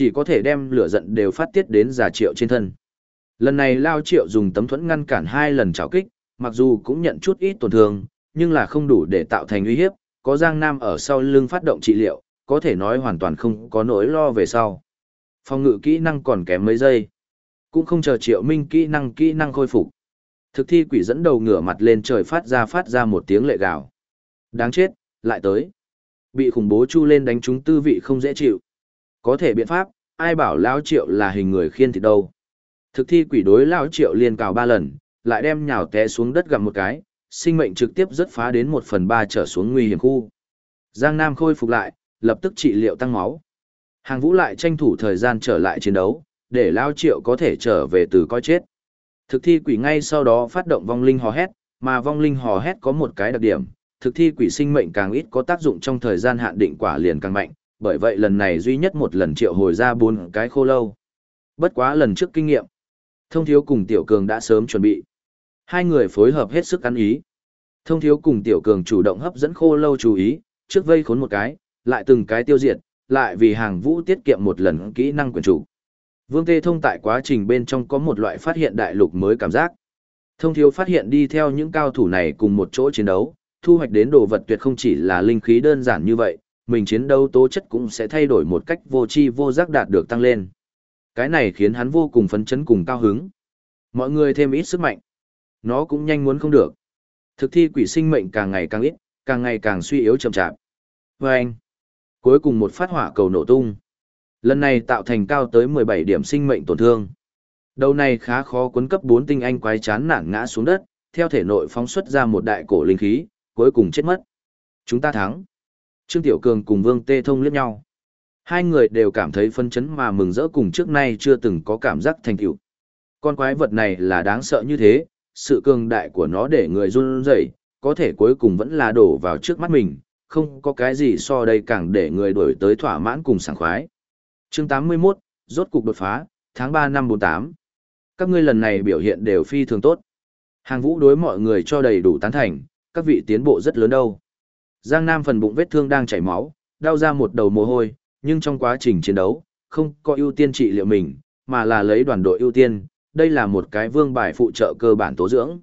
chỉ có thể đem lửa giận đều phát tiết đến giả triệu trên thân. Lần này Lao Triệu dùng tấm thuẫn ngăn cản hai lần chảo kích, mặc dù cũng nhận chút ít tổn thương, nhưng là không đủ để tạo thành uy hiếp, có Giang Nam ở sau lưng phát động trị liệu, có thể nói hoàn toàn không có nỗi lo về sau. Phòng ngự kỹ năng còn kém mấy giây. Cũng không chờ Triệu Minh kỹ năng kỹ năng khôi phục. Thực thi quỷ dẫn đầu ngửa mặt lên trời phát ra phát ra một tiếng lệ gào. Đáng chết, lại tới. Bị khủng bố chu lên đánh chúng tư vị không dễ chịu. Có thể biện pháp, ai bảo lão Triệu là hình người khiên thì đâu. Thực thi quỷ đối lão Triệu liên cào ba lần, lại đem nhào té xuống đất gặm một cái, sinh mệnh trực tiếp rất phá đến một phần ba trở xuống nguy hiểm khu. Giang Nam khôi phục lại, lập tức trị liệu tăng máu. Hàng vũ lại tranh thủ thời gian trở lại chiến đấu, để Lao Triệu có thể trở về từ coi chết. Thực thi quỷ ngay sau đó phát động vong linh hò hét, mà vong linh hò hét có một cái đặc điểm, thực thi quỷ sinh mệnh càng ít có tác dụng trong thời gian hạn định quả liền càng mạnh, bởi vậy lần này duy nhất một lần triệu hồi ra bốn cái khô lâu. Bất quá lần trước kinh nghiệm, thông thiếu cùng tiểu cường đã sớm chuẩn bị. Hai người phối hợp hết sức ăn ý. Thông thiếu cùng tiểu cường chủ động hấp dẫn khô lâu chú ý, trước vây khốn một cái, lại từng cái tiêu diệt, lại vì hàng vũ tiết kiệm một lần kỹ năng quyền chủ. Vương Tê Thông tại quá trình bên trong có một loại phát hiện đại lục mới cảm giác. Thông thiếu phát hiện đi theo những cao thủ này cùng một chỗ chiến đấu, thu hoạch đến đồ vật tuyệt không chỉ là linh khí đơn giản như vậy, mình chiến đấu tố chất cũng sẽ thay đổi một cách vô tri vô giác đạt được tăng lên. Cái này khiến hắn vô cùng phấn chấn cùng cao hứng. Mọi người thêm ít sức mạnh. Nó cũng nhanh muốn không được. Thực thi quỷ sinh mệnh càng ngày càng ít, càng ngày càng suy yếu chậm chạp. Và anh, cuối cùng một phát hỏa cầu nổ tung. Lần này tạo thành cao tới 17 điểm sinh mệnh tổn thương. Đầu này khá khó cuốn cấp 4 tinh anh quái chán nản ngã xuống đất, theo thể nội phóng xuất ra một đại cổ linh khí, cuối cùng chết mất. Chúng ta thắng. Trương Tiểu Cường cùng Vương Tê Thông liếc nhau. Hai người đều cảm thấy phân chấn mà mừng rỡ cùng trước nay chưa từng có cảm giác thành tựu. Con quái vật này là đáng sợ như thế, sự cường đại của nó để người run rẩy, có thể cuối cùng vẫn là đổ vào trước mắt mình, không có cái gì so đây càng để người đổi tới thỏa mãn cùng sảng khoái. Chương 81, rốt cục đột phá, tháng 3 năm 48. Các ngươi lần này biểu hiện đều phi thường tốt. Hàng vũ đối mọi người cho đầy đủ tán thành, các vị tiến bộ rất lớn đâu. Giang Nam phần bụng vết thương đang chảy máu, đau ra một đầu mồ hôi, nhưng trong quá trình chiến đấu, không có ưu tiên trị liệu mình, mà là lấy đoàn đội ưu tiên, đây là một cái vương bài phụ trợ cơ bản tố dưỡng.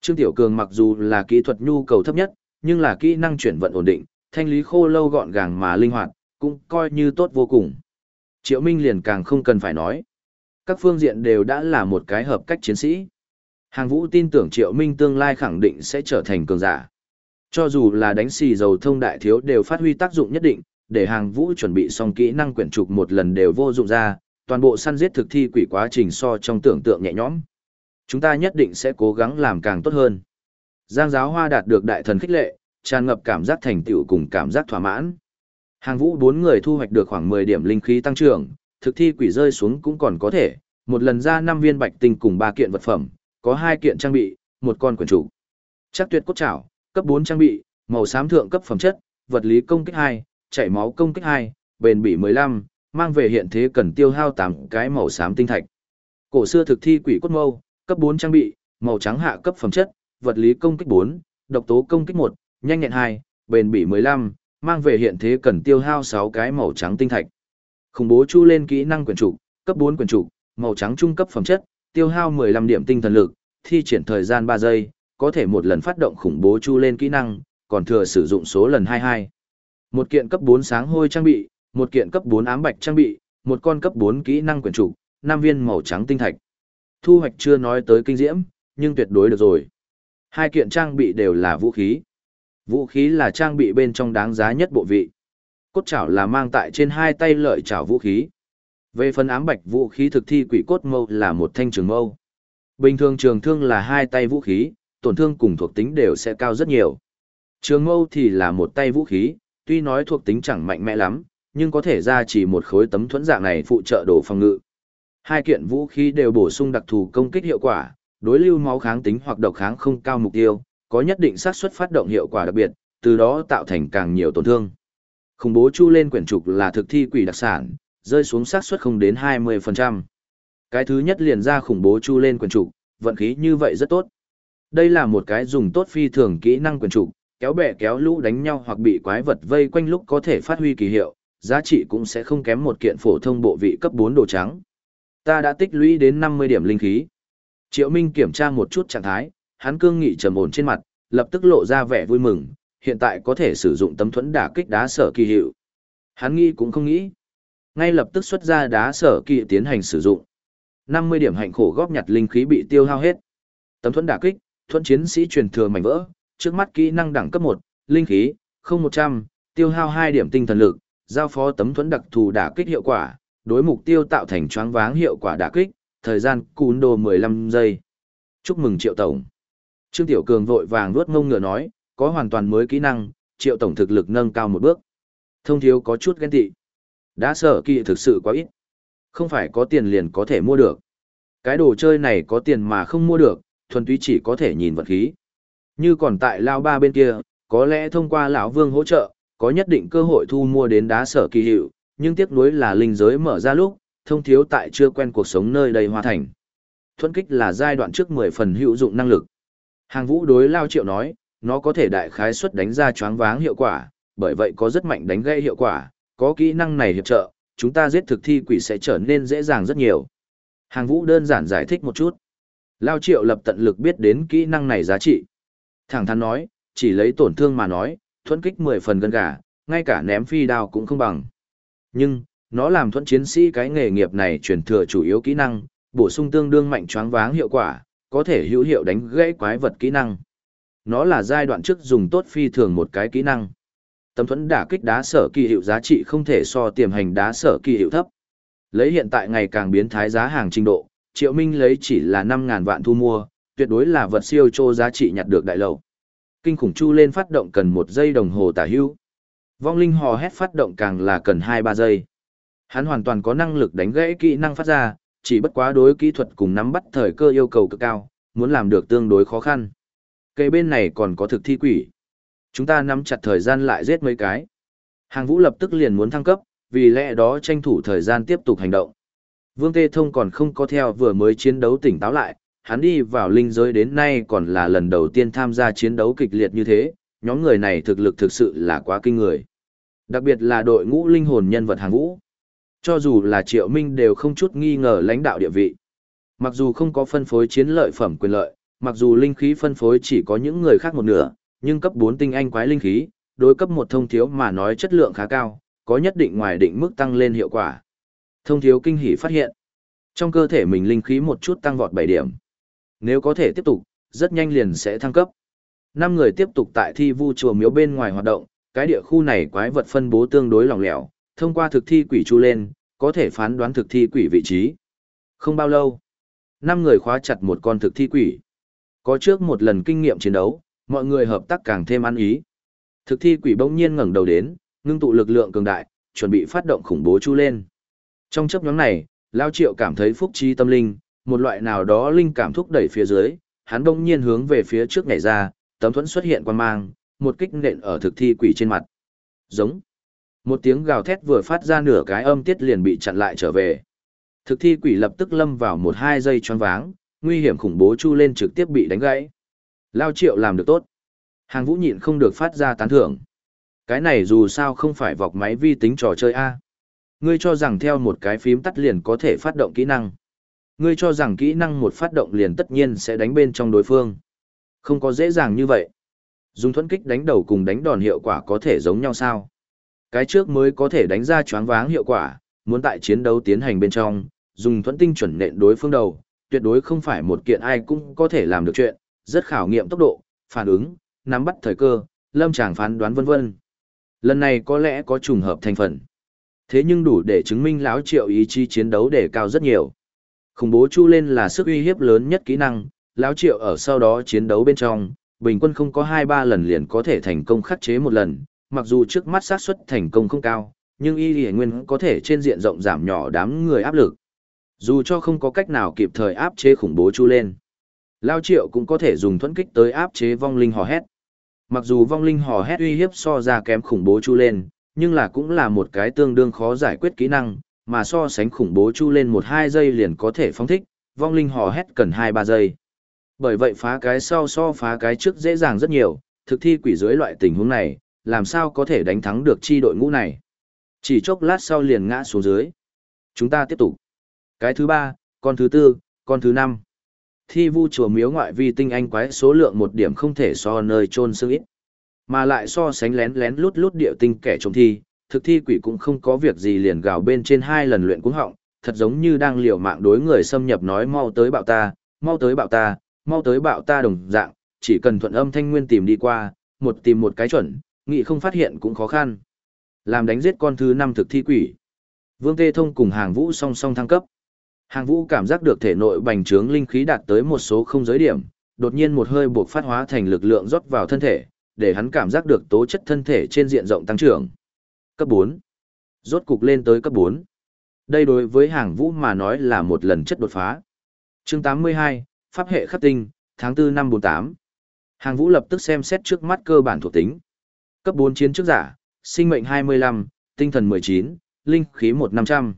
Trương Tiểu Cường mặc dù là kỹ thuật nhu cầu thấp nhất, nhưng là kỹ năng chuyển vận ổn định, thanh lý khô lâu gọn gàng mà linh hoạt, cũng coi như tốt vô cùng. Triệu Minh liền càng không cần phải nói. Các phương diện đều đã là một cái hợp cách chiến sĩ. Hàng vũ tin tưởng Triệu Minh tương lai khẳng định sẽ trở thành cường giả. Cho dù là đánh xì dầu thông đại thiếu đều phát huy tác dụng nhất định, để hàng vũ chuẩn bị xong kỹ năng quyển trục một lần đều vô dụng ra, toàn bộ săn giết thực thi quỷ quá trình so trong tưởng tượng nhẹ nhõm. Chúng ta nhất định sẽ cố gắng làm càng tốt hơn. Giang giáo hoa đạt được đại thần khích lệ, tràn ngập cảm giác thành tựu cùng cảm giác thỏa mãn. Hàng vũ bốn người thu hoạch được khoảng 10 điểm linh khí tăng trưởng, thực thi quỷ rơi xuống cũng còn có thể, một lần ra 5 viên bạch tinh cùng 3 kiện vật phẩm, có 2 kiện trang bị, một con quyển chủ. Chắc tuyệt cốt chảo cấp 4 trang bị, màu xám thượng cấp phẩm chất, vật lý công kích 2, chảy máu công kích 2, bền bỉ 15, mang về hiện thế cần tiêu hao 8 cái màu xám tinh thạch. Cổ xưa thực thi quỷ cốt mâu, cấp 4 trang bị, màu trắng hạ cấp phẩm chất, vật lý công kích 4, độc tố công kích 1, nhanh nhẹn 2, bền bỉ 15, mang về hiện thế cần tiêu hao 6 cái màu trắng tinh thạch. Khủng bố chu lên kỹ năng quyền trục, cấp 4 quyền trục, màu trắng trung cấp phẩm chất, tiêu hao 15 điểm tinh thần lực, thi triển thời gian 3 giây, có thể một lần phát động khủng bố chu lên kỹ năng, còn thừa sử dụng số lần 22. Một kiện cấp 4 sáng hôi trang bị, một kiện cấp 4 ám bạch trang bị, một con cấp 4 kỹ năng quyền trục, 5 viên màu trắng tinh thạch. Thu hoạch chưa nói tới kinh diễm, nhưng tuyệt đối được rồi. Hai kiện trang bị đều là vũ khí. Vũ khí là trang bị bên trong đáng giá nhất bộ vị. Cốt chảo là mang tại trên hai tay lợi chảo vũ khí. Về phần ám bạch vũ khí thực thi quỷ cốt mâu là một thanh trường mâu. Bình thường trường thương là hai tay vũ khí, tổn thương cùng thuộc tính đều sẽ cao rất nhiều. Trường mâu thì là một tay vũ khí, tuy nói thuộc tính chẳng mạnh mẽ lắm, nhưng có thể ra chỉ một khối tấm thuẫn dạng này phụ trợ đồ phòng ngự. Hai kiện vũ khí đều bổ sung đặc thù công kích hiệu quả, đối lưu máu kháng tính hoặc độc kháng không cao mục tiêu, có nhất định xác suất phát động hiệu quả đặc biệt, từ đó tạo thành càng nhiều tổn thương. Khủng bố chu lên quyển trục là thực thi quỷ đặc sản, rơi xuống xác suất không đến 20%. Cái thứ nhất liền ra khủng bố chu lên quyển trục, vận khí như vậy rất tốt. Đây là một cái dùng tốt phi thường kỹ năng quyền trục, kéo bè kéo lũ đánh nhau hoặc bị quái vật vây quanh lúc có thể phát huy kỳ hiệu, giá trị cũng sẽ không kém một kiện phổ thông bộ vị cấp 4 đồ trắng. Ta đã tích lũy đến 50 điểm linh khí. Triệu Minh kiểm tra một chút trạng thái, hắn cương nghị trầm ổn trên mặt, lập tức lộ ra vẻ vui mừng, hiện tại có thể sử dụng tấm thuẫn đả kích đá sở kỳ hiệu. Hắn nghĩ cũng không nghĩ. Ngay lập tức xuất ra đá sở kỳ tiến hành sử dụng. 50 điểm hạnh khổ góp nhặt linh khí bị tiêu hao hết. Tấm thuẫn đả kích, thuẫn chiến sĩ truyền thừa mảnh vỡ, trước mắt kỹ năng đẳng cấp 1, linh khí, không 100, tiêu hao 2 điểm tinh thần lực, giao phó tấm thuẫn đặc thù đả kích hiệu quả, đối mục tiêu tạo thành choáng váng hiệu quả đả kích, thời gian cún đồ 15 giây. Chúc mừng Triệu Tổng. Trương Tiểu Cường vội vàng nuốt ngông ngựa nói, có hoàn toàn mới kỹ năng, Triệu Tổng thực lực nâng cao một bước. Thông thiếu có chút ghen tị. Đã sở kỳ thực sự quá ít. Không phải có tiền liền có thể mua được. Cái đồ chơi này có tiền mà không mua được, thuần túy chỉ có thể nhìn vật khí. Như còn tại Lao Ba bên kia, có lẽ thông qua lão Vương hỗ trợ, có nhất định cơ hội thu mua đến đá sở kỳ hiệu, nhưng tiếc nuối là linh giới mở ra lúc, thông thiếu tại chưa quen cuộc sống nơi đây hoa thành. Thuần kích là giai đoạn trước 10 phần hữu dụng năng lực. Hàng vũ đối Lao Triệu nói, nó có thể đại khái suất đánh ra choáng váng hiệu quả, bởi vậy có rất mạnh đánh gây hiệu quả, có kỹ năng này hiệp trợ, chúng ta giết thực thi quỷ sẽ trở nên dễ dàng rất nhiều. Hàng vũ đơn giản giải thích một chút. Lao Triệu lập tận lực biết đến kỹ năng này giá trị. Thẳng thắn nói, chỉ lấy tổn thương mà nói, thuẫn kích 10 phần gần gà, ngay cả ném phi đao cũng không bằng. Nhưng, nó làm thuẫn chiến sĩ cái nghề nghiệp này truyền thừa chủ yếu kỹ năng, bổ sung tương đương mạnh choáng váng hiệu quả, có thể hữu hiệu đánh gãy quái vật kỹ năng. Nó là giai đoạn trước dùng tốt phi thường một cái kỹ năng. Tấm thuẫn đả kích đá sở kỳ hiệu giá trị không thể so tiềm hành đá sở kỳ hiệu thấp. Lấy hiện tại ngày càng biến thái giá hàng trình độ, Triệu Minh lấy chỉ là năm ngàn vạn thu mua, tuyệt đối là vật siêu chô giá trị nhặt được đại lầu. Kinh khủng chu lên phát động cần một giây đồng hồ tả hữu. Vong linh hò hét phát động càng là cần 2-3 giây. Hắn hoàn toàn có năng lực đánh gãy kỹ năng phát ra, chỉ bất quá đối kỹ thuật cùng nắm bắt thời cơ yêu cầu cực cao, muốn làm được tương đối khó khăn. Cây bên này còn có thực thi quỷ. Chúng ta nắm chặt thời gian lại giết mấy cái. Hàng vũ lập tức liền muốn thăng cấp, vì lẽ đó tranh thủ thời gian tiếp tục hành động. Vương Tê Thông còn không có theo vừa mới chiến đấu tỉnh táo lại, hắn đi vào linh giới đến nay còn là lần đầu tiên tham gia chiến đấu kịch liệt như thế, nhóm người này thực lực thực sự là quá kinh người. Đặc biệt là đội ngũ linh hồn nhân vật hàng ngũ. Cho dù là triệu minh đều không chút nghi ngờ lãnh đạo địa vị. Mặc dù không có phân phối chiến lợi phẩm quyền lợi, mặc dù linh khí phân phối chỉ có những người khác một nửa, nhưng cấp 4 tinh anh quái linh khí, đối cấp một thông thiếu mà nói chất lượng khá cao, có nhất định ngoài định mức tăng lên hiệu quả. Thông thiếu kinh hỉ phát hiện, trong cơ thể mình linh khí một chút tăng vọt 7 điểm. Nếu có thể tiếp tục, rất nhanh liền sẽ thăng cấp. Năm người tiếp tục tại thi vu chùa miếu bên ngoài hoạt động, cái địa khu này quái vật phân bố tương đối lỏng lẻo, thông qua thực thi quỷ chu lên, có thể phán đoán thực thi quỷ vị trí. Không bao lâu, năm người khóa chặt một con thực thi quỷ. Có trước một lần kinh nghiệm chiến đấu, mọi người hợp tác càng thêm ăn ý. Thực thi quỷ bỗng nhiên ngẩng đầu đến, ngưng tụ lực lượng cường đại, chuẩn bị phát động khủng bố chu lên. Trong chấp nhóm này, Lao Triệu cảm thấy phúc trí tâm linh, một loại nào đó linh cảm thúc đẩy phía dưới, hắn bỗng nhiên hướng về phía trước nhảy ra, tấm thuẫn xuất hiện quan mang, một kích nện ở thực thi quỷ trên mặt. Giống. Một tiếng gào thét vừa phát ra nửa cái âm tiết liền bị chặn lại trở về. Thực thi quỷ lập tức lâm vào một hai giây choáng váng, nguy hiểm khủng bố chu lên trực tiếp bị đánh gãy. Lao triệu làm được tốt. Hàng vũ nhịn không được phát ra tán thưởng. Cái này dù sao không phải vọc máy vi tính trò chơi A. Ngươi cho rằng theo một cái phím tắt liền có thể phát động kỹ năng. Ngươi cho rằng kỹ năng một phát động liền tất nhiên sẽ đánh bên trong đối phương. Không có dễ dàng như vậy. Dùng thuẫn kích đánh đầu cùng đánh đòn hiệu quả có thể giống nhau sao? Cái trước mới có thể đánh ra choáng váng hiệu quả, muốn tại chiến đấu tiến hành bên trong, dùng thuẫn tinh chuẩn nện đối phương đầu, tuyệt đối không phải một kiện ai cũng có thể làm được chuyện, rất khảo nghiệm tốc độ, phản ứng, nắm bắt thời cơ, lâm tràng phán đoán vân vân. Lần này có lẽ có trùng hợp thành phần. Thế nhưng đủ để chứng minh lão triệu ý chí chiến đấu để cao rất nhiều. Khủng bố chu lên là sức uy hiếp lớn nhất kỹ năng, lão triệu ở sau đó chiến đấu bên trong, bình quân không có 2-3 lần liền có thể thành công khắc chế một lần, mặc dù trước mắt xác suất thành công không cao, nhưng y lì nguyên có thể trên diện rộng giảm nhỏ đám người áp lực. Dù cho không có cách nào kịp thời áp chế khủng bố chu lên. Lao triệu cũng có thể dùng thuẫn kích tới áp chế vong linh hò hét. Mặc dù vong linh hò hét uy hiếp so ra kém khủng bố chu lên, nhưng là cũng là một cái tương đương khó giải quyết kỹ năng, mà so sánh khủng bố chu lên 1-2 giây liền có thể phóng thích, vong linh hò hét cần 2-3 giây. Bởi vậy phá cái sau so phá cái trước dễ dàng rất nhiều, thực thi quỷ dưới loại tình huống này, làm sao có thể đánh thắng được chi đội ngũ này. Chỉ chốc lát sau liền ngã xuống dưới. Chúng ta tiếp tục. Cái thứ ba, con thứ tư, con thứ năm. Thi vu chùa miếu ngoại vi tinh anh quái số lượng một điểm không thể so nơi trôn xương ít. Mà lại so sánh lén lén lút lút điệu tinh kẻ trộm thi, thực thi quỷ cũng không có việc gì liền gào bên trên hai lần luyện cuống họng, thật giống như đang liều mạng đối người xâm nhập nói mau tới bạo ta, mau tới bạo ta, mau tới bạo ta đồng dạng, chỉ cần thuận âm thanh nguyên tìm đi qua, một tìm một cái chuẩn, nghị không phát hiện cũng khó khăn. Làm đánh giết con thứ năm thực thi quỷ. Vương Tê Thông cùng hàng vũ song song thăng cấp. Hàng vũ cảm giác được thể nội bành trướng linh khí đạt tới một số không giới điểm, đột nhiên một hơi buộc phát hóa thành lực lượng rót vào thân thể, để hắn cảm giác được tố chất thân thể trên diện rộng tăng trưởng. Cấp 4. Rốt cục lên tới cấp 4. Đây đối với hàng vũ mà nói là một lần chất đột phá. chương 82, Pháp hệ khắc tinh, tháng 4 năm 48. Hàng vũ lập tức xem xét trước mắt cơ bản thuộc tính. Cấp 4 chiến trước giả, sinh mệnh 25, tinh thần 19, linh khí 1500.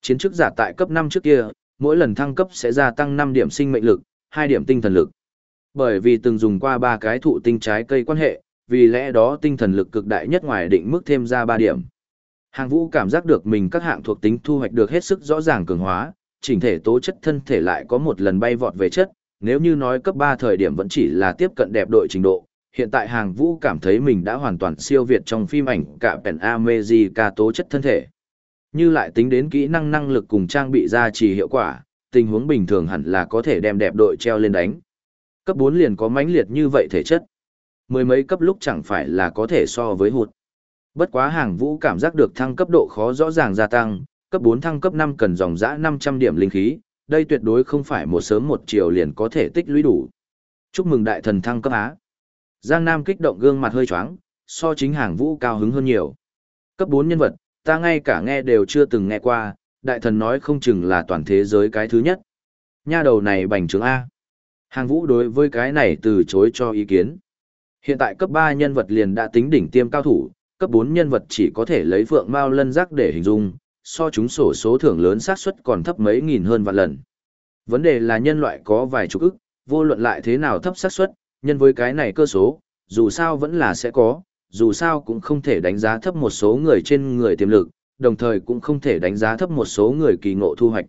Chiến trước giả tại cấp 5 trước kia, mỗi lần thăng cấp sẽ gia tăng 5 điểm sinh mệnh lực, 2 điểm tinh thần lực. Bởi vì từng dùng qua ba cái thụ tinh trái cây quan hệ, vì lẽ đó tinh thần lực cực đại nhất ngoài định mức thêm ra 3 điểm. Hàng vũ cảm giác được mình các hạng thuộc tính thu hoạch được hết sức rõ ràng cường hóa, chỉnh thể tố chất thân thể lại có một lần bay vọt về chất, nếu như nói cấp 3 thời điểm vẫn chỉ là tiếp cận đẹp đội trình độ, hiện tại hàng vũ cảm thấy mình đã hoàn toàn siêu việt trong phim ảnh cả Pen America tố chất thân thể. Như lại tính đến kỹ năng năng lực cùng trang bị ra trì hiệu quả, tình huống bình thường hẳn là có thể đem đẹp đội treo lên đánh. Cấp 4 liền có mãnh liệt như vậy thể chất. Mười mấy cấp lúc chẳng phải là có thể so với hụt. Bất quá hàng vũ cảm giác được thăng cấp độ khó rõ ràng gia tăng, cấp 4 thăng cấp 5 cần dòng dã 500 điểm linh khí, đây tuyệt đối không phải một sớm một chiều liền có thể tích lũy đủ. Chúc mừng đại thần thăng cấp Á. Giang Nam kích động gương mặt hơi choáng, so chính hàng vũ cao hứng hơn nhiều. Cấp 4 nhân vật, ta ngay cả nghe đều chưa từng nghe qua, đại thần nói không chừng là toàn thế giới cái thứ nhất. Nha đầu này bành trướng A. Hàng vũ đối với cái này từ chối cho ý kiến. Hiện tại cấp 3 nhân vật liền đã tính đỉnh tiêm cao thủ, cấp 4 nhân vật chỉ có thể lấy phượng mao lân giác để hình dung, so chúng sổ số thưởng lớn xác suất còn thấp mấy nghìn hơn vạn lần. Vấn đề là nhân loại có vài chục ức, vô luận lại thế nào thấp xác suất, nhân với cái này cơ số, dù sao vẫn là sẽ có, dù sao cũng không thể đánh giá thấp một số người trên người tiềm lực, đồng thời cũng không thể đánh giá thấp một số người kỳ ngộ thu hoạch.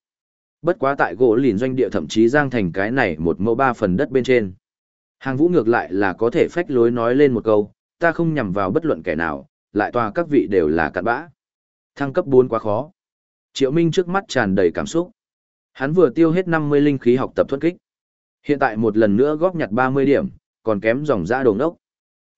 Bất quá tại gỗ lìn doanh địa thậm chí giang thành cái này một mẫu ba phần đất bên trên. Hàng vũ ngược lại là có thể phách lối nói lên một câu, ta không nhằm vào bất luận kẻ nào, lại tòa các vị đều là cặn bã. Thăng cấp 4 quá khó. Triệu Minh trước mắt tràn đầy cảm xúc. Hắn vừa tiêu hết 50 linh khí học tập thuật kích. Hiện tại một lần nữa góp nhặt 30 điểm, còn kém dòng ra đồng đốc.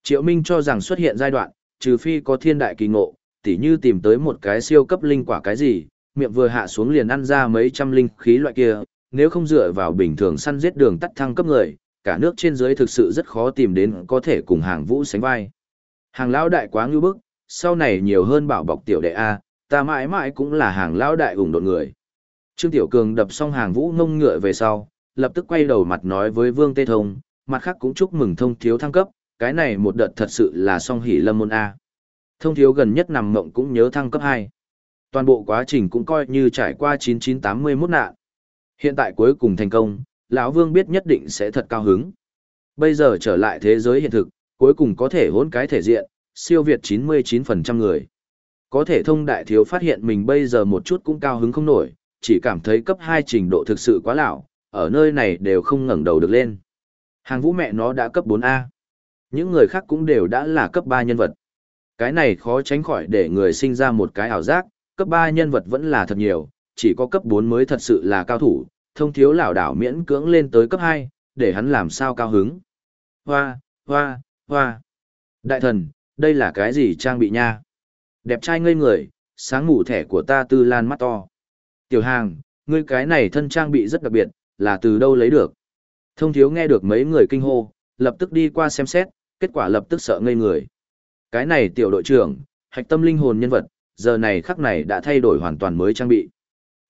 Triệu Minh cho rằng xuất hiện giai đoạn, trừ phi có thiên đại kỳ ngộ, tỉ như tìm tới một cái siêu cấp linh quả cái gì, miệng vừa hạ xuống liền ăn ra mấy trăm linh khí loại kia, nếu không dựa vào bình thường săn giết đường tắt thăng cấp người, cả nước trên dưới thực sự rất khó tìm đến có thể cùng hàng vũ sánh vai. Hàng lão đại quá ngưu bức, sau này nhiều hơn bảo bọc tiểu đệ A, ta mãi mãi cũng là hàng lão đại ủng đột người. Trương Tiểu Cường đập xong hàng vũ ngông ngựa về sau, lập tức quay đầu mặt nói với Vương Tê Thông, mặt khác cũng chúc mừng thông thiếu thăng cấp, cái này một đợt thật sự là song hỷ lâm môn A. Thông thiếu gần nhất nằm mộng cũng nhớ thăng cấp 2. Toàn bộ quá trình cũng coi như trải qua 9981 nạn. Hiện tại cuối cùng thành công, lão Vương biết nhất định sẽ thật cao hứng. Bây giờ trở lại thế giới hiện thực, cuối cùng có thể hỗn cái thể diện, siêu việt 99% người. Có thể thông đại thiếu phát hiện mình bây giờ một chút cũng cao hứng không nổi, chỉ cảm thấy cấp 2 trình độ thực sự quá lão, ở nơi này đều không ngẩng đầu được lên. Hàng vũ mẹ nó đã cấp 4A. Những người khác cũng đều đã là cấp 3 nhân vật. Cái này khó tránh khỏi để người sinh ra một cái ảo giác, cấp 3 nhân vật vẫn là thật nhiều, chỉ có cấp 4 mới thật sự là cao thủ, thông thiếu lão đảo miễn cưỡng lên tới cấp 2, để hắn làm sao cao hứng. Hoa, hoa, hoa. Đại thần, đây là cái gì trang bị nha? Đẹp trai ngây người, sáng ngủ thẻ của ta tư lan mắt to. Tiểu hàng, ngươi cái này thân trang bị rất đặc biệt, là từ đâu lấy được? Thông thiếu nghe được mấy người kinh hô, lập tức đi qua xem xét, kết quả lập tức sợ ngây người. Cái này tiểu đội trưởng, hạch tâm linh hồn nhân vật, giờ này khắc này đã thay đổi hoàn toàn mới trang bị.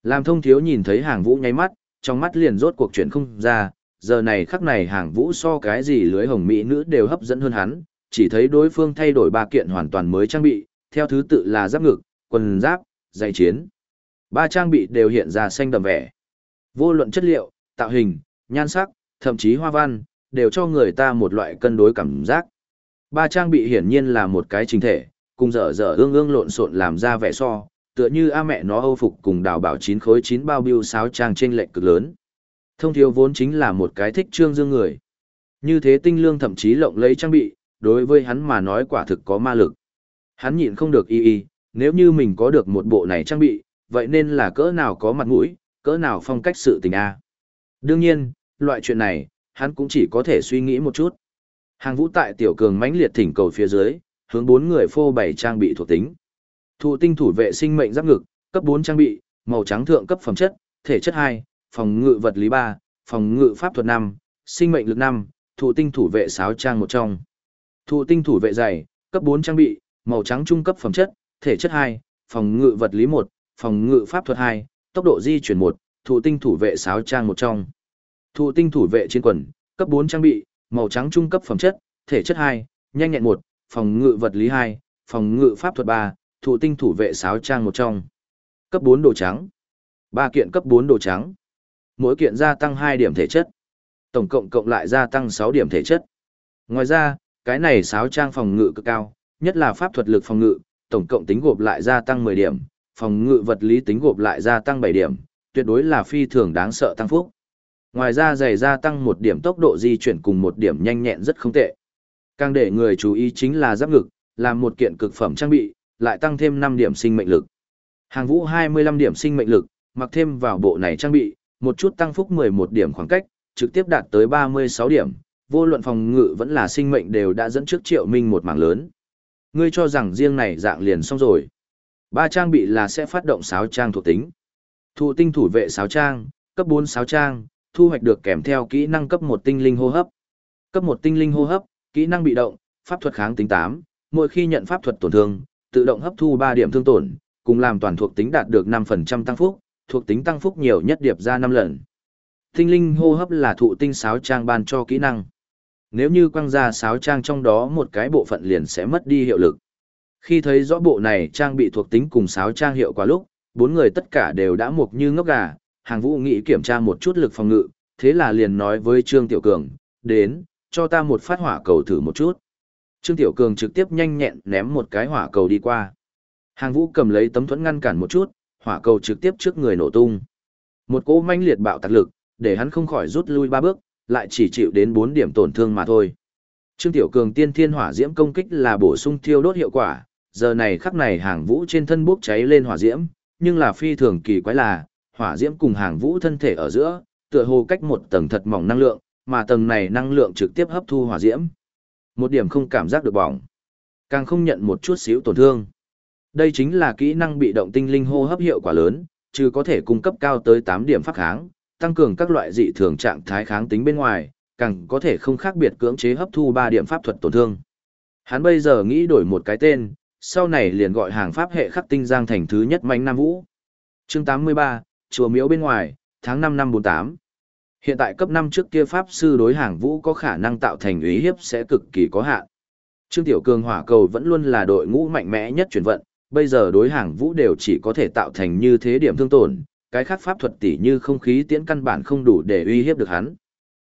Làm thông thiếu nhìn thấy hàng vũ nháy mắt, trong mắt liền rốt cuộc chuyện không ra, giờ này khắc này hàng vũ so cái gì lưới hồng mỹ nữ đều hấp dẫn hơn hắn, chỉ thấy đối phương thay đổi ba kiện hoàn toàn mới trang bị, theo thứ tự là giáp ngực, quần giáp, giày chiến. Ba trang bị đều hiện ra xanh đậm vẻ. Vô luận chất liệu, tạo hình, nhan sắc, thậm chí hoa văn, đều cho người ta một loại cân đối cảm giác. Ba trang bị hiển nhiên là một cái trình thể, cùng dở dở ương ương lộn xộn làm ra vẻ so, tựa như a mẹ nó âu phục cùng đào bảo chín khối chín bao biêu sáo trang trên lệnh cực lớn. Thông thiếu vốn chính là một cái thích trương dương người. Như thế tinh lương thậm chí lộng lấy trang bị, đối với hắn mà nói quả thực có ma lực. Hắn nhịn không được y y, nếu như mình có được một bộ này trang bị, vậy nên là cỡ nào có mặt mũi, cỡ nào phong cách sự tình a. Đương nhiên, loại chuyện này, hắn cũng chỉ có thể suy nghĩ một chút. Hàng vũ tại tiểu cường mãnh liệt thỉnh cầu phía dưới, hướng bốn người phô bày trang bị thuộc tính. Thụ tinh thủ vệ sinh mệnh giáp ngực, cấp 4 trang bị, màu trắng thượng cấp phẩm chất, thể chất 2, phòng ngự vật lý 3, phòng ngự pháp thuật 5, sinh mệnh lực 5, thụ tinh thủ vệ sáo trang một trong. Thụ tinh thủ vệ dày, cấp 4 trang bị, màu trắng trung cấp phẩm chất, thể chất 2, phòng ngự vật lý 1, phòng ngự pháp thuật 2, tốc độ di chuyển 1, thụ tinh thủ vệ sáo trang một trong. Thụ tinh thủ vệ chiến quần, cấp 4 trang bị, màu trắng trung cấp phẩm chất, thể chất 2, nhanh nhẹn 1, phòng ngự vật lý 2, phòng ngự pháp thuật 3, thụ tinh thủ vệ sáo trang một trong. Cấp 4 đồ trắng. 3 kiện cấp 4 đồ trắng. Mỗi kiện gia tăng 2 điểm thể chất. Tổng cộng cộng lại gia tăng 6 điểm thể chất. Ngoài ra, cái này sáo trang phòng ngự cực cao, nhất là pháp thuật lực phòng ngự, tổng cộng tính gộp lại gia tăng 10 điểm, phòng ngự vật lý tính gộp lại gia tăng 7 điểm, tuyệt đối là phi thường đáng sợ tăng phúc. Ngoài ra giày gia tăng 1 điểm tốc độ di chuyển cùng 1 điểm nhanh nhẹn rất không tệ. Càng để người chú ý chính là giáp ngực, làm một kiện cực phẩm trang bị, lại tăng thêm 5 điểm sinh mệnh lực. Hàng vũ 25 điểm sinh mệnh lực, mặc thêm vào bộ này trang bị, một chút tăng phúc 11 điểm khoảng cách, trực tiếp đạt tới 36 điểm, vô luận phòng ngự vẫn là sinh mệnh đều đã dẫn trước triệu minh một mảng lớn. Ngươi cho rằng riêng này dạng liền xong rồi. Ba trang bị là sẽ phát động sáu trang thuộc tính. Thụ tinh thủ vệ sáu trang, cấp 4 6 trang, thu hoạch được kèm theo kỹ năng cấp 1 tinh linh hô hấp. Cấp 1 tinh linh hô hấp, kỹ năng bị động, pháp thuật kháng tính 8, mỗi khi nhận pháp thuật tổn thương, tự động hấp thu ba điểm thương tổn, cùng làm toàn thuộc tính đạt được 5% tăng phúc, thuộc tính tăng phúc nhiều nhất điệp ra năm lần. Tinh linh hô hấp là thụ tinh sáo trang ban cho kỹ năng. Nếu như quăng ra sáo trang trong đó một cái bộ phận liền sẽ mất đi hiệu lực. Khi thấy rõ bộ này trang bị thuộc tính cùng sáo trang hiệu quả lúc, bốn người tất cả đều đã mục như ngốc gà, hàng vũ nghĩ kiểm tra một chút lực phòng ngự, thế là liền nói với Trương Tiểu Cường, đến, cho ta một phát hỏa cầu thử một chút. Trương Tiểu Cường trực tiếp nhanh nhẹn ném một cái hỏa cầu đi qua. Hàng vũ cầm lấy tấm thuẫn ngăn cản một chút, hỏa cầu trực tiếp trước người nổ tung. Một cỗ manh liệt bạo tạc lực, để hắn không khỏi rút lui ba bước, lại chỉ chịu đến 4 điểm tổn thương mà thôi. Trương Tiểu Cường tiên thiên hỏa diễm công kích là bổ sung thiêu đốt hiệu quả, giờ này khắc này hàng vũ trên thân bốc cháy lên hỏa diễm, nhưng là phi thường kỳ quái là, hỏa diễm cùng hàng vũ thân thể ở giữa, tựa hồ cách một tầng thật mỏng năng lượng, mà tầng này năng lượng trực tiếp hấp thu hỏa diễm. Một điểm không cảm giác được bỏng, càng không nhận một chút xíu tổn thương. Đây chính là kỹ năng bị động tinh linh hô hấp hiệu quả lớn, trừ có thể cung cấp cao tới 8 điểm pháp kháng, tăng cường các loại dị thường trạng thái kháng tính bên ngoài, càng có thể không khác biệt cưỡng chế hấp thu 3 điểm pháp thuật tổn thương. Hắn bây giờ nghĩ đổi một cái tên, sau này liền gọi hàng pháp hệ khắc tinh giang thành thứ nhất mạnh nam vũ. Chương 83, chùa miếu bên ngoài, tháng 5 năm 48. Hiện tại cấp 5 trước kia pháp sư đối hàng vũ có khả năng tạo thành ý hiếp sẽ cực kỳ có hạn. Trương Tiểu Cường hỏa cầu vẫn luôn là đội ngũ mạnh mẽ nhất chuyển vận, bây giờ đối hàng vũ đều chỉ có thể tạo thành như thế điểm thương tổn, cái khác pháp thuật tỉ như không khí tiễn căn bản không đủ để uy hiếp được hắn.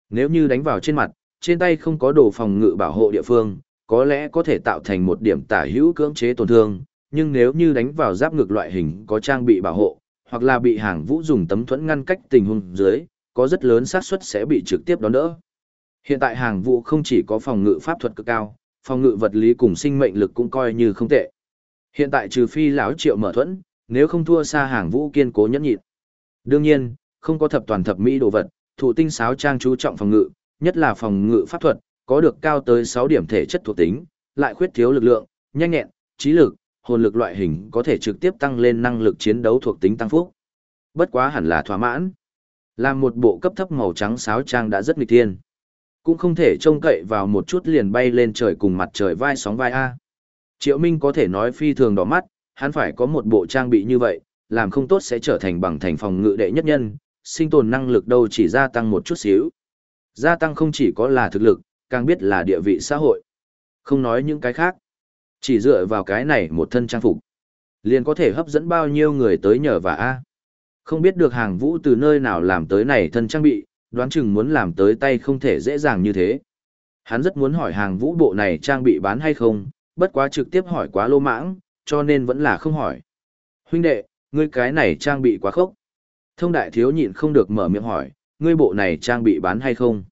Nếu như đánh vào trên mặt, trên tay không có đồ phòng ngự bảo hộ địa phương, có lẽ có thể tạo thành một điểm tả hữu cưỡng chế tổn thương, nhưng nếu như đánh vào giáp ngực loại hình có trang bị bảo hộ, hoặc là bị hàng vũ dùng tấm thuẫn ngăn cách tình huống dưới, có rất lớn xác suất sẽ bị trực tiếp đón đỡ. Hiện tại hàng vũ không chỉ có phòng ngự pháp thuật cực cao, phòng ngự vật lý cùng sinh mệnh lực cũng coi như không tệ. Hiện tại trừ phi lão triệu mở thuẫn, nếu không thua xa hàng vũ kiên cố nhẫn nhịn. Đương nhiên, không có thập toàn thập mỹ đồ vật, thụ tinh sáo trang chú trọng phòng ngự, nhất là phòng ngự pháp thuật, có được cao tới 6 điểm thể chất thuộc tính, lại khuyết thiếu lực lượng, nhanh nhẹn, trí lực, hồn lực loại hình có thể trực tiếp tăng lên năng lực chiến đấu thuộc tính tăng phúc. Bất quá hẳn là thỏa mãn. Làm một bộ cấp thấp màu trắng sáo trang đã rất nghịch thiên. Cũng không thể trông cậy vào một chút liền bay lên trời cùng mặt trời vai sóng vai A. Triệu Minh có thể nói phi thường đỏ mắt, hắn phải có một bộ trang bị như vậy, làm không tốt sẽ trở thành bằng thành phòng ngự đệ nhất nhân, sinh tồn năng lực đâu chỉ gia tăng một chút xíu. Gia tăng không chỉ có là thực lực, càng biết là địa vị xã hội. Không nói những cái khác. Chỉ dựa vào cái này một thân trang phục. Liền có thể hấp dẫn bao nhiêu người tới nhờ và A. Không biết được hàng vũ từ nơi nào làm tới này thân trang bị, đoán chừng muốn làm tới tay không thể dễ dàng như thế. Hắn rất muốn hỏi hàng vũ bộ này trang bị bán hay không, bất quá trực tiếp hỏi quá lô mãng, cho nên vẫn là không hỏi. Huynh đệ, ngươi cái này trang bị quá khốc. Thông đại thiếu nhịn không được mở miệng hỏi, ngươi bộ này trang bị bán hay không?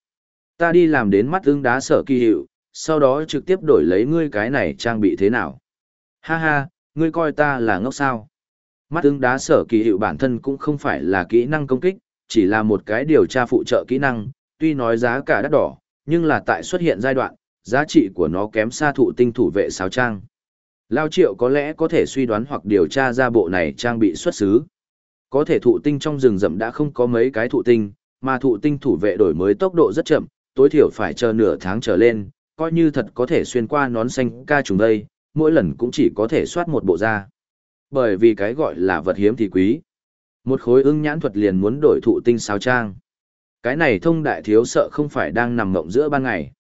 Ta đi làm đến mắt ưng đá sở kỳ hiệu, sau đó trực tiếp đổi lấy ngươi cái này trang bị thế nào? Ha ha, ngươi coi ta là ngốc sao? Mắt ứng đá sở kỳ hiệu bản thân cũng không phải là kỹ năng công kích, chỉ là một cái điều tra phụ trợ kỹ năng, tuy nói giá cả đắt đỏ, nhưng là tại xuất hiện giai đoạn, giá trị của nó kém xa thụ tinh thủ vệ sáo trang. Lao triệu có lẽ có thể suy đoán hoặc điều tra ra bộ này trang bị xuất xứ. Có thể thụ tinh trong rừng rậm đã không có mấy cái thụ tinh, mà thụ tinh thủ vệ đổi mới tốc độ rất chậm, tối thiểu phải chờ nửa tháng trở lên, coi như thật có thể xuyên qua nón xanh ca trùng đây, mỗi lần cũng chỉ có thể soát một bộ da. Bởi vì cái gọi là vật hiếm thì quý. Một khối ưng nhãn thuật liền muốn đổi thụ tinh sao trang. Cái này thông đại thiếu sợ không phải đang nằm ngộng giữa ban ngày.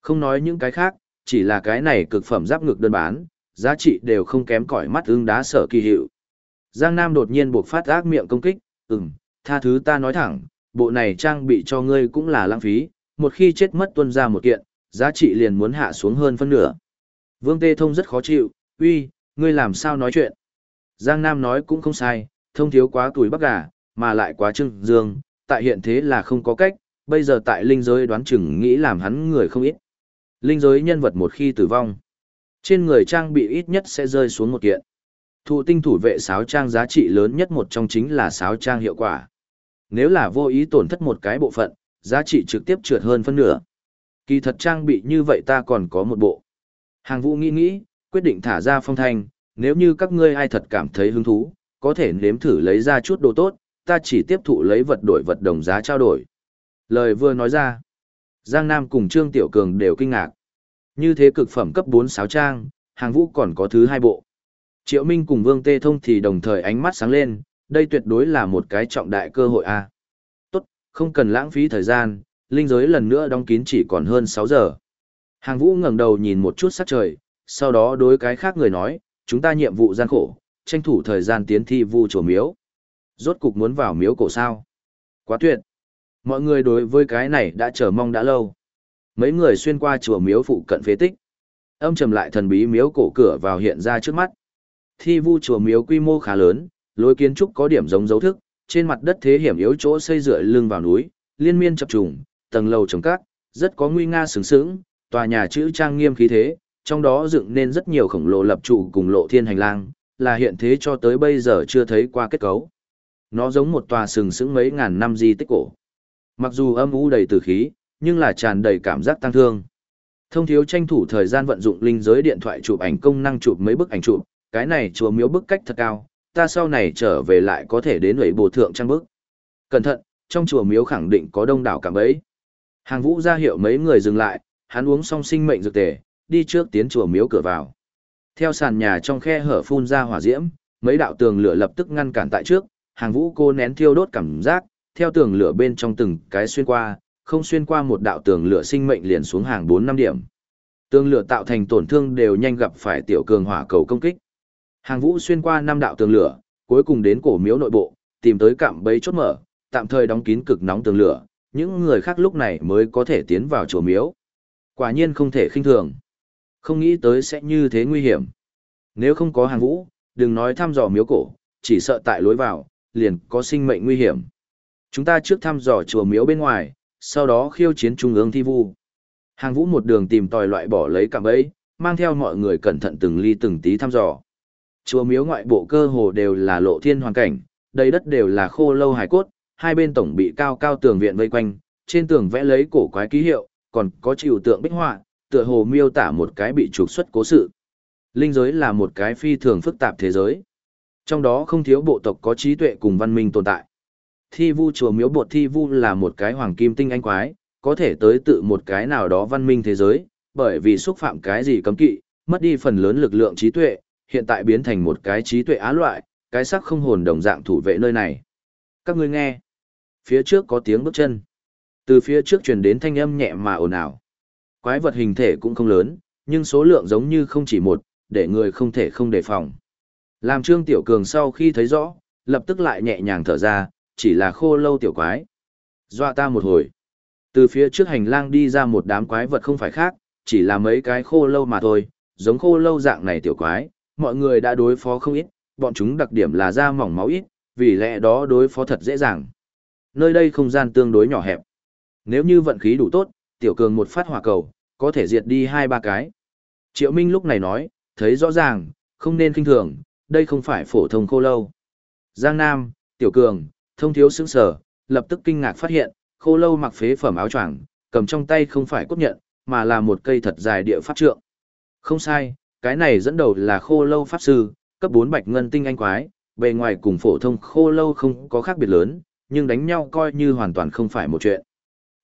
Không nói những cái khác, chỉ là cái này cực phẩm giáp ngực đơn bán, giá trị đều không kém cỏi mắt ưng đá sở kỳ hiệu. Giang Nam đột nhiên buộc phát ác miệng công kích, ừm, tha thứ ta nói thẳng, bộ này trang bị cho ngươi cũng là lãng phí, một khi chết mất tuân ra một kiện, giá trị liền muốn hạ xuống hơn phân nửa. Vương Tê Thông rất khó chịu, uy, ngươi làm sao nói chuyện. Giang Nam nói cũng không sai, thông thiếu quá tuổi bắc gà, mà lại quá trưng dương, tại hiện thế là không có cách, bây giờ tại linh giới đoán chừng nghĩ làm hắn người không ít. Linh giới nhân vật một khi tử vong, trên người trang bị ít nhất sẽ rơi xuống một kiện. Thụ tinh thủ vệ sáo trang giá trị lớn nhất một trong chính là sáo trang hiệu quả. Nếu là vô ý tổn thất một cái bộ phận, giá trị trực tiếp trượt hơn phân nửa. Kỳ thật trang bị như vậy ta còn có một bộ. Hàng vũ nghĩ nghĩ, quyết định thả ra phong thanh, nếu như các ngươi ai thật cảm thấy hứng thú, có thể nếm thử lấy ra chút đồ tốt, ta chỉ tiếp thụ lấy vật đổi vật đồng giá trao đổi. Lời vừa nói ra, Giang Nam cùng Trương Tiểu Cường đều kinh ngạc. Như thế cực phẩm cấp 4 sáo trang, hàng vũ còn có thứ hai bộ. Triệu Minh cùng Vương Tê Thông thì đồng thời ánh mắt sáng lên, đây tuyệt đối là một cái trọng đại cơ hội a. Tốt, không cần lãng phí thời gian, linh giới lần nữa đóng kín chỉ còn hơn 6 giờ. Hàng Vũ ngẩng đầu nhìn một chút sắc trời, sau đó đối cái khác người nói, chúng ta nhiệm vụ gian khổ, tranh thủ thời gian tiến thi vu chùa miếu. Rốt cục muốn vào miếu cổ sao. Quá tuyệt. Mọi người đối với cái này đã chờ mong đã lâu. Mấy người xuyên qua chùa miếu phụ cận phế tích. Âm trầm lại thần bí miếu cổ cửa vào hiện ra trước mắt. Thi vu chùa miếu quy mô khá lớn, lối kiến trúc có điểm giống dấu thức, trên mặt đất thế hiểm yếu chỗ xây dựa lưng vào núi, liên miên chập trùng, tầng lầu trồng cát, rất có nguy nga sướng sướng, tòa nhà chữ trang nghiêm khí thế, trong đó dựng nên rất nhiều khổng lồ lập trụ cùng lộ thiên hành lang, là hiện thế cho tới bây giờ chưa thấy qua kết cấu. Nó giống một tòa sừng sững mấy ngàn năm di tích cổ. Mặc dù âm u đầy tử khí, nhưng là tràn đầy cảm giác tăng thương. Thông thiếu tranh thủ thời gian vận dụng linh giới điện thoại chụp ảnh công năng chụp mấy bức ảnh chụp, cái này chùa miếu bức cách thật cao, ta sau này trở về lại có thể đến ủy bồ thượng trang bức. Cẩn thận, trong chùa miếu khẳng định có đông đảo cảm ấy. Hàng vũ ra hiệu mấy người dừng lại, hắn uống xong sinh mệnh dược tề, đi trước tiến chùa miếu cửa vào. Theo sàn nhà trong khe hở phun ra hỏa diễm, mấy đạo tường lửa lập tức ngăn cản tại trước, hàng vũ cô nén thiêu đốt cảm giác, theo tường lửa bên trong từng cái xuyên qua, không xuyên qua một đạo tường lửa sinh mệnh liền xuống hàng 4 năm điểm. Tường lửa tạo thành tổn thương đều nhanh gặp phải tiểu cường hỏa cầu công kích. Hàng vũ xuyên qua năm đạo tường lửa, cuối cùng đến cổ miếu nội bộ, tìm tới cạm bẫy chốt mở, tạm thời đóng kín cực nóng tường lửa, những người khác lúc này mới có thể tiến vào chùa miếu. Quả nhiên không thể khinh thường. Không nghĩ tới sẽ như thế nguy hiểm. Nếu không có hàng vũ, đừng nói thăm dò miếu cổ, chỉ sợ tại lối vào, liền có sinh mệnh nguy hiểm. Chúng ta trước thăm dò chùa miếu bên ngoài, sau đó khiêu chiến trung ương thi vu. Hàng vũ một đường tìm tòi loại bỏ lấy cạm bẫy, mang theo mọi người cẩn thận từng ly từng tí thăm dò. Chùa miếu ngoại bộ cơ hồ đều là lộ thiên hoàn cảnh, đầy đất đều là khô lâu hải cốt, hai bên tổng bị cao cao tường viện vây quanh, trên tường vẽ lấy cổ quái ký hiệu, còn có chịu tượng bích họa, tựa hồ miêu tả một cái bị trục xuất cố sự. Linh giới là một cái phi thường phức tạp thế giới. Trong đó không thiếu bộ tộc có trí tuệ cùng văn minh tồn tại. Thi vu chùa miếu bột thi vu là một cái hoàng kim tinh anh quái, có thể tới tự một cái nào đó văn minh thế giới, bởi vì xúc phạm cái gì cấm kỵ, mất đi phần lớn lực lượng trí tuệ, hiện tại biến thành một cái trí tuệ á loại, cái sắc không hồn đồng dạng thủ vệ nơi này. Các ngươi nghe. Phía trước có tiếng bước chân. Từ phía trước truyền đến thanh âm nhẹ mà ồn ào. Quái vật hình thể cũng không lớn, nhưng số lượng giống như không chỉ một, để người không thể không đề phòng. Làm Trương Tiểu Cường sau khi thấy rõ, lập tức lại nhẹ nhàng thở ra, chỉ là khô lâu tiểu quái. Dọa ta một hồi. Từ phía trước hành lang đi ra một đám quái vật không phải khác, chỉ là mấy cái khô lâu mà thôi, giống khô lâu dạng này tiểu quái, mọi người đã đối phó không ít, bọn chúng đặc điểm là da mỏng máu ít, vì lẽ đó đối phó thật dễ dàng. Nơi đây không gian tương đối nhỏ hẹp. Nếu như vận khí đủ tốt, tiểu cường một phát hỏa cầu, có thể diệt đi hai ba cái. Triệu Minh lúc này nói, thấy rõ ràng, không nên kinh thường, đây không phải phổ thông khô lâu. Giang Nam, Tiểu Cường, thông thiếu sững sở, lập tức kinh ngạc phát hiện, khô lâu mặc phế phẩm áo choàng, cầm trong tay không phải cốt nhận, mà là một cây thật dài địa pháp trượng. Không sai, cái này dẫn đầu là khô lâu pháp sư, cấp 4 bạch ngân tinh anh quái, bề ngoài cùng phổ thông khô lâu không có khác biệt lớn, nhưng đánh nhau coi như hoàn toàn không phải một chuyện.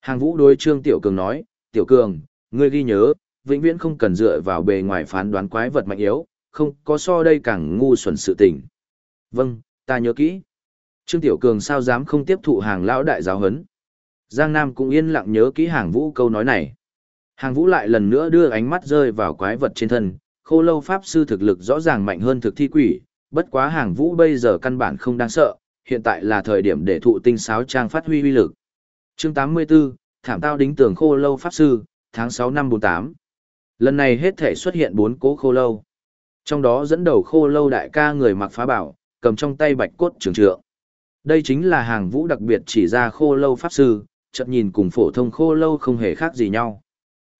Hàng vũ đối trương Tiểu Cường nói, Tiểu Cường, ngươi ghi nhớ, vĩnh viễn không cần dựa vào bề ngoài phán đoán quái vật mạnh yếu, không có so đây càng ngu xuẩn sự tình. Vâng, ta nhớ kỹ. Trương Tiểu Cường sao dám không tiếp thụ hàng lão đại giáo huấn. Giang Nam cũng yên lặng nhớ kỹ hàng vũ câu nói này. Hàng vũ lại lần nữa đưa ánh mắt rơi vào quái vật trên thân, khô lâu pháp sư thực lực rõ ràng mạnh hơn thực thi quỷ, bất quá hàng vũ bây giờ căn bản không đáng sợ, hiện tại là thời điểm để thụ tinh sáo trang phát huy uy lực. Chương 84, Thảm tao đính tường khô lâu pháp sư, tháng 6 năm 48. Lần này hết thể xuất hiện bốn cố khô lâu. Trong đó dẫn đầu khô lâu đại ca người mặc phá bảo, cầm trong tay bạch cốt trường trượng. Đây chính là hàng vũ đặc biệt chỉ ra khô lâu pháp sư, chợt nhìn cùng phổ thông khô lâu không hề khác gì nhau.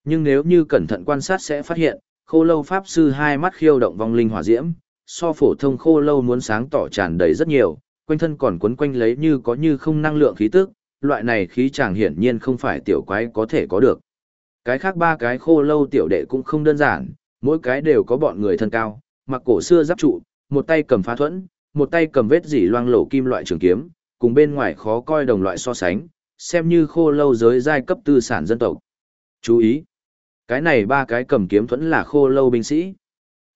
Nhưng nếu như cẩn thận quan sát sẽ phát hiện, khô lâu pháp sư hai mắt khiêu động vong linh hỏa diễm, so phổ thông khô lâu muốn sáng tỏ tràn đầy rất nhiều, quanh thân còn quấn quanh lấy như có như không năng lượng khí tức, loại này khí chàng hiển nhiên không phải tiểu quái có thể có được. Cái khác ba cái khô lâu tiểu đệ cũng không đơn giản, mỗi cái đều có bọn người thân cao, mặc cổ xưa giáp trụ, một tay cầm phá thuẫn, một tay cầm vết dỉ loang lổ kim loại trường kiếm, cùng bên ngoài khó coi đồng loại so sánh, xem như khô lâu giới giai cấp tư sản dân tộc. Chú ý! Cái này ba cái cầm kiếm thuẫn là khô lâu binh sĩ.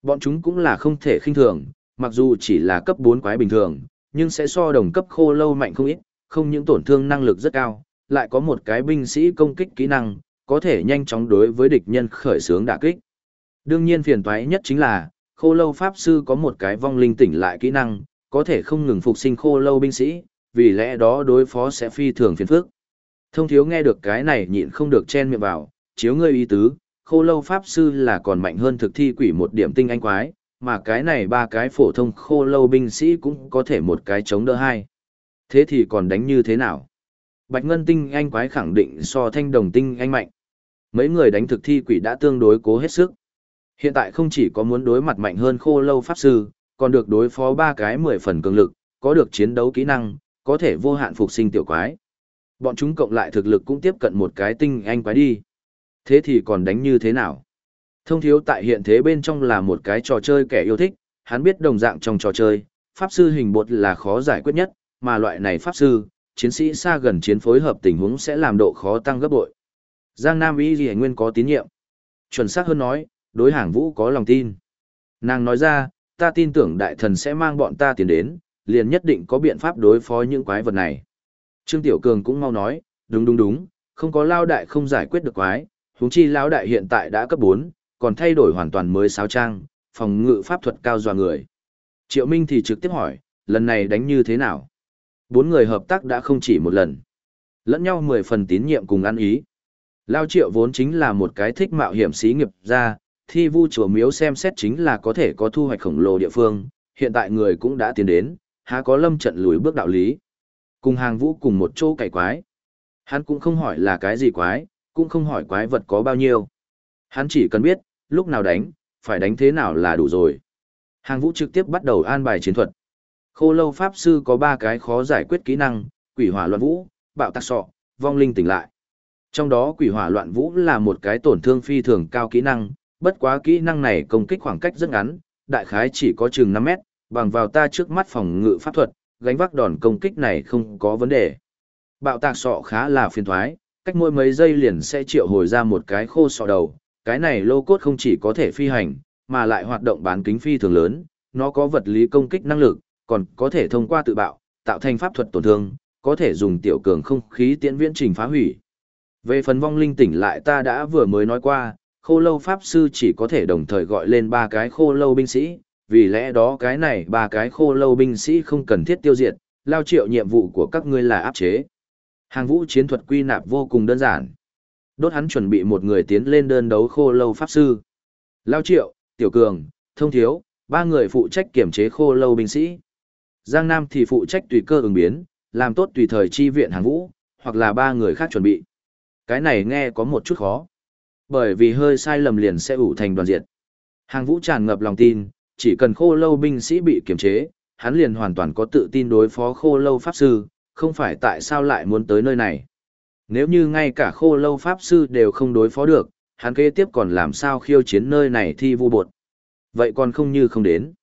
Bọn chúng cũng là không thể khinh thường, mặc dù chỉ là cấp 4 quái bình thường, nhưng sẽ so đồng cấp khô lâu mạnh không ít, không những tổn thương năng lực rất cao, lại có một cái binh sĩ công kích kỹ năng, có thể nhanh chóng đối với địch nhân khởi xướng đả kích. Đương nhiên phiền toái nhất chính là, khô lâu pháp sư có một cái vong linh tỉnh lại kỹ năng, có thể không ngừng phục sinh khô lâu binh sĩ, vì lẽ đó đối phó sẽ phi thường phiền phức. Thông thiếu nghe được cái này nhịn không được chen miệng vào, chiếu ngươi ý tứ, khô lâu pháp sư là còn mạnh hơn thực thi quỷ một điểm tinh anh quái, mà cái này ba cái phổ thông khô lâu binh sĩ cũng có thể một cái chống đỡ hai. Thế thì còn đánh như thế nào? Bạch ngân tinh anh quái khẳng định so thanh đồng tinh anh mạnh. Mấy người đánh thực thi quỷ đã tương đối cố hết sức. Hiện tại không chỉ có muốn đối mặt mạnh hơn khô lâu pháp sư, còn được đối phó ba cái mười phần cường lực, có được chiến đấu kỹ năng, có thể vô hạn phục sinh tiểu quái. Bọn chúng cộng lại thực lực cũng tiếp cận một cái tinh anh quái đi. Thế thì còn đánh như thế nào? Thông thiếu tại hiện thế bên trong là một cái trò chơi kẻ yêu thích, hắn biết đồng dạng trong trò chơi, pháp sư hình bột là khó giải quyết nhất, mà loại này pháp sư, chiến sĩ xa gần chiến phối hợp tình huống sẽ làm độ khó tăng gấp bội. Giang Nam Y Ghi Nguyên có tín nhiệm. Chuẩn xác hơn nói, đối hàng vũ có lòng tin. Nàng nói ra, ta tin tưởng đại thần sẽ mang bọn ta tiền đến, liền nhất định có biện pháp đối phó những quái vật này. Trương Tiểu Cường cũng mau nói, đúng đúng đúng, không có lao đại không giải quyết được quái, huống chi lao đại hiện tại đã cấp 4, còn thay đổi hoàn toàn mới sáo trang, phòng ngự pháp thuật cao dọa người. Triệu Minh thì trực tiếp hỏi, lần này đánh như thế nào? Bốn người hợp tác đã không chỉ một lần. Lẫn nhau mười phần tín nhiệm cùng ăn ý. Lao triệu vốn chính là một cái thích mạo hiểm xí nghiệp ra, thi vu chùa miếu xem xét chính là có thể có thu hoạch khổng lồ địa phương, hiện tại người cũng đã tiến đến, há có lâm trận lùi bước đạo lý. Cùng hàng vũ cùng một chỗ cải quái. Hắn cũng không hỏi là cái gì quái, cũng không hỏi quái vật có bao nhiêu. Hắn chỉ cần biết, lúc nào đánh, phải đánh thế nào là đủ rồi. Hàng vũ trực tiếp bắt đầu an bài chiến thuật. Khô lâu pháp sư có ba cái khó giải quyết kỹ năng, quỷ hỏa loạn vũ, bạo tạc sọ, vong linh tỉnh lại. Trong đó quỷ hỏa loạn vũ là một cái tổn thương phi thường cao kỹ năng, bất quá kỹ năng này công kích khoảng cách rất ngắn, đại khái chỉ có chừng 5 mét, bằng vào ta trước mắt phòng ngự pháp thuật, gánh vác đòn công kích này không có vấn đề. Bạo tạc sọ khá là phiền thoái, cách mỗi mấy giây liền sẽ triệu hồi ra một cái khô sọ đầu, cái này lô cốt không chỉ có thể phi hành, mà lại hoạt động bán kính phi thường lớn, nó có vật lý công kích năng lực, còn có thể thông qua tự bạo, tạo thành pháp thuật tổn thương, có thể dùng tiểu cường không khí tiễn viễn trình phá hủy. Về phần vong linh tỉnh lại ta đã vừa mới nói qua, khô lâu pháp sư chỉ có thể đồng thời gọi lên ba cái khô lâu binh sĩ, vì lẽ đó cái này ba cái khô lâu binh sĩ không cần thiết tiêu diệt, lao triệu nhiệm vụ của các ngươi là áp chế. Hàng vũ chiến thuật quy nạp vô cùng đơn giản. Đốt hắn chuẩn bị một người tiến lên đơn đấu khô lâu pháp sư. Lao triệu, Tiểu Cường, Thông Thiếu, ba người phụ trách kiểm chế khô lâu binh sĩ. Giang Nam thì phụ trách tùy cơ ứng biến, làm tốt tùy thời chi viện hàng vũ, hoặc là ba người khác chuẩn bị. Cái này nghe có một chút khó. Bởi vì hơi sai lầm liền sẽ ủ thành đoàn diệt. Hàng vũ tràn ngập lòng tin, chỉ cần khô lâu binh sĩ bị kiềm chế, hắn liền hoàn toàn có tự tin đối phó khô lâu pháp sư, không phải tại sao lại muốn tới nơi này. Nếu như ngay cả khô lâu pháp sư đều không đối phó được, hắn kế tiếp còn làm sao khiêu chiến nơi này thi vu bột. Vậy còn không như không đến.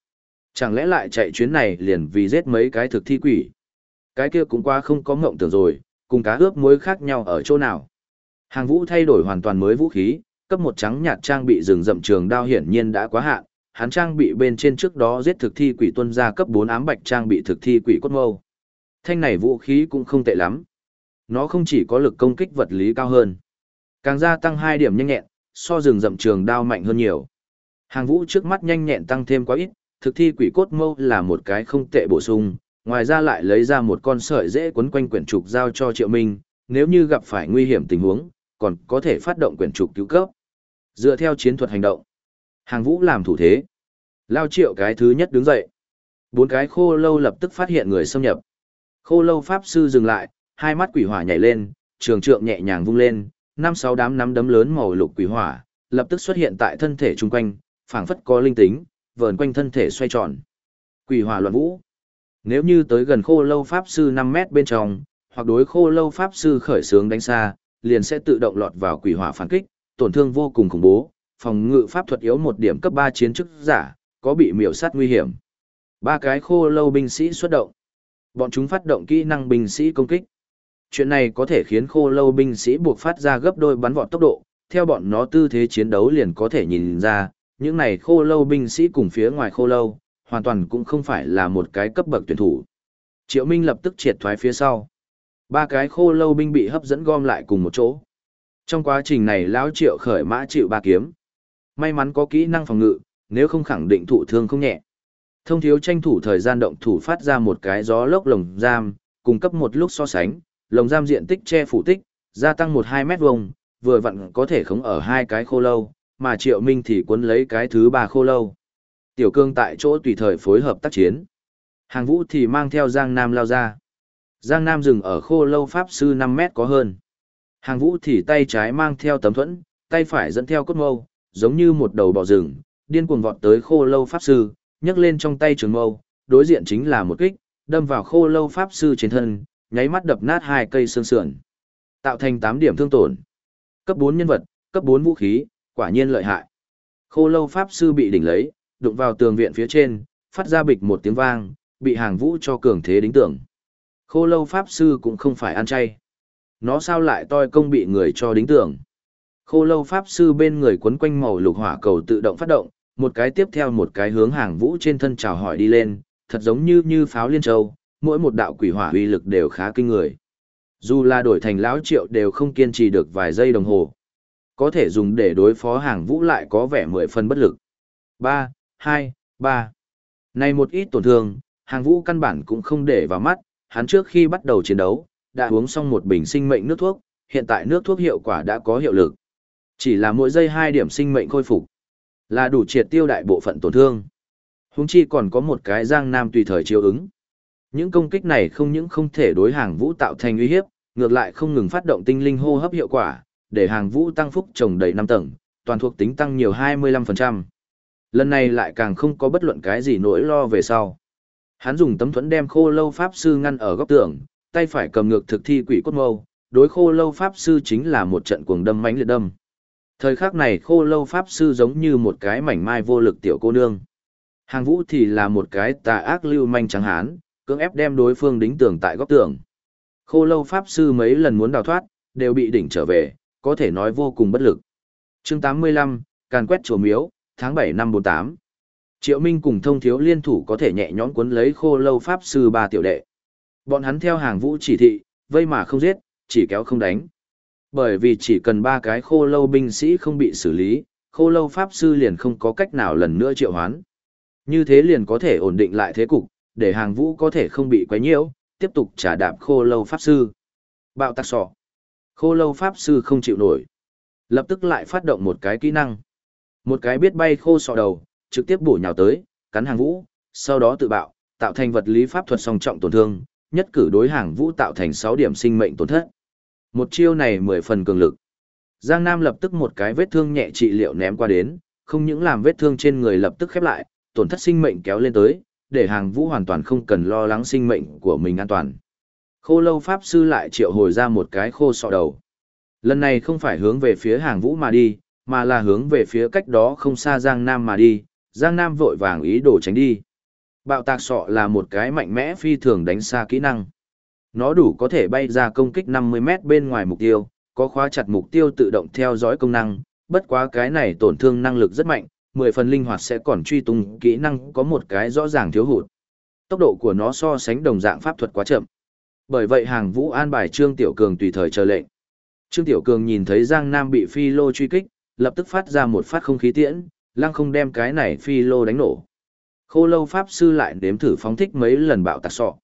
Chẳng lẽ lại chạy chuyến này liền vì giết mấy cái thực thi quỷ. Cái kia cũng qua không có ngộng tưởng rồi, cùng cá ướp muối khác nhau ở chỗ nào. Hàng vũ thay đổi hoàn toàn mới vũ khí, cấp một trắng nhạt trang bị rừng rậm trường đao hiển nhiên đã quá hạn, hắn trang bị bên trên trước đó giết thực thi quỷ tuân ra cấp 4 ám bạch trang bị thực thi quỷ cốt mâu. Thanh này vũ khí cũng không tệ lắm. Nó không chỉ có lực công kích vật lý cao hơn, càng gia tăng 2 điểm nhanh nhẹn, so rừng rậm trường đao mạnh hơn nhiều. Hàng vũ trước mắt nhanh nhẹn tăng thêm quá ít, thực thi quỷ cốt mâu là một cái không tệ bổ sung, ngoài ra lại lấy ra một con sợi dễ quấn quanh quyển trục giao cho Triệu Minh, nếu như gặp phải nguy hiểm tình huống, còn có thể phát động quyển trục cứu cấp. Dựa theo chiến thuật hành động, hàng vũ làm thủ thế. Lao Triệu cái thứ nhất đứng dậy. Bốn cái khô lâu lập tức phát hiện người xâm nhập. Khô lâu pháp sư dừng lại, hai mắt quỷ hỏa nhảy lên, trường trượng nhẹ nhàng vung lên, năm sáu đám nắm đấm lớn màu lục quỷ hỏa, lập tức xuất hiện tại thân thể chung quanh, phảng phất có linh tính, vờn quanh thân thể xoay tròn. Quỷ hỏa loạn vũ. Nếu như tới gần khô lâu pháp sư 5 mét bên trong, hoặc đối khô lâu pháp sư khởi sướng đánh xa, liền sẽ tự động lọt vào quỷ hỏa phản kích, tổn thương vô cùng khủng bố, phòng ngự pháp thuật yếu một điểm cấp 3 chiến chức giả, có bị miểu sát nguy hiểm. Ba cái khô lâu binh sĩ xuất động. Bọn chúng phát động kỹ năng binh sĩ công kích. Chuyện này có thể khiến khô lâu binh sĩ buộc phát ra gấp đôi bắn vọt tốc độ, theo bọn nó tư thế chiến đấu liền có thể nhìn ra, những này khô lâu binh sĩ cùng phía ngoài khô lâu, hoàn toàn cũng không phải là một cái cấp bậc tuyển thủ. Triệu Minh lập tức triệt thoái phía sau. Ba cái khô lâu binh bị hấp dẫn gom lại cùng một chỗ. Trong quá trình này lão Triệu khởi mã chịu ba kiếm. May mắn có kỹ năng phòng ngự, nếu không khẳng định thụ thương không nhẹ. Thông thiếu tranh thủ thời gian động thủ phát ra một cái gió lốc lồng giam, cung cấp một lúc so sánh, lồng giam diện tích che phủ tích, gia tăng một hai mét vuông, vừa vặn có thể khống ở hai cái khô lâu, mà Triệu Minh thì cuốn lấy cái thứ ba khô lâu. Tiểu cương tại chỗ tùy thời phối hợp tác chiến. Hàng vũ thì mang theo Giang Nam lao ra. Giang Nam dừng ở khô lâu pháp sư 5 mét có hơn. Hàng vũ thì tay trái mang theo tấm thuẫn, tay phải dẫn theo cốt mâu, giống như một đầu bò rừng, điên cuồng vọt tới khô lâu pháp sư, nhấc lên trong tay trường mâu, đối diện chính là một kích, đâm vào khô lâu pháp sư trên thân, nháy mắt đập nát hai cây xương sườn, tạo thành 8 điểm thương tổn. Cấp 4 nhân vật, cấp 4 vũ khí, quả nhiên lợi hại. Khô lâu pháp sư bị đỉnh lấy, đụng vào tường viện phía trên, phát ra bịch một tiếng vang, bị hàng vũ cho cường thế đính tưởng. Khô lâu pháp sư cũng không phải ăn chay. Nó sao lại toi công bị người cho đính tưởng. Khô lâu pháp sư bên người quấn quanh màu lục hỏa cầu tự động phát động, một cái tiếp theo một cái hướng hàng vũ trên thân chào hỏi đi lên, thật giống như như pháo liên châu, mỗi một đạo quỷ hỏa uy lực đều khá kinh người. Dù là đổi thành lão triệu đều không kiên trì được vài giây đồng hồ. Có thể dùng để đối phó hàng vũ lại có vẻ mười phần bất lực. 3, 2, 3. Này một ít tổn thương, hàng vũ căn bản cũng không để vào mắt, hắn trước khi bắt đầu chiến đấu, đã uống xong một bình sinh mệnh nước thuốc, hiện tại nước thuốc hiệu quả đã có hiệu lực. Chỉ là mỗi giây 2 điểm sinh mệnh khôi phục, là đủ triệt tiêu đại bộ phận tổn thương. Húng chi còn có một cái giang nam tùy thời chiếu ứng. Những công kích này không những không thể đối hàng vũ tạo thành uy hiếp, ngược lại không ngừng phát động tinh linh hô hấp hiệu quả, để hàng vũ tăng phúc trồng đầy 5 tầng, toàn thuộc tính tăng nhiều 25%. Lần này lại càng không có bất luận cái gì nỗi lo về sau. Hắn dùng tấm thuẫn đem khô lâu pháp sư ngăn ở góc tường, tay phải cầm ngược thực thi quỷ cốt mâu, đối khô lâu pháp sư chính là một trận cuồng đâm mãnh liệt đâm. Thời khắc này khô lâu pháp sư giống như một cái mảnh mai vô lực tiểu cô nương. Hàng vũ thì là một cái tà ác lưu manh trắng hán, cưỡng ép đem đối phương đính tường tại góc tường. Khô lâu pháp sư mấy lần muốn đào thoát, đều bị đỉnh trở về, có thể nói vô cùng bất lực. chương 85, càn quét chùa miếu, tháng 7 năm 48. Triệu Minh cùng thông thiếu liên thủ có thể nhẹ nhõm cuốn lấy khô lâu pháp sư ba tiểu đệ. Bọn hắn theo hàng vũ chỉ thị, vây mà không giết, chỉ kéo không đánh. Bởi vì chỉ cần ba cái khô lâu binh sĩ không bị xử lý, khô lâu pháp sư liền không có cách nào lần nữa triệu hoán. Như thế liền có thể ổn định lại thế cục, để hàng vũ có thể không bị quấy nhiễu, tiếp tục trả đạp khô lâu pháp sư. Bạo tạc sọ. Khô lâu pháp sư không chịu nổi. Lập tức lại phát động một cái kỹ năng. Một cái biết bay khô sọ đầu, trực tiếp bổ nhào tới, cắn hàng vũ, sau đó tự bạo, tạo thành vật lý pháp thuật song trọng tổn thương, nhất cử đối hàng vũ tạo thành 6 điểm sinh mệnh tổn thất. Một chiêu này 10 phần cường lực. Giang Nam lập tức một cái vết thương nhẹ trị liệu ném qua đến, không những làm vết thương trên người lập tức khép lại, tổn thất sinh mệnh kéo lên tới, để hàng vũ hoàn toàn không cần lo lắng sinh mệnh của mình an toàn. Khô lâu pháp sư lại triệu hồi ra một cái khô sọ đầu. Lần này không phải hướng về phía hàng vũ mà đi, mà là hướng về phía cách đó không xa Giang Nam mà đi, Giang Nam vội vàng ý đồ tránh đi. Bạo tạc sọ là một cái mạnh mẽ phi thường đánh xa kỹ năng. Nó đủ có thể bay ra công kích 50 mét bên ngoài mục tiêu, có khóa chặt mục tiêu tự động theo dõi công năng, bất quá cái này tổn thương năng lực rất mạnh, 10 phần linh hoạt sẽ còn truy tung kỹ năng có một cái rõ ràng thiếu hụt. Tốc độ của nó so sánh đồng dạng pháp thuật quá chậm. Bởi vậy hàng vũ an bài Trương Tiểu Cường tùy thời chờ lệnh. Trương Tiểu Cường nhìn thấy Giang Nam bị phi lô truy kích, lập tức phát ra một phát không khí tiễn, lăng không đem cái này phi lô đánh nổ. Khô lâu pháp sư lại nếm thử phóng thích mấy lần bạo tạc sọ.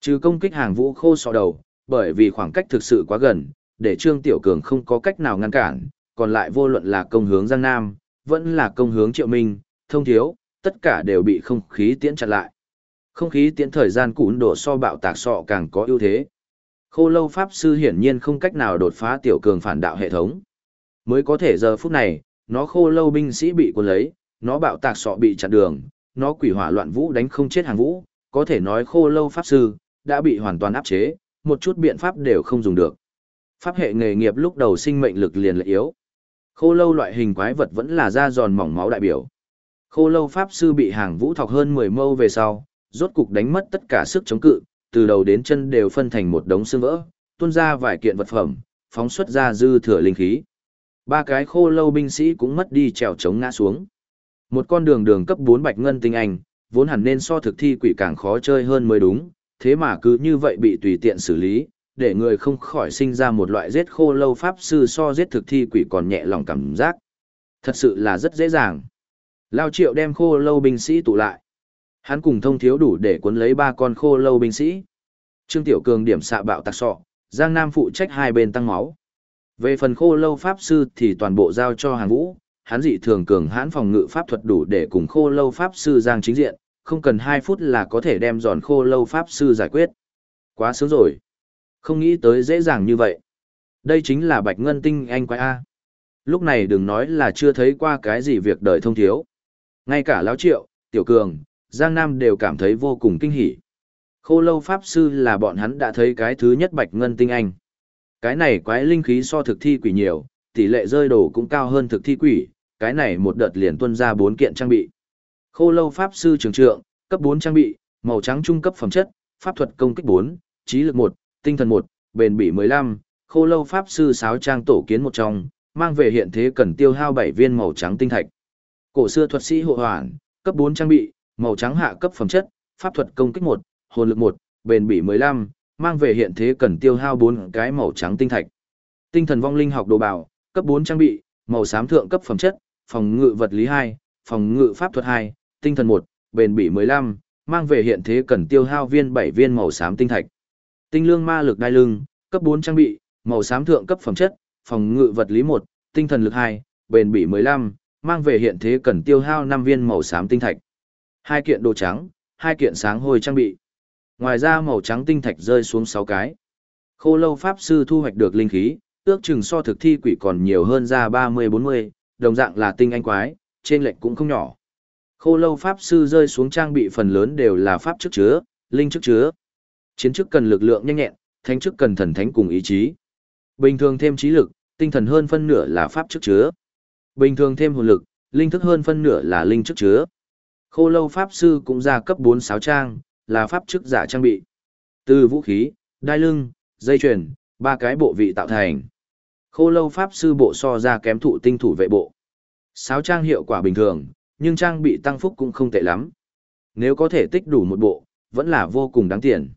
Trừ công kích hàng vũ khô sọ đầu, bởi vì khoảng cách thực sự quá gần, để Trương Tiểu Cường không có cách nào ngăn cản, còn lại vô luận là công hướng Giang Nam, vẫn là công hướng Triệu Minh, thông thiếu, tất cả đều bị không khí tiễn chặn lại. Không khí tiễn thời gian cũn đổ so bạo tạc sọ càng có ưu thế. Khô lâu pháp sư hiển nhiên không cách nào đột phá Tiểu Cường phản đạo hệ thống. Mới có thể giờ phút này, nó khô lâu binh sĩ bị cuốn lấy, nó bạo tạc sọ bị chặn đường, nó quỷ hỏa loạn vũ đánh không chết hàng vũ, có thể nói khô lâu pháp sư, đã bị hoàn toàn áp chế, một chút biện pháp đều không dùng được. Pháp hệ nghề nghiệp lúc đầu sinh mệnh lực liền lại yếu. Khô lâu loại hình quái vật vẫn là da giòn mỏng máu đại biểu. Khô lâu pháp sư bị hàng vũ thọc hơn 10 mâu về sau, rốt cục đánh mất tất cả sức chống cự, từ đầu đến chân đều phân thành một đống xương vỡ, tuôn ra vài kiện vật phẩm, phóng xuất ra dư thừa linh khí. Ba cái khô lâu binh sĩ cũng mất đi trèo chống ngã xuống. Một con đường đường cấp 4 bạch ngân tinh anh, vốn hẳn nên so thực thi quỷ càng khó chơi hơn mới đúng, thế mà cứ như vậy bị tùy tiện xử lý, để người không khỏi sinh ra một loại giết khô lâu pháp sư so giết thực thi quỷ còn nhẹ lòng cảm giác. Thật sự là rất dễ dàng. Lao triệu đem khô lâu binh sĩ tụ lại. Hắn cùng thông thiếu đủ để cuốn lấy ba con khô lâu binh sĩ. Trương Tiểu Cường điểm xạ bạo tạc sọ, Giang Nam phụ trách hai bên tăng máu. Về phần khô lâu pháp sư thì toàn bộ giao cho hàng vũ, hắn dị thường cường hãn phòng ngự pháp thuật đủ để cùng khô lâu pháp sư giang chính diện, không cần 2 phút là có thể đem giòn khô lâu pháp sư giải quyết. Quá sướng rồi. Không nghĩ tới dễ dàng như vậy. Đây chính là bạch ngân tinh anh quái A. Lúc này đừng nói là chưa thấy qua cái gì việc đời thông thiếu. Ngay cả lão triệu, tiểu cường, giang nam đều cảm thấy vô cùng kinh hỉ. Khô lâu pháp sư là bọn hắn đã thấy cái thứ nhất bạch ngân tinh anh. Cái này quái linh khí so thực thi quỷ nhiều, tỷ lệ rơi đồ cũng cao hơn thực thi quỷ, cái này một đợt liền tuân ra bốn kiện trang bị. Khô lâu pháp sư trường trượng, cấp bốn trang bị, màu trắng trung cấp phẩm chất, pháp thuật công kích bốn, trí lực một, tinh thần một, bền bỉ 15, khô lâu pháp sư sáo trang tổ kiến một trong, mang về hiện thế cần tiêu hao bảy viên màu trắng tinh thạch. Cổ xưa thuật sĩ hộ hoàn, cấp bốn trang bị, màu trắng hạ cấp phẩm chất, pháp thuật công kích một, hồn lực một, bền bỉ 15, mang về hiện thế cần tiêu hao 4 cái màu trắng tinh thạch. Tinh thần vong linh học đồ bảo, cấp 4 trang bị, màu xám thượng cấp phẩm chất, phòng ngự vật lý 2, phòng ngự pháp thuật 2, tinh thần 1, bền bỉ 15, mang về hiện thế cần tiêu hao viên 7 viên màu xám tinh thạch. Tinh lương ma lực đai lưng, cấp 4 trang bị, màu xám thượng cấp phẩm chất, phòng ngự vật lý 1, tinh thần lực 2, bền bỉ 15, mang về hiện thế cần tiêu hao 5 viên màu xám tinh thạch. Hai kiện đồ trắng, hai kiện sáng hồi trang bị. Ngoài ra màu trắng tinh thạch rơi xuống 6 cái. Khô lâu pháp sư thu hoạch được linh khí, ước chừng so thực thi quỷ còn nhiều hơn ra 30-40, đồng dạng là tinh anh quái, trên lệnh cũng không nhỏ. Khô lâu pháp sư rơi xuống trang bị phần lớn đều là pháp chức chứa, linh chức chứa. Chiến chức cần lực lượng nhanh nhẹn, thánh chức cần thần thánh cùng ý chí. Bình thường thêm trí lực, tinh thần hơn phân nửa là pháp chức chứa. Bình thường thêm hồn lực, linh thức hơn phân nửa là linh chức chứa. Khô lâu pháp sư cũng ra cấp 4 sáo trang, là pháp chức giả trang bị. Từ vũ khí, đai lưng, dây chuyền, ba cái bộ vị tạo thành. Khô lâu pháp sư bộ so ra kém thụ tinh thủ vệ bộ. Sáo trang hiệu quả bình thường, nhưng trang bị tăng phúc cũng không tệ lắm. Nếu có thể tích đủ một bộ, vẫn là vô cùng đáng tiền.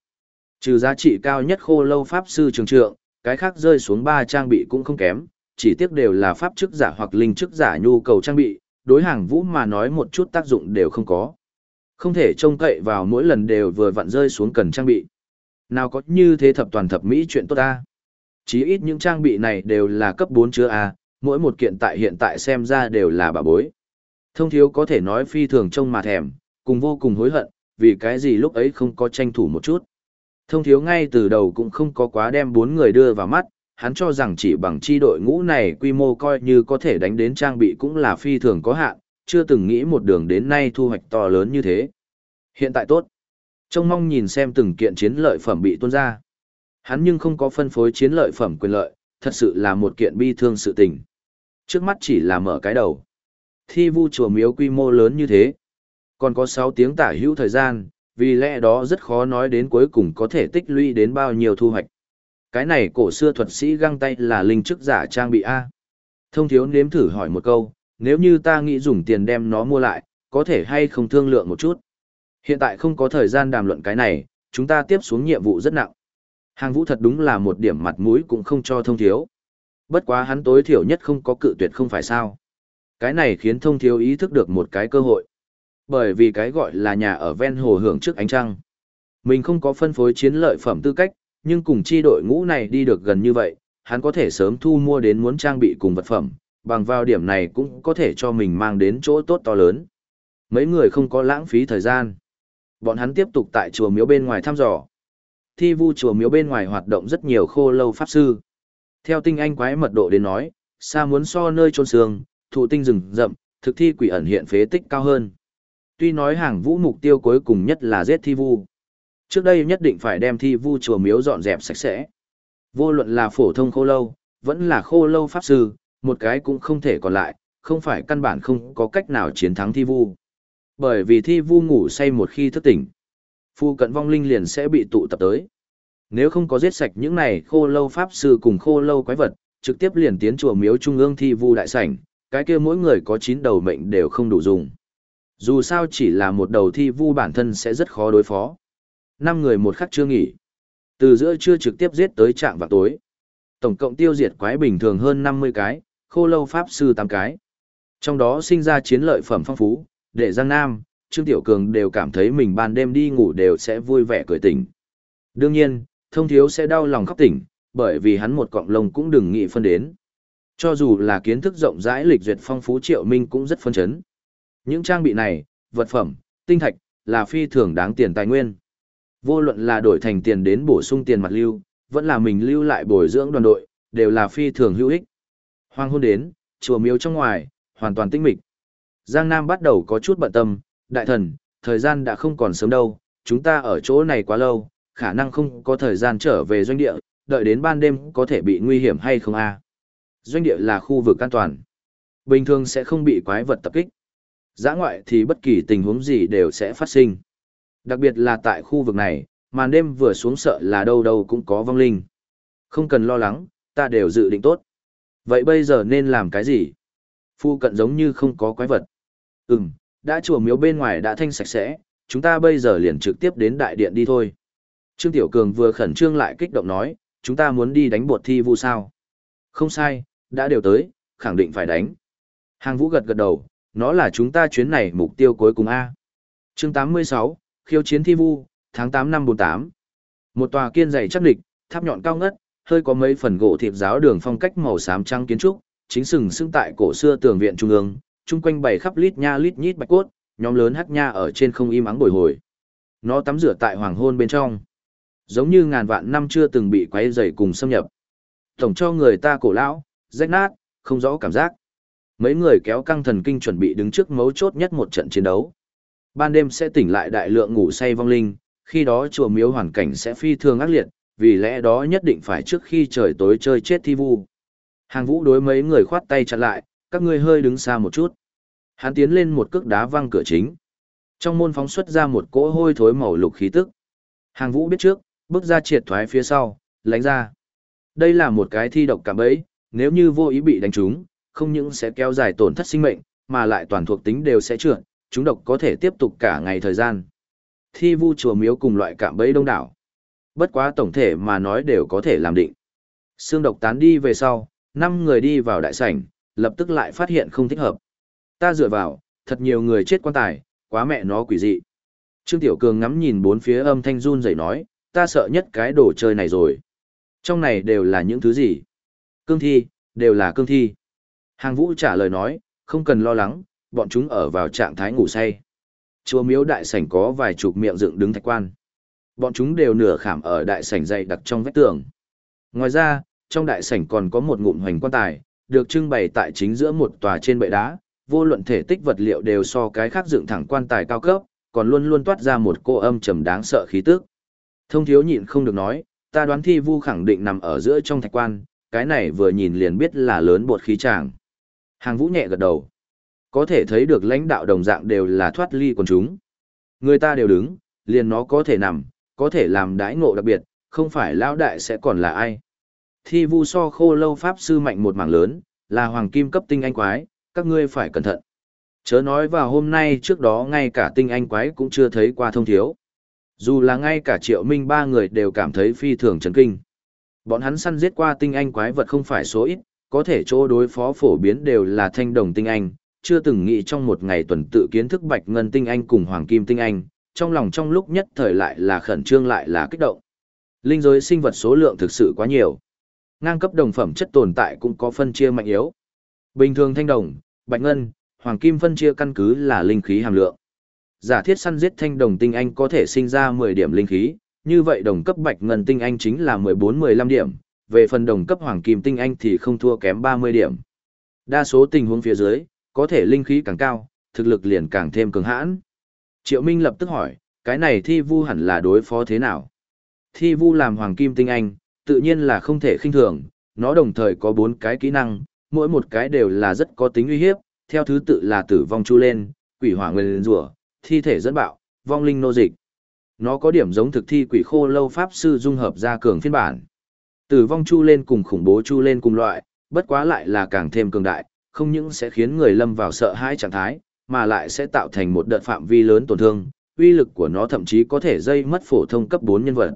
Trừ giá trị cao nhất khô lâu pháp sư trường trượng, cái khác rơi xuống ba trang bị cũng không kém, chỉ tiếc đều là pháp chức giả hoặc linh chức giả nhu cầu trang bị, đối hàng vũ mà nói một chút tác dụng đều không có. Không thể trông cậy vào mỗi lần đều vừa vặn rơi xuống cần trang bị. Nào có như thế thập toàn thập mỹ chuyện tốt ta. Chí ít những trang bị này đều là cấp 4 chứa A, mỗi một kiện tại hiện tại xem ra đều là bà bối. Thông thiếu có thể nói phi thường trông mà thèm, cùng vô cùng hối hận, vì cái gì lúc ấy không có tranh thủ một chút. Thông thiếu ngay từ đầu cũng không có quá đem bốn người đưa vào mắt, hắn cho rằng chỉ bằng chi đội ngũ này quy mô coi như có thể đánh đến trang bị cũng là phi thường có hạn, chưa từng nghĩ một đường đến nay thu hoạch to lớn như thế. Hiện tại tốt. Trông mong nhìn xem từng kiện chiến lợi phẩm bị tuôn ra. Hắn nhưng không có phân phối chiến lợi phẩm quyền lợi, thật sự là một kiện bi thương sự tình. Trước mắt chỉ là mở cái đầu. Thi vu chùa miếu quy mô lớn như thế. Còn có 6 tiếng tả hữu thời gian, vì lẽ đó rất khó nói đến cuối cùng có thể tích lũy đến bao nhiêu thu hoạch. Cái này cổ xưa thuật sĩ găng tay là linh chức giả trang bị A. Thông thiếu nếm thử hỏi một câu, nếu như ta nghĩ dùng tiền đem nó mua lại, có thể hay không thương lượng một chút. Hiện tại không có thời gian đàm luận cái này, chúng ta tiếp xuống nhiệm vụ rất nặng. Hàng vũ thật đúng là một điểm mặt mũi cũng không cho thông thiếu. Bất quá hắn tối thiểu nhất không có cự tuyệt không phải sao. Cái này khiến thông thiếu ý thức được một cái cơ hội. Bởi vì cái gọi là nhà ở ven hồ hưởng trước ánh trăng. Mình không có phân phối chiến lợi phẩm tư cách, nhưng cùng chi đội ngũ này đi được gần như vậy, hắn có thể sớm thu mua đến muốn trang bị cùng vật phẩm, bằng vào điểm này cũng có thể cho mình mang đến chỗ tốt to lớn. Mấy người không có lãng phí thời gian. Bọn hắn tiếp tục tại chùa miếu bên ngoài thăm dò. Thi vu chùa miếu bên ngoài hoạt động rất nhiều khô lâu pháp sư. Theo tinh anh quái mật độ đến nói, xa muốn so nơi trôn xương, thụ tinh rừng rậm, thực thi quỷ ẩn hiện phế tích cao hơn. Tuy nói hàng vũ mục tiêu cuối cùng nhất là giết thi vu. Trước đây nhất định phải đem thi vu chùa miếu dọn dẹp sạch sẽ. Vô luận là phổ thông khô lâu, vẫn là khô lâu pháp sư, một cái cũng không thể còn lại, không phải căn bản không có cách nào chiến thắng thi vu. Bởi vì thi vu ngủ say một khi thức tỉnh, phu cận vong linh liền sẽ bị tụ tập tới. Nếu không có giết sạch những này khô lâu pháp sư cùng khô lâu quái vật, trực tiếp liền tiến chùa miếu trung ương thi vu đại sảnh, cái kia mỗi người có 9 đầu mệnh đều không đủ dùng. Dù sao chỉ là một đầu thi vu bản thân sẽ rất khó đối phó. Năm người một khắc chưa nghỉ. Từ giữa trưa trực tiếp giết tới trạm vào tối. Tổng cộng tiêu diệt quái bình thường hơn 50 cái, khô lâu pháp sư tám cái. Trong đó sinh ra chiến lợi phẩm phong phú, để Giang Nam, Trương Tiểu Cường đều cảm thấy mình ban đêm đi ngủ đều sẽ vui vẻ cười tỉnh. Đương nhiên, thông thiếu sẽ đau lòng khóc tỉnh, bởi vì hắn một cọng lông cũng đừng nghĩ phân đến. Cho dù là kiến thức rộng rãi lịch duyệt phong phú Triệu Minh cũng rất phân chấn. Những trang bị này, vật phẩm, tinh thạch, là phi thường đáng tiền tài nguyên. Vô luận là đổi thành tiền đến bổ sung tiền mặt lưu, vẫn là mình lưu lại bồi dưỡng đoàn đội, đều là phi thường hữu ích. Hoàng hôn đến, chùa miếu trong ngoài, hoàn toàn tinh mịch. Giang Nam bắt đầu có chút bận tâm, đại thần, thời gian đã không còn sớm đâu, chúng ta ở chỗ này quá lâu, khả năng không có thời gian trở về doanh địa, đợi đến ban đêm có thể bị nguy hiểm hay không a? Doanh địa là khu vực an toàn. Bình thường sẽ không bị quái vật tập kích. Giã ngoại thì bất kỳ tình huống gì đều sẽ phát sinh. Đặc biệt là tại khu vực này, màn đêm vừa xuống sợ là đâu đâu cũng có vong linh. Không cần lo lắng, ta đều dự định tốt. Vậy bây giờ nên làm cái gì? Phu cận giống như không có quái vật. Ừm, đã chùa miếu bên ngoài đã thanh sạch sẽ, chúng ta bây giờ liền trực tiếp đến đại điện đi thôi. Trương Tiểu Cường vừa khẩn trương lại kích động nói, chúng ta muốn đi đánh bột thi vu sao. Không sai, đã đều tới, khẳng định phải đánh. Hàng vũ gật gật đầu, nó là chúng ta chuyến này mục tiêu cuối cùng A. chương 86, khiêu chiến thi vu, tháng 8 năm 48. Một tòa kiên dày chắc địch, tháp nhọn cao ngất, hơi có mấy phần gỗ thiệp giáo đường phong cách màu xám trắng kiến trúc, chính sừng sững tại cổ xưa tường viện trung ương, chung quanh bày khắp lít nha lít nhít bạch cốt, nhóm lớn hắc nha ở trên không im ắng bồi hồi. Nó tắm rửa tại hoàng hôn bên trong, giống như ngàn vạn năm chưa từng bị quấy rầy cùng xâm nhập. Tổng cho người ta cổ lão, rách nát, không rõ cảm giác. Mấy người kéo căng thần kinh chuẩn bị đứng trước mấu chốt nhất một trận chiến đấu. Ban đêm sẽ tỉnh lại đại lượng ngủ say vong linh, khi đó chùa miếu hoàn cảnh sẽ phi thường ác liệt, vì lẽ đó nhất định phải trước khi trời tối chơi chết thi vu. Hàng vũ đối mấy người khoát tay chặn lại, các ngươi hơi đứng xa một chút. Hắn tiến lên một cước đá văng cửa chính. Trong môn phóng xuất ra một cỗ hôi thối màu lục khí tức. Hàng vũ biết trước, bước ra triệt thoái phía sau, lánh ra. Đây là một cái thi độc cảm bẫy, nếu như vô ý bị đánh trúng, không những sẽ kéo dài tổn thất sinh mệnh, mà lại toàn thuộc tính đều sẽ trượt, chúng độc có thể tiếp tục cả ngày thời gian. Thi vu chùa miếu cùng loại cảm bẫy đông đảo. Bất quá tổng thể mà nói đều có thể làm định. Xương độc tán đi về sau, năm người đi vào đại sảnh, lập tức lại phát hiện không thích hợp. Ta dựa vào, thật nhiều người chết quan tài, quá mẹ nó quỷ dị. Trương Tiểu Cường ngắm nhìn bốn phía âm thanh run rẩy nói, ta sợ nhất cái đồ chơi này rồi. Trong này đều là những thứ gì? Cương thi, đều là cương thi. Hàng vũ trả lời nói, không cần lo lắng, bọn chúng ở vào trạng thái ngủ say. Chùa miếu đại sảnh có vài chục miệng dựng đứng thạch quan. Bọn chúng đều nửa khảm ở đại sảnh dày đặc trong vách tường. Ngoài ra, trong đại sảnh còn có một ngụm hoành quan tài, được trưng bày tại chính giữa một tòa trên bệ đá, vô luận thể tích vật liệu đều so cái khác dựng thẳng quan tài cao cấp, còn luôn luôn toát ra một cô âm trầm đáng sợ khí tức. Thông thiếu nhịn không được nói, ta đoán thi vu khẳng định nằm ở giữa trong thạch quan, cái này vừa nhìn liền biết là lớn bột khí tràng. Hàng vũ nhẹ gật đầu. Có thể thấy được lãnh đạo đồng dạng đều là thoát ly quần chúng. Người ta đều đứng, liền nó có thể nằm, có thể làm đãi ngộ đặc biệt, không phải lão đại sẽ còn là ai. Thi vu so khô lâu pháp sư mạnh một mảng lớn, là hoàng kim cấp tinh anh quái, các ngươi phải cẩn thận. Chớ nói vào hôm nay trước đó ngay cả tinh anh quái cũng chưa thấy qua thông thiếu. Dù là ngay cả triệu minh ba người đều cảm thấy phi thường chấn kinh. Bọn hắn săn giết qua tinh anh quái vật không phải số ít, có thể chỗ đối phó phổ biến đều là thanh đồng tinh anh, chưa từng nghĩ trong một ngày tuần tự kiến thức bạch ngân tinh anh cùng hoàng kim tinh anh, trong lòng trong lúc nhất thời lại là khẩn trương lại là kích động. Linh giới sinh vật số lượng thực sự quá nhiều. Ngang cấp đồng phẩm chất tồn tại cũng có phân chia mạnh yếu. Bình thường thanh đồng, bạch ngân, hoàng kim phân chia căn cứ là linh khí hàm lượng. Giả thiết săn giết thanh đồng tinh anh có thể sinh ra 10 điểm linh khí, như vậy đồng cấp bạch ngân tinh anh chính là 14-15 điểm, về phần đồng cấp hoàng kim tinh anh thì không thua kém 30 điểm. Đa số tình huống phía dưới, có thể linh khí càng cao, thực lực liền càng thêm cường hãn. Triệu Minh lập tức hỏi, cái này thi vu hẳn là đối phó thế nào? Thi vu làm hoàng kim tinh anh, tự nhiên là không thể khinh thường, nó đồng thời có bốn cái kỹ năng, mỗi một cái đều là rất có tính uy hiếp, theo thứ tự là tử vong chu lên, quỷ hỏa nguyên rủa, thi thể dẫn bạo, vong linh nô dịch. Nó có điểm giống thực thi quỷ khô lâu pháp sư dung hợp ra cường phiên bản. Tử vong chu lên cùng khủng bố chu lên cùng loại, bất quá lại là càng thêm cường đại, không những sẽ khiến người lâm vào sợ hãi trạng thái, mà lại sẽ tạo thành một đợt phạm vi lớn tổn thương, uy lực của nó thậm chí có thể dây mất phổ thông cấp 4 nhân vật.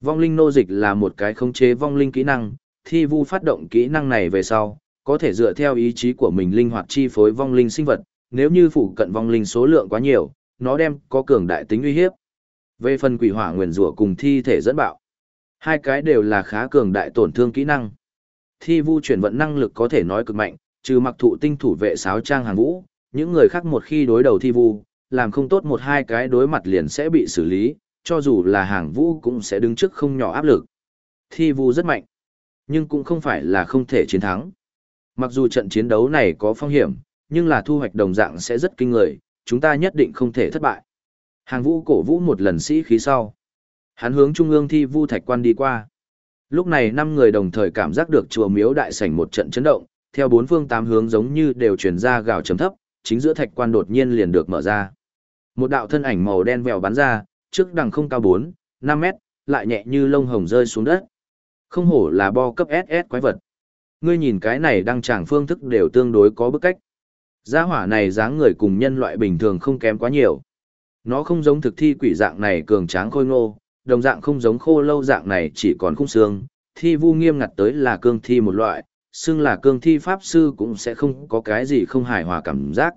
Vong linh nô dịch là một cái khống chế vong linh kỹ năng, thi vu phát động kỹ năng này về sau, có thể dựa theo ý chí của mình linh hoạt chi phối vong linh sinh vật, nếu như phụ cận vong linh số lượng quá nhiều, nó đem có cường đại tính uy hiếp. Về phần quỷ hỏa nguyền rủa cùng thi thể dẫn bạo, hai cái đều là khá cường đại tổn thương kỹ năng. Thi vu chuyển vận năng lực có thể nói cực mạnh, trừ mặc thụ tinh thủ vệ sáo trang hàng vũ, những người khác một khi đối đầu thi vu, làm không tốt một hai cái đối mặt liền sẽ bị xử lý, cho dù là hàng vũ cũng sẽ đứng trước không nhỏ áp lực. Thi vu rất mạnh, nhưng cũng không phải là không thể chiến thắng. Mặc dù trận chiến đấu này có phong hiểm, nhưng là thu hoạch đồng dạng sẽ rất kinh người, chúng ta nhất định không thể thất bại. Hàng vũ cổ vũ một lần sĩ khí sau. Hắn hướng trung ương thi vu thạch quan đi qua. Lúc này năm người đồng thời cảm giác được chùa miếu đại sảnh một trận chấn động, theo bốn phương tám hướng giống như đều truyền ra gào trầm thấp, chính giữa thạch quan đột nhiên liền được mở ra. Một đạo thân ảnh màu đen vèo bắn ra, trước đằng không cao 4, 5 mét, lại nhẹ như lông hồng rơi xuống đất. Không hổ là bo cấp SS quái vật. Ngươi nhìn cái này đăng tràng phương thức đều tương đối có bức cách. Gia hỏa này dáng người cùng nhân loại bình thường không kém quá nhiều. Nó không giống thực thi quỷ dạng này cường tráng khôi ngô, đồng dạng không giống khô lâu dạng này chỉ còn khung xương, thi vu nghiêm ngặt tới là cương thi một loại, xưng là cương thi pháp sư cũng sẽ không có cái gì không hài hòa cảm giác.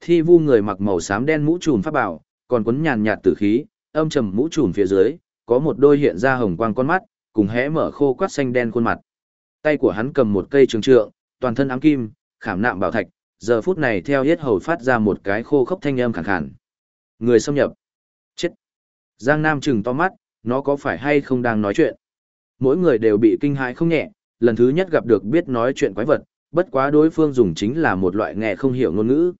Thi vu người mặc màu xám đen mũ trùm pháp bảo, còn quấn nhàn nhạt tử khí, âm trầm mũ trùm phía dưới, có một đôi hiện ra hồng quang con mắt, cùng hé mở khô quát xanh đen khuôn mặt. Tay của hắn cầm một cây trường trượng, toàn thân ám kim, khảm nạm bảo thạch, giờ phút này theo hết hầu phát ra một cái khô khốc thanh âm khàn khàn. Người xâm nhập. Chết. Giang Nam trừng to mắt, nó có phải hay không đang nói chuyện? Mỗi người đều bị kinh hãi không nhẹ, lần thứ nhất gặp được biết nói chuyện quái vật, bất quá đối phương dùng chính là một loại nghe không hiểu ngôn ngữ.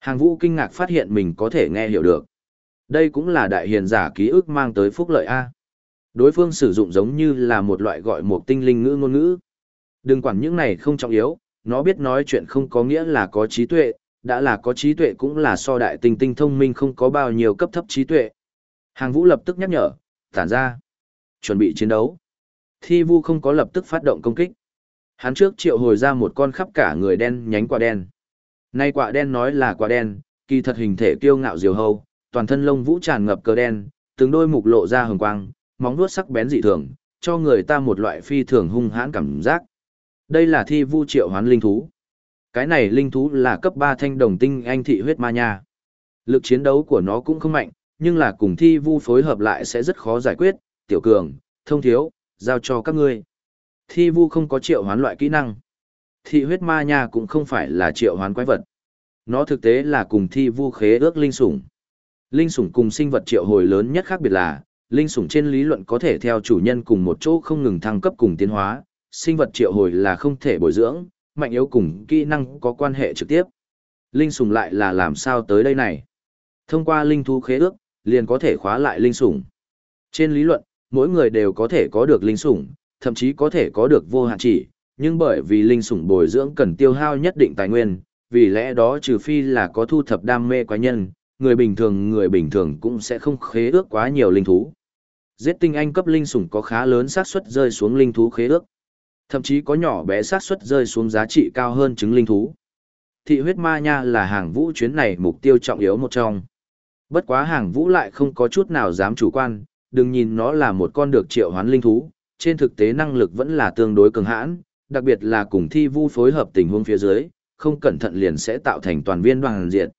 Hàng vũ kinh ngạc phát hiện mình có thể nghe hiểu được. Đây cũng là đại hiền giả ký ức mang tới phúc lợi A. Đối phương sử dụng giống như là một loại gọi một tinh linh ngữ ngôn ngữ. Đừng quản những này không trọng yếu, nó biết nói chuyện không có nghĩa là có trí tuệ, đã là có trí tuệ cũng là so đại tinh tinh thông minh không có bao nhiêu cấp thấp trí tuệ. Hàng vũ lập tức nhắc nhở, tản ra. Chuẩn bị chiến đấu. Thi vu không có lập tức phát động công kích. Hắn trước triệu hồi ra một con khắp cả người đen nhánh quả đen. Nay quả đen nói là quả đen, kỳ thật hình thể kiêu ngạo diều hâu, toàn thân lông vũ tràn ngập cờ đen, từng đôi mục lộ ra hừng quang, móng vuốt sắc bén dị thường, cho người ta một loại phi thường hung hãn cảm giác. Đây là thi vu triệu hoán linh thú. Cái này linh thú là cấp 3 thanh đồng tinh anh thị huyết ma nha. Lực chiến đấu của nó cũng không mạnh, nhưng là cùng thi vu phối hợp lại sẽ rất khó giải quyết, tiểu cường, thông thiếu, giao cho các ngươi. Thi vu không có triệu hoán loại kỹ năng. Thị huyết ma nha cũng không phải là triệu hoán quái vật. Nó thực tế là cùng thi vu khế ước linh sủng. Linh sủng cùng sinh vật triệu hồi lớn nhất khác biệt là, linh sủng trên lý luận có thể theo chủ nhân cùng một chỗ không ngừng thăng cấp cùng tiến hóa, sinh vật triệu hồi là không thể bồi dưỡng, mạnh yếu cùng kỹ năng có quan hệ trực tiếp. Linh sủng lại là làm sao tới đây này? Thông qua linh thú khế ước, liền có thể khóa lại linh sủng. Trên lý luận, mỗi người đều có thể có được linh sủng, thậm chí có thể có được vô hạn chỉ, nhưng bởi vì linh sủng bồi dưỡng cần tiêu hao nhất định tài nguyên, vì lẽ đó trừ phi là có thu thập đam mê quái nhân, người bình thường người bình thường cũng sẽ không khế ước quá nhiều linh thú. Giết tinh anh cấp linh sủng có khá lớn xác suất rơi xuống linh thú khế ước. Thậm chí có nhỏ bé xác suất rơi xuống giá trị cao hơn trứng linh thú. Thị huyết ma nha là hàng vũ chuyến này mục tiêu trọng yếu một trong. Bất quá hàng vũ lại không có chút nào dám chủ quan, đừng nhìn nó là một con được triệu hoán linh thú, trên thực tế năng lực vẫn là tương đối cường hãn, đặc biệt là cùng thi vu phối hợp tình huống phía dưới, không cẩn thận liền sẽ tạo thành toàn viên đoàn diệt.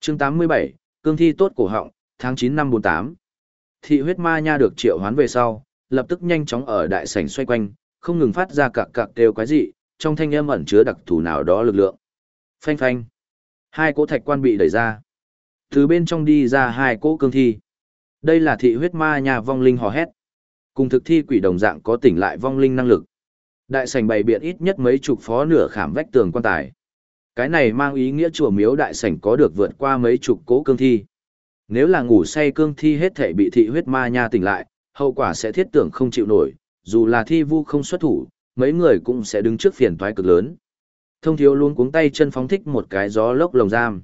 Chương 87, cương thi tốt cổ họng, tháng 9 năm 48. Thị huyết ma nha được triệu hoán về sau, lập tức nhanh chóng ở đại sảnh xoay quanh, không ngừng phát ra cạc cạc kêu quái dị, trong thanh âm ẩn chứa đặc thù nào đó lực lượng. Phanh phanh. Hai cỗ thạch quan bị đẩy ra. Từ bên trong đi ra hai cỗ cương thi. Đây là thị huyết ma nha vong linh hò hét. Cùng thực thi quỷ đồng dạng có tỉnh lại vong linh năng lực. Đại sảnh bày biện ít nhất mấy chục phó nửa khảm vách tường quan tài. Cái này mang ý nghĩa chùa miếu đại sảnh có được vượt qua mấy chục cố cương thi. Nếu là ngủ say cương thi hết thể bị thị huyết ma nha tỉnh lại, hậu quả sẽ thiết tưởng không chịu nổi, dù là thi vu không xuất thủ, mấy người cũng sẽ đứng trước phiền toái cực lớn. Thông thiếu luôn cuống tay chân phóng thích một cái gió lốc lồng giam.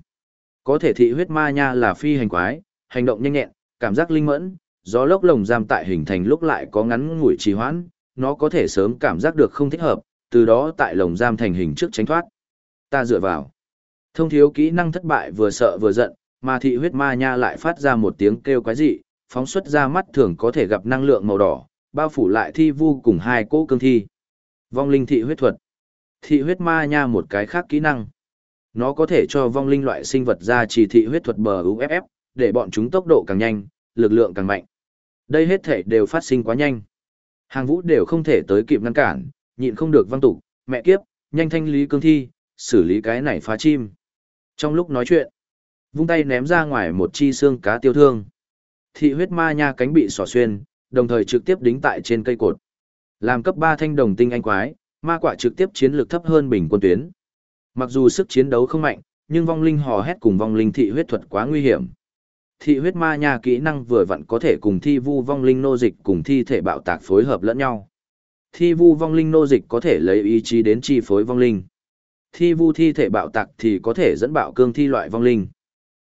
Có thể thị huyết ma nha là phi hành quái, hành động nhanh nhẹn, cảm giác linh mẫn, gió lốc lồng giam tại hình thành lúc lại có ngắn ngủi trì hoãn, nó có thể sớm cảm giác được không thích hợp, từ đó tại lồng giam thành hình trước tránh thoát. Ta dựa vào. Thông thiếu kỹ năng thất bại vừa sợ vừa giận, mà thị huyết ma nha lại phát ra một tiếng kêu quái dị, phóng xuất ra mắt thường có thể gặp năng lượng màu đỏ, bao phủ lại thi vu cùng hai cỗ cương thi. Vong linh thị huyết thuật. Thị huyết ma nha một cái khác kỹ năng. Nó có thể cho vong linh loại sinh vật ra chỉ thị huyết thuật bờ UFF, để bọn chúng tốc độ càng nhanh, lực lượng càng mạnh. Đây hết thể đều phát sinh quá nhanh. Hàng vũ đều không thể tới kịp ngăn cản, nhịn không được văng tục, mẹ kiếp, nhanh thanh lý cương thi, xử lý cái này phá chim. Trong lúc nói chuyện, vung tay ném ra ngoài một chi xương cá tiêu thương. Thị huyết ma nha cánh bị xỏ xuyên, đồng thời trực tiếp đính tại trên cây cột. Làm cấp 3 thanh đồng tinh anh quái, ma quả trực tiếp chiến lược thấp hơn bình quân tuyến. Mặc dù sức chiến đấu không mạnh, nhưng vong linh hò hét cùng vong linh thị huyết thuật quá nguy hiểm. Thị huyết ma nha kỹ năng vừa vặn có thể cùng thi vu vong linh nô dịch cùng thi thể bạo tạc phối hợp lẫn nhau. Thi vu vong linh nô dịch có thể lấy ý chí đến chi phối vong linh. Thi vu thi thể bạo tạc thì có thể dẫn bạo cương thi loại vong linh.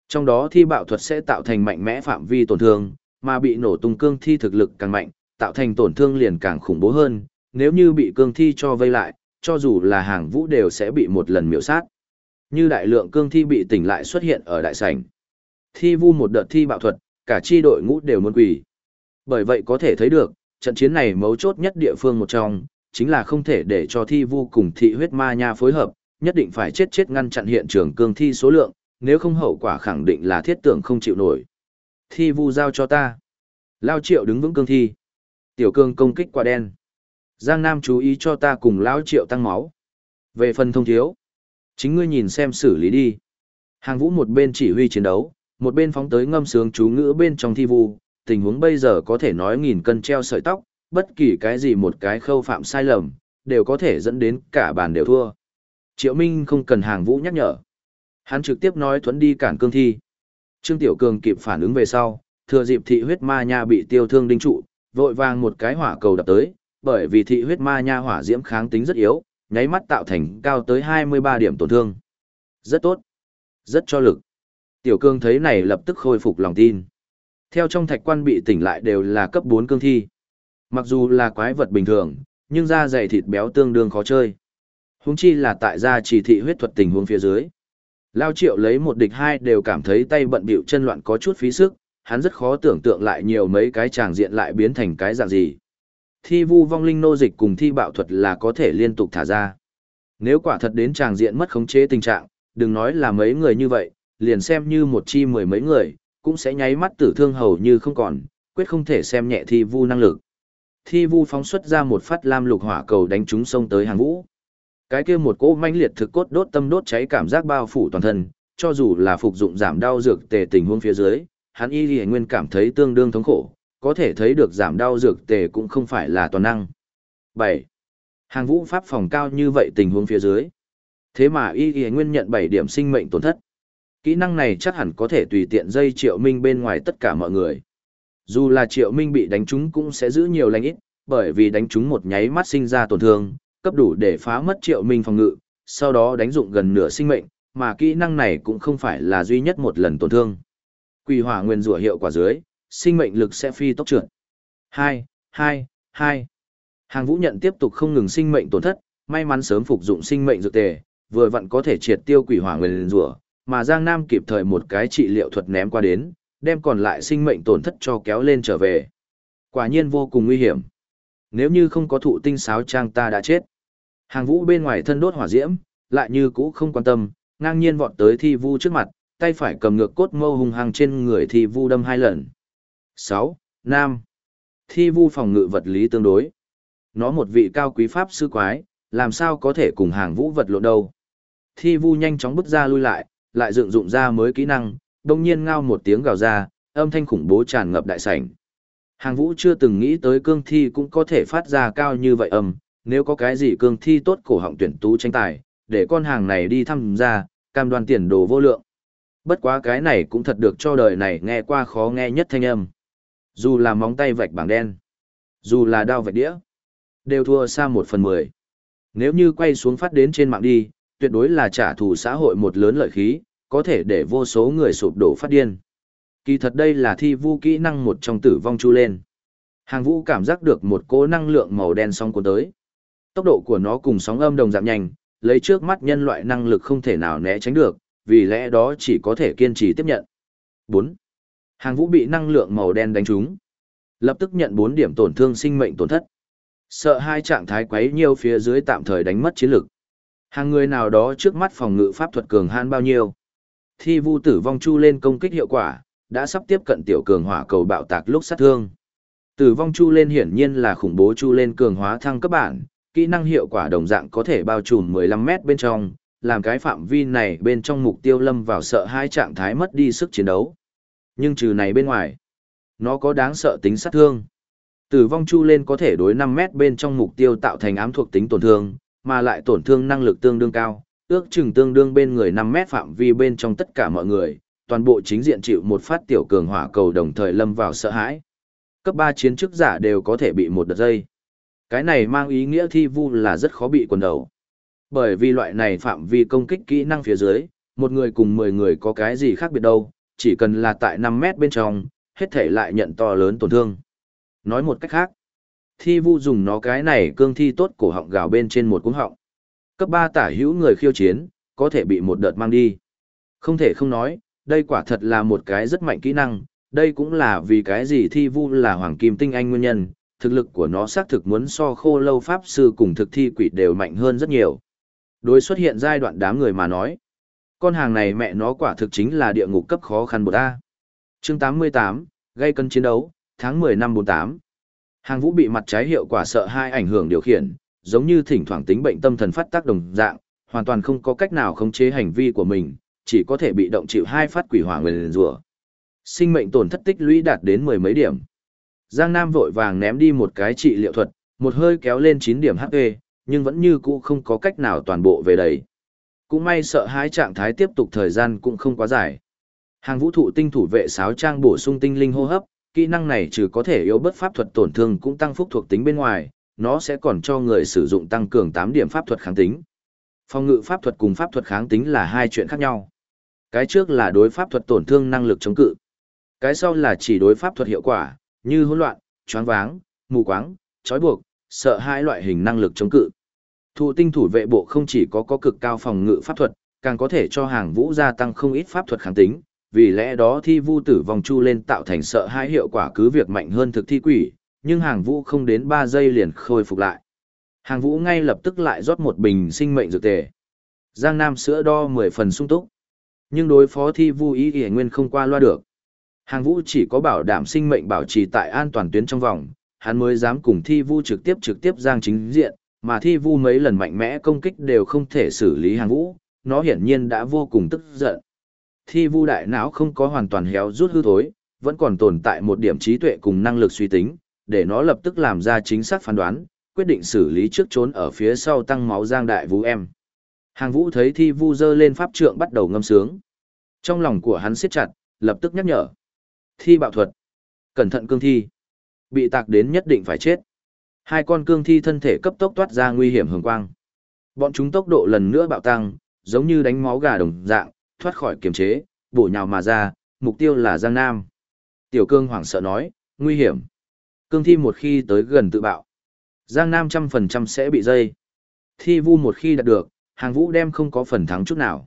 Trong đó thi bạo thuật sẽ tạo thành mạnh mẽ phạm vi tổn thương, mà bị nổ tung cương thi thực lực càng mạnh, tạo thành tổn thương liền càng khủng bố hơn, nếu như bị cương thi cho vây lại, cho dù là hàng vũ đều sẽ bị một lần miểu sát. Như đại lượng cương thi bị tỉnh lại xuất hiện ở đại sảnh. Thi vu một đợt thi bạo thuật, cả chi đội ngũ đều muốn quỳ. Bởi vậy có thể thấy được, trận chiến này mấu chốt nhất địa phương một trong, chính là không thể để cho thi vu cùng thị huyết ma nha phối hợp, nhất định phải chết chết ngăn chặn hiện trường cương thi số lượng, nếu không hậu quả khẳng định là thiết tưởng không chịu nổi. Thi vu giao cho ta. Lao triệu đứng vững cương thi. Tiểu cương công kích quả đen. Giang Nam chú ý cho ta cùng Lão triệu tăng máu. Về phần thông thiếu. Chính ngươi nhìn xem xử lý đi. Hàng vũ một bên chỉ huy chiến đấu, một bên phóng tới ngâm sướng chú ngữ bên trong thi vu. Tình huống bây giờ có thể nói nghìn cân treo sợi tóc, bất kỳ cái gì một cái khâu phạm sai lầm, đều có thể dẫn đến cả bàn đều thua. Triệu Minh không cần hàng vũ nhắc nhở. Hắn trực tiếp nói thuẫn đi cản cương thi. Trương Tiểu Cường kịp phản ứng về sau, thừa dịp thị huyết ma nha bị tiêu thương đinh trụ, vội vàng một cái hỏa cầu đập tới, bởi vì thị huyết ma nha hỏa diễm kháng tính rất yếu, nháy mắt tạo thành cao tới 23 điểm tổn thương. Rất tốt. Rất cho lực. Tiểu Cương thấy này lập tức khôi phục lòng tin. Theo trong thạch quan bị tỉnh lại đều là cấp 4 cương thi. Mặc dù là quái vật bình thường, nhưng da dày thịt béo tương đương khó chơi. Huống chi là tại gia chỉ thị huyết thuật tình huống phía dưới. Lao triệu lấy một địch hai đều cảm thấy tay bận bịu chân loạn có chút phí sức, hắn rất khó tưởng tượng lại nhiều mấy cái tràng diện lại biến thành cái dạng gì. Thi vu vong linh nô dịch cùng thi bạo thuật là có thể liên tục thả ra. Nếu quả thật đến tràng diện mất khống chế tình trạng, đừng nói là mấy người như vậy, liền xem như một chi mười mấy người, cũng sẽ nháy mắt tử thương hầu như không còn, quyết không thể xem nhẹ thi vu năng lực. Thi vu phóng xuất ra một phát lam lục hỏa cầu đánh trúng sông tới hàng vũ. Cái kia một cỗ manh liệt thực cốt đốt tâm đốt cháy cảm giác bao phủ toàn thân, cho dù là phục dụng giảm đau dược tề tình huống phía dưới, hắn y lì nguyên cảm thấy tương đương thống khổ, có thể thấy được giảm đau dược tề cũng không phải là toàn năng. 7. Hàng vũ pháp phòng cao như vậy tình huống phía dưới. Thế mà y lì nguyên nhận 7 điểm sinh mệnh tổn thất. Kỹ năng này chắc hẳn có thể tùy tiện dây triệu minh bên ngoài tất cả mọi người. Dù là triệu minh bị đánh trúng cũng sẽ giữ nhiều lành ít, bởi vì đánh trúng một nháy mắt sinh ra tổn thương, cấp đủ để phá mất triệu minh phòng ngự, sau đó đánh dụng gần nửa sinh mệnh, mà kỹ năng này cũng không phải là duy nhất một lần tổn thương. Quỷ hỏa nguyên rủa hiệu quả dưới, sinh mệnh lực sẽ phi tốc trượt. 2, 2, 2. Hàng vũ nhận tiếp tục không ngừng sinh mệnh tổn thất, may mắn sớm phục dụng sinh mệnh dược tề, vừa vặn có thể triệt tiêu quỷ hỏa nguyên rủa, mà Giang Nam kịp thời một cái trị liệu thuật ném qua đến, đem còn lại sinh mệnh tổn thất cho kéo lên trở về. Quả nhiên vô cùng nguy hiểm. Nếu như không có thụ tinh sáo trang ta đã chết. Hàng vũ bên ngoài thân đốt hỏa diễm, lại như cũ không quan tâm, ngang nhiên vọt tới thi vu trước mặt, tay phải cầm ngược cốt mâu hung hăng trên người thi vu đâm hai lần. 6. Nam. Thi vu phòng ngự vật lý tương đối. Nó một vị cao quý pháp sư quái, làm sao có thể cùng hàng vũ vật lộn đâu. Thi vu nhanh chóng bước ra lui lại, lại dựng dụng ra mới kỹ năng, đồng nhiên ngao một tiếng gào ra, âm thanh khủng bố tràn ngập đại sảnh. Hàng vũ chưa từng nghĩ tới cương thi cũng có thể phát ra cao như vậy âm, nếu có cái gì cương thi tốt cổ họng tuyển tú tranh tài, để con hàng này đi thăm ra, cam đoan tiền đồ vô lượng. Bất quá cái này cũng thật được cho đời này nghe qua khó nghe nhất thanh âm. Dù là móng tay vạch bảng đen, dù là đao vạch đĩa, đều thua xa một phần mười. Nếu như quay xuống phát đến trên mạng đi, tuyệt đối là trả thù xã hội một lớn lợi khí, có thể để vô số người sụp đổ phát điên. Kỳ thật đây là thi vu kỹ năng một trong tử vong chu lên. Hàng vũ cảm giác được một cỗ năng lượng màu đen sóng cuốn tới. Tốc độ của nó cùng sóng âm đồng giảm nhanh, lấy trước mắt nhân loại năng lực không thể nào né tránh được, vì lẽ đó chỉ có thể kiên trì tiếp nhận. 4. Hàng vũ bị năng lượng màu đen đánh trúng. Lập tức nhận 4 điểm tổn thương sinh mệnh tổn thất. Sợ hai trạng thái quấy nhiều phía dưới tạm thời đánh mất chiến lực. Hàng người nào đó trước mắt phòng ngự pháp thuật cường han bao nhiêu. Thi vu tử vong chu lên công kích hiệu quả, đã sắp tiếp cận tiểu cường hỏa cầu bạo tạc lúc sát thương. Tử vong chu lên hiển nhiên là khủng bố chu lên cường hóa thăng cấp bản, kỹ năng hiệu quả đồng dạng có thể bao trùm 15 mét bên trong, làm cái phạm vi này bên trong mục tiêu lâm vào sợ hai trạng thái mất đi sức chiến đấu. Nhưng trừ này bên ngoài, nó có đáng sợ tính sát thương. Tử vong chu lên có thể đối 5 mét bên trong mục tiêu tạo thành ám thuộc tính tổn thương, mà lại tổn thương năng lực tương đương cao, ước chừng tương đương bên người 5 mét phạm vi bên trong tất cả mọi người, toàn bộ chính diện chịu một phát tiểu cường hỏa cầu đồng thời lâm vào sợ hãi. Cấp 3 chiến chức giả đều có thể bị một đợt dây. Cái này mang ý nghĩa thi vu là rất khó bị quần đầu. Bởi vì loại này phạm vi công kích kỹ năng phía dưới, một người cùng 10 người có cái gì khác biệt đâu, chỉ cần là tại 5 mét bên trong, hết thể lại nhận to lớn tổn thương. Nói một cách khác, thi vu dùng nó cái này cương thi tốt cổ họng gào bên trên một cuống họng. Cấp 3 tả hữu người khiêu chiến, có thể bị một đợt mang đi. Không thể không nói, đây quả thật là một cái rất mạnh kỹ năng, đây cũng là vì cái gì thi vu là hoàng kim tinh anh nguyên nhân, thực lực của nó xác thực muốn so khô lâu pháp sư cùng thực thi quỷ đều mạnh hơn rất nhiều. Đối xuất hiện giai đoạn đám người mà nói, con hàng này mẹ nó quả thực chính là địa ngục cấp khó khăn bột A. chương 88, gây cân chiến đấu, tháng 10 năm 48. Hàng vũ bị mặt trái hiệu quả sợ hai ảnh hưởng điều khiển, giống như thỉnh thoảng tính bệnh tâm thần phát tác đồng dạng, hoàn toàn không có cách nào khống chế hành vi của mình, chỉ có thể bị động chịu hai phát quỷ hỏa nguyên rủa. Sinh mệnh tổn thất tích lũy đạt đến mười mấy điểm. Giang Nam vội vàng ném đi một cái trị liệu thuật, một hơi kéo lên 9 điểm HP, nhưng vẫn như cũ không có cách nào toàn bộ về đầy. Cũng may sợ hãi trạng thái tiếp tục thời gian cũng không quá dài. Hàng vũ thụ tinh thủ vệ sáo trang bổ sung tinh linh hô hấp, kỹ năng này trừ có thể yếu bất pháp thuật tổn thương cũng tăng phúc thuộc tính bên ngoài, nó sẽ còn cho người sử dụng tăng cường 8 điểm pháp thuật kháng tính. Phòng ngự pháp thuật cùng pháp thuật kháng tính là hai chuyện khác nhau. Cái trước là đối pháp thuật tổn thương năng lực chống cự. Cái sau là chỉ đối pháp thuật hiệu quả, như hỗn loạn, choáng váng, mù quáng, trói buộc, sợ hai loại hình năng lực chống cự. Thụ tinh thủ vệ bộ không chỉ có có cực cao phòng ngự pháp thuật, càng có thể cho hàng vũ gia tăng không ít pháp thuật kháng tính, vì lẽ đó thi vu tử vong chu lên tạo thành sợ hai hiệu quả cứ việc mạnh hơn thực thi quỷ, nhưng hàng vũ không đến 3 giây liền khôi phục lại. Hàng vũ ngay lập tức lại rót một bình sinh mệnh dược tề. Giang Nam sữa đo 10 phần sung túc. Nhưng đối phó thi vu ý y nguyên không qua loa được. Hàng vũ chỉ có bảo đảm sinh mệnh bảo trì tại an toàn tuyến trong vòng, hắn mới dám cùng thi vu trực tiếp trực tiếp giang chính diện, mà thi vu mấy lần mạnh mẽ công kích đều không thể xử lý hàng vũ, nó hiển nhiên đã vô cùng tức giận thi vu đại não không có hoàn toàn héo rút hư thối, vẫn còn tồn tại một điểm trí tuệ cùng năng lực suy tính, để nó lập tức làm ra chính xác phán đoán, quyết định xử lý trước trốn ở phía sau tăng máu giang đại vũ em. Hàng vũ thấy thi vu dơ lên pháp trượng bắt đầu ngâm sướng. Trong lòng của hắn siết chặt, lập tức nhắc nhở. Thi bạo thuật. Cẩn thận cương thi. Bị tạc đến nhất định phải chết. Hai con cương thi thân thể cấp tốc toát ra nguy hiểm hường quang. Bọn chúng tốc độ lần nữa bạo tăng, giống như đánh máu gà đồng dạng, thoát khỏi kiềm chế, bổ nhào mà ra, mục tiêu là Giang Nam. Tiểu cương hoảng sợ nói, nguy hiểm. Cương thi một khi tới gần tự bạo. Giang Nam trăm phần trăm sẽ bị dây. Thi vu một khi đạt được, hàng vũ đem không có phần thắng chút nào.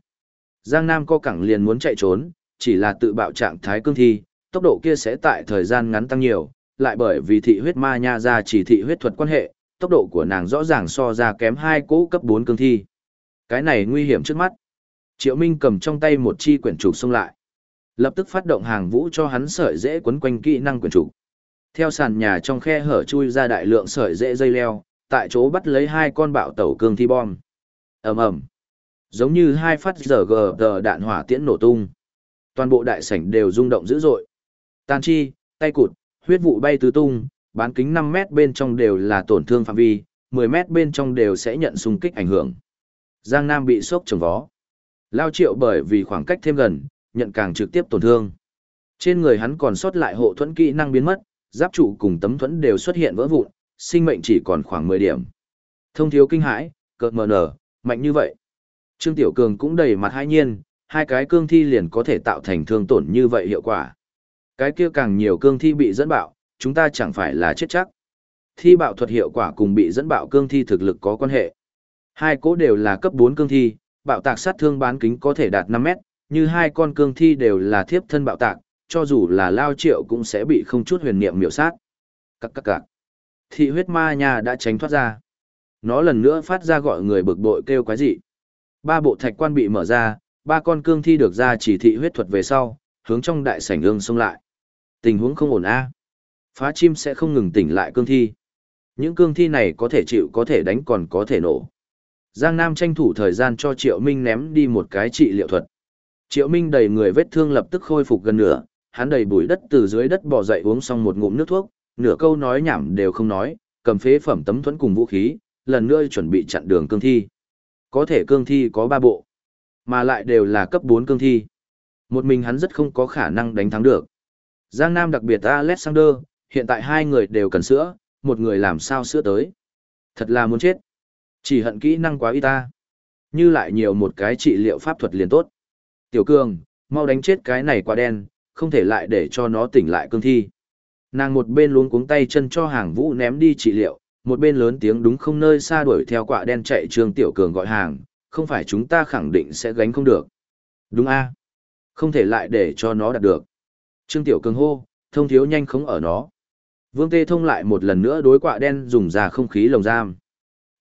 Giang Nam co cẳng liền muốn chạy trốn, chỉ là tự bạo trạng thái cương thi, tốc độ kia sẽ tại thời gian ngắn tăng nhiều, lại bởi vì thị huyết ma nha ra chỉ thị huyết thuật quan hệ, tốc độ của nàng rõ ràng so ra kém hai cỗ cấp 4 cương thi. Cái này nguy hiểm trước mắt. Triệu Minh cầm trong tay một chi quyển trục xông lại. Lập tức phát động hàng vũ cho hắn sợi dễ quấn quanh kỹ năng quyển trục. Theo sàn nhà trong khe hở chui ra đại lượng sợi dễ dây leo, tại chỗ bắt lấy hai con bạo tẩu cương thi bom. ầm ầm, giống như hai phát giờ gờ đạn hỏa tiễn nổ tung. Toàn bộ đại sảnh đều rung động dữ dội. Tàn chi, tay cụt, huyết vụ bay tứ tung, bán kính 5 mét bên trong đều là tổn thương phạm vi, 10 mét bên trong đều sẽ nhận xung kích ảnh hưởng. Giang Nam bị sốc trồng vó. Lao triệu bởi vì khoảng cách thêm gần, nhận càng trực tiếp tổn thương. Trên người hắn còn sót lại hộ thuẫn kỹ năng biến mất, giáp trụ cùng tấm thuẫn đều xuất hiện vỡ vụn, sinh mệnh chỉ còn khoảng 10 điểm. Thông thiếu kinh hãi, cợt mờ nở, mạnh như vậy. Trương Tiểu Cường cũng đầy mặt hai nhiên, hai cái cương thi liền có thể tạo thành thương tổn như vậy hiệu quả. Cái kia càng nhiều cương thi bị dẫn bạo, chúng ta chẳng phải là chết chắc. Thi bạo thuật hiệu quả cùng bị dẫn bạo cương thi thực lực có quan hệ. Hai cố đều là cấp 4 cương thi, bạo tạc sát thương bán kính có thể đạt 5 mét, như hai con cương thi đều là thiếp thân bạo tạc, cho dù là lao triệu cũng sẽ bị không chút huyền niệm miểu sát. Các các các. Thị huyết ma nhà đã tránh thoát ra. Nó lần nữa phát ra gọi người bực bội kêu quái dị. Ba bộ thạch quan bị mở ra, ba con cương thi được ra chỉ thị huyết thuật về sau, hướng trong đại sảnh ương xông lại. Tình huống không ổn a. Phá chim sẽ không ngừng tỉnh lại cương thi. Những cương thi này có thể chịu có thể đánh còn có thể nổ. Giang Nam tranh thủ thời gian cho Triệu Minh ném đi một cái trị liệu thuật. Triệu Minh đầy người vết thương lập tức khôi phục gần nửa, hắn đầy bụi đất từ dưới đất bò dậy uống xong một ngụm nước thuốc, nửa câu nói nhảm đều không nói, cầm phế phẩm tấm thuẫn cùng vũ khí, lần nữa chuẩn bị chặn đường cương thi. Có thể cương thi có ba bộ, mà lại đều là cấp 4 cương thi. Một mình hắn rất không có khả năng đánh thắng được. Giang Nam đặc biệt Alexander, hiện tại hai người đều cần sữa, một người làm sao sữa tới. Thật là muốn chết. Chỉ hận kỹ năng quá y ta. Như lại nhiều một cái trị liệu pháp thuật liền tốt. Tiểu Cường, mau đánh chết cái này quá đen, không thể lại để cho nó tỉnh lại cương thi. Nàng một bên luống cuống tay chân cho hàng vũ ném đi trị liệu, một bên lớn tiếng đúng không nơi xa đuổi theo quả đen chạy trương tiểu cường gọi hàng, không phải chúng ta khẳng định sẽ gánh không được. Đúng a Không thể lại để cho nó đạt được. Trương tiểu cường hô, thông thiếu nhanh không ở nó. Vương Tê Thông lại một lần nữa đối quạ đen dùng ra không khí lồng giam.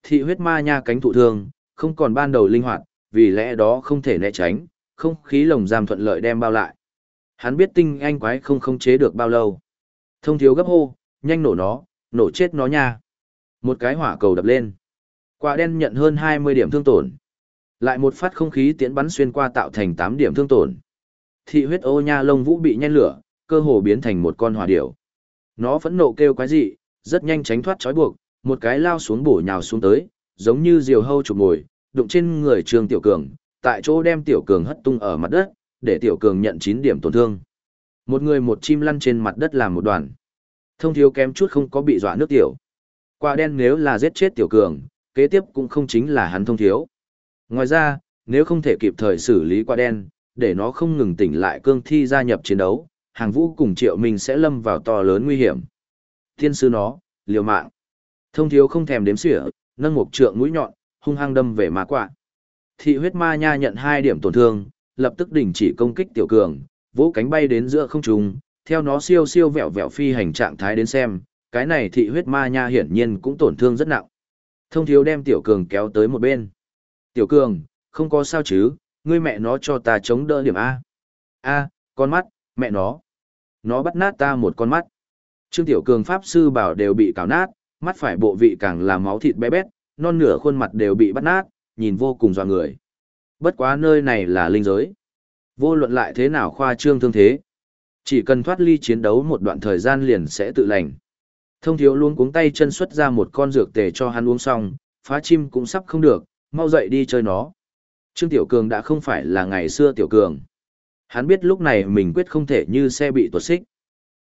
Thị huyết ma nha cánh thụ thương, không còn ban đầu linh hoạt, vì lẽ đó không thể né tránh, không khí lồng giam thuận lợi đem bao lại. Hắn biết tinh anh quái không khống chế được bao lâu. Thông thiếu gấp hô, nhanh nổ nó, nổ chết nó nha. Một cái hỏa cầu đập lên. Quả đen nhận hơn 20 điểm thương tổn. Lại một phát không khí tiễn bắn xuyên qua tạo thành 8 điểm thương tổn. Thị huyết ô nha lông vũ bị nhen lửa, cơ hồ biến thành một con hỏa điểu. Nó phẫn nộ kêu quái dị, rất nhanh tránh thoát trói buộc, một cái lao xuống bổ nhào xuống tới, giống như diều hâu chụp mồi, đụng trên người Trương Tiểu Cường, tại chỗ đem Tiểu Cường hất tung ở mặt đất, để Tiểu Cường nhận 9 điểm tổn thương. Một người một chim lăn trên mặt đất làm một đoàn. Thông thiếu kém chút không có bị dọa nước tiểu. Quả đen nếu là giết chết Tiểu Cường, kế tiếp cũng không chính là hắn thông thiếu. Ngoài ra, nếu không thể kịp thời xử lý quả đen, để nó không ngừng tỉnh lại cương thi gia nhập chiến đấu, hàng vũ cùng triệu mình sẽ lâm vào to lớn nguy hiểm. Thiên sư nó, liều mạng. Thông thiếu không thèm đếm xỉa, nâng mục trượng mũi nhọn, hung hăng đâm về ma quạ. Thị huyết ma nha nhận hai điểm tổn thương, lập tức đình chỉ công kích tiểu cường, vỗ cánh bay đến giữa không trung, theo nó siêu siêu vẹo vẹo phi hành trạng thái đến xem, cái này thị huyết ma nha hiển nhiên cũng tổn thương rất nặng. Thông thiếu đem tiểu cường kéo tới một bên. Tiểu cường, không có sao chứ, ngươi mẹ nó cho ta chống đỡ điểm A. A, con mắt, mẹ nó. Nó bắt nát ta một con mắt. Trương Tiểu Cường Pháp Sư bảo đều bị cào nát, mắt phải bộ vị càng là máu thịt bé bét, non nửa khuôn mặt đều bị bắt nát, nhìn vô cùng dọa người. Bất quá nơi này là linh giới. Vô luận lại thế nào khoa trương thương thế. Chỉ cần thoát ly chiến đấu một đoạn thời gian liền sẽ tự lành. Thông thiếu luôn cuống tay chân xuất ra một con dược tề cho hắn uống xong, phá chim cũng sắp không được, mau dậy đi chơi nó. Trương Tiểu Cường đã không phải là ngày xưa Tiểu Cường. Hắn biết lúc này mình quyết không thể như xe bị tuột xích.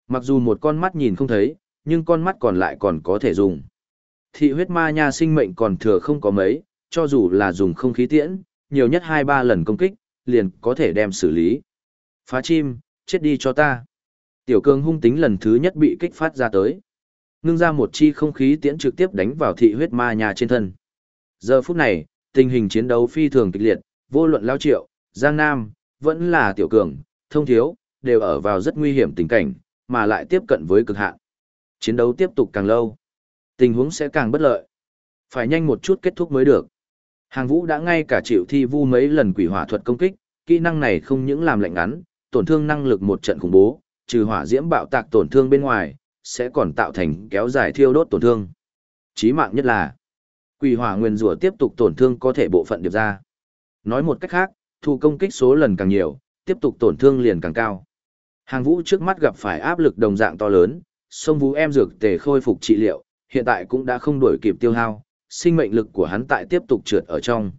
Mặc dù một con mắt nhìn không thấy, nhưng con mắt còn lại còn có thể dùng. Thị huyết ma nha sinh mệnh còn thừa không có mấy, cho dù là dùng không khí tiễn, nhiều nhất 2-3 lần công kích, liền có thể đem xử lý. Phá chim, chết đi cho ta. Tiểu cường hung tính lần thứ nhất bị kích phát ra tới. Ngưng ra một chi không khí tiễn trực tiếp đánh vào thị huyết ma nhà trên thân. Giờ phút này, tình hình chiến đấu phi thường kịch liệt, vô luận lao triệu, Giang Nam, vẫn là tiểu cường, thông thiếu, đều ở vào rất nguy hiểm tình cảnh, mà lại tiếp cận với cực hạn. Chiến đấu tiếp tục càng lâu, tình huống sẽ càng bất lợi. Phải nhanh một chút kết thúc mới được. Hàng vũ đã ngay cả chịu thi vu mấy lần quỷ hỏa thuật công kích, kỹ năng này không những làm lạnh ngắn, tổn thương năng lực một trận khủng bố, trừ hỏa diễm bạo tạc tổn thương bên ngoài, sẽ còn tạo thành kéo dài thiêu đốt tổn thương. Chí mạng nhất là, quỷ hỏa nguyên rủa tiếp tục tổn thương có thể bộ phận điệp ra. Nói một cách khác, thu công kích số lần càng nhiều, tiếp tục tổn thương liền càng cao. Hàng vũ trước mắt gặp phải áp lực đồng dạng to lớn, sông vũ em dược tề khôi phục trị liệu, hiện tại cũng đã không đổi kịp tiêu hao, sinh mệnh lực của hắn tại tiếp tục trượt ở trong.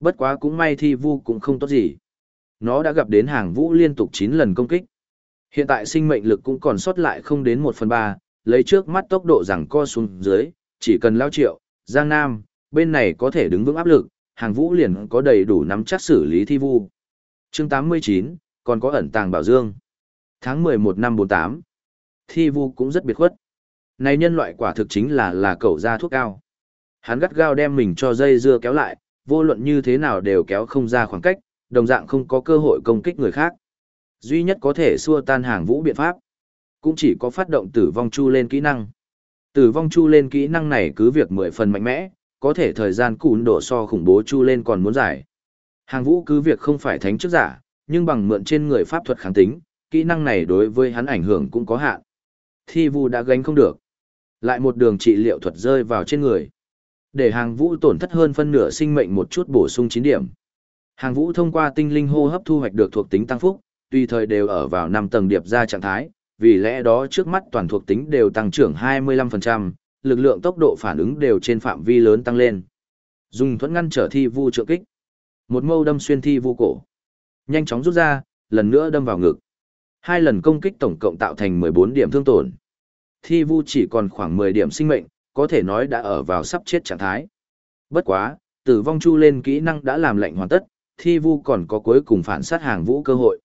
Bất quá cũng may thi vu cũng không tốt gì. Nó đã gặp đến hàng vũ liên tục 9 lần công kích. Hiện tại sinh mệnh lực cũng còn sót lại không đến 1 phần 3, lấy trước mắt tốc độ rằng co xuống dưới, chỉ cần lao triệu, Giang Nam, bên này có thể đứng vững áp lực, hàng vũ liền có đầy đủ nắm chắc xử lý thi vu. chương 89, còn có ẩn tàng bảo dương. Tháng 11 năm 48, thi vu cũng rất biệt khuất. Này nhân loại quả thực chính là là cậu ra thuốc cao. Hắn gắt gao đem mình cho dây dưa kéo lại, vô luận như thế nào đều kéo không ra khoảng cách, đồng dạng không có cơ hội công kích người khác. Duy nhất có thể xua tan hàng vũ biện pháp, cũng chỉ có phát động tử vong chu lên kỹ năng. Tử vong chu lên kỹ năng này cứ việc mười phần mạnh mẽ, có thể thời gian cùn đổ so khủng bố chu lên còn muốn giải. Hàng vũ cứ việc không phải thánh chức giả, nhưng bằng mượn trên người pháp thuật kháng tính, kỹ năng này đối với hắn ảnh hưởng cũng có hạn. Thi vu đã gánh không được. Lại một đường trị liệu thuật rơi vào trên người. Để hàng vũ tổn thất hơn phân nửa sinh mệnh một chút bổ sung 9 điểm. Hàng vũ thông qua tinh linh hô hấp thu hoạch được thuộc tính tăng phúc, tùy thời đều ở vào 5 tầng điệp ra trạng thái, vì lẽ đó trước mắt toàn thuộc tính đều tăng trưởng 25%, lực lượng tốc độ phản ứng đều trên phạm vi lớn tăng lên. Dùng thuẫn ngăn trở thi vu trợ kích. Một mâu đâm xuyên thi vu cổ. Nhanh chóng rút ra, lần nữa đâm vào ngực. Hai lần công kích tổng cộng tạo thành 14 điểm thương tổn. Thi vu chỉ còn khoảng 10 điểm sinh mệnh, có thể nói đã ở vào sắp chết trạng thái. Bất quá, tử vong chu lên kỹ năng đã làm lệnh hoàn tất, thi vu còn có cuối cùng phản sát hàng vũ cơ hội.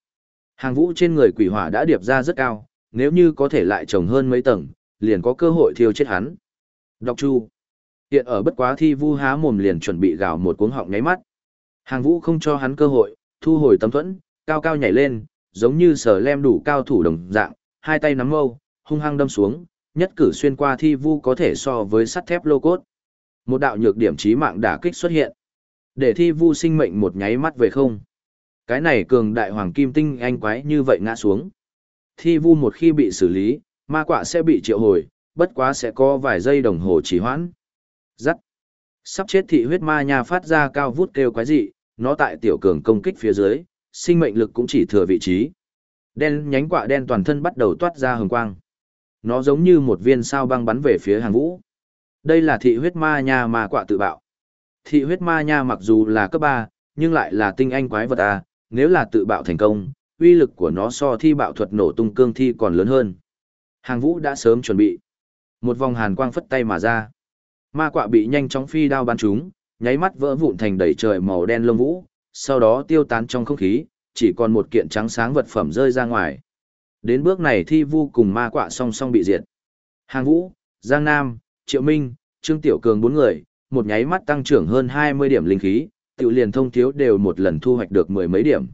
Hàng vũ trên người quỷ hỏa đã điệp ra rất cao, nếu như có thể lại trồng hơn mấy tầng, liền có cơ hội thiêu chết hắn. Đọc chu. Hiện ở bất quá thi vu há mồm liền chuẩn bị gào một cuống họng nháy mắt. Hàng vũ không cho hắn cơ hội, thu hồi tấm thuẫn, cao cao nhảy lên, giống như sở lem đủ cao thủ đồng dạng, hai tay nắm mâu, hung hăng đâm xuống, nhất cử xuyên qua thi vu có thể so với sắt thép lô cốt. Một đạo nhược điểm chí mạng đả kích xuất hiện. Để thi vu sinh mệnh một nháy mắt về không. Cái này cường đại hoàng kim tinh anh quái như vậy ngã xuống. Thi vu một khi bị xử lý, ma quạ sẽ bị triệu hồi, bất quá sẽ có vài giây đồng hồ trì hoãn. Giắt. Sắp chết thị huyết ma nha phát ra cao vút kêu quái dị, nó tại tiểu cường công kích phía dưới, sinh mệnh lực cũng chỉ thừa vị trí. Đen nhánh quạ đen toàn thân bắt đầu toát ra hồng quang. Nó giống như một viên sao băng bắn về phía hàng vũ. Đây là thị huyết ma nha mà quạ tự bạo. Thị huyết ma nha mặc dù là cấp 3, nhưng lại là tinh anh quái vật à, nếu là tự bạo thành công, uy lực của nó so thi bạo thuật nổ tung cương thi còn lớn hơn. Hàng vũ đã sớm chuẩn bị. Một vòng hàn quang phất tay mà ra. Ma quạ bị nhanh chóng phi đao bắn trúng, nháy mắt vỡ vụn thành đầy trời màu đen lông vũ, sau đó tiêu tán trong không khí, chỉ còn một kiện trắng sáng vật phẩm rơi ra ngoài. Đến bước này thi vu cùng ma quạ song song bị diệt. Hàng vũ, Giang Nam, Triệu Minh, Trương Tiểu Cường bốn người, một nháy mắt tăng trưởng hơn 20 điểm linh khí, tiểu liền thông thiếu đều một lần thu hoạch được mười mấy điểm.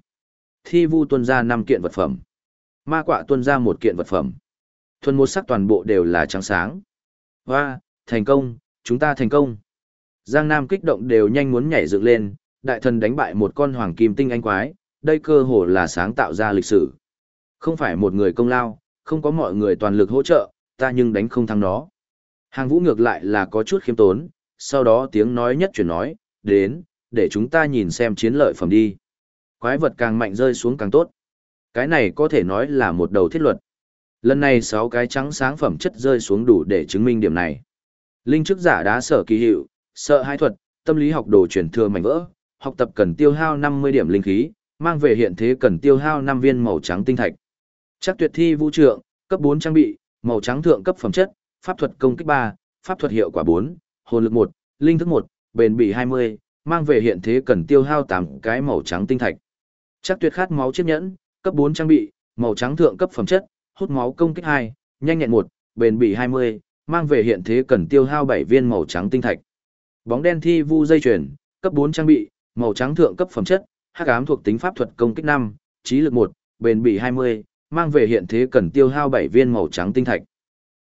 Thi vu tuân ra 5 kiện vật phẩm. Ma quạ tuân ra một kiện vật phẩm. Thuần một sắc toàn bộ đều là trắng sáng. Hoa, thành công, chúng ta thành công. Giang Nam kích động đều nhanh muốn nhảy dựng lên, đại thần đánh bại một con hoàng kim tinh anh quái, đây cơ hồ là sáng tạo ra lịch sử. Không phải một người công lao, không có mọi người toàn lực hỗ trợ, ta nhưng đánh không thắng nó. Hàng vũ ngược lại là có chút khiêm tốn, sau đó tiếng nói nhất chuyển nói, đến, để chúng ta nhìn xem chiến lợi phẩm đi. Quái vật càng mạnh rơi xuống càng tốt. Cái này có thể nói là một đầu thiết luật. Lần này 6 cái trắng sáng phẩm chất rơi xuống đủ để chứng minh điểm này. Linh chức giả đá sở kỳ hiệu, sợ hai thuật, tâm lý học đồ truyền thừa mảnh vỡ, học tập cần tiêu hao 50 điểm linh khí, mang về hiện thế cần tiêu hao 5 viên màu trắng tinh thạch. Chắc tuyệt thi vũ trượng, cấp 4 trang bị, màu trắng thượng cấp phẩm chất, pháp thuật công kích 3, pháp thuật hiệu quả 4, hồn lực 1, linh thức 1, bền bỉ 20, mang về hiện thế cần tiêu hao 8 cái màu trắng tinh thạch. Chắc tuyệt khát máu chiếc nhẫn, cấp 4 trang bị, màu trắng thượng cấp phẩm chất, hút máu công kích 2, nhanh nhẹn 1, bền bỉ 20, mang về hiện thế cần tiêu hao 7 viên màu trắng tinh thạch. Bóng đen thi vu dây chuyền, cấp 4 trang bị, màu trắng thượng cấp phẩm chất, hắc ám thuộc tính pháp thuật công kích 5, trí lực 1, bền bỉ 20, mang về hiện thế cần tiêu hao 7 viên màu trắng tinh thạch.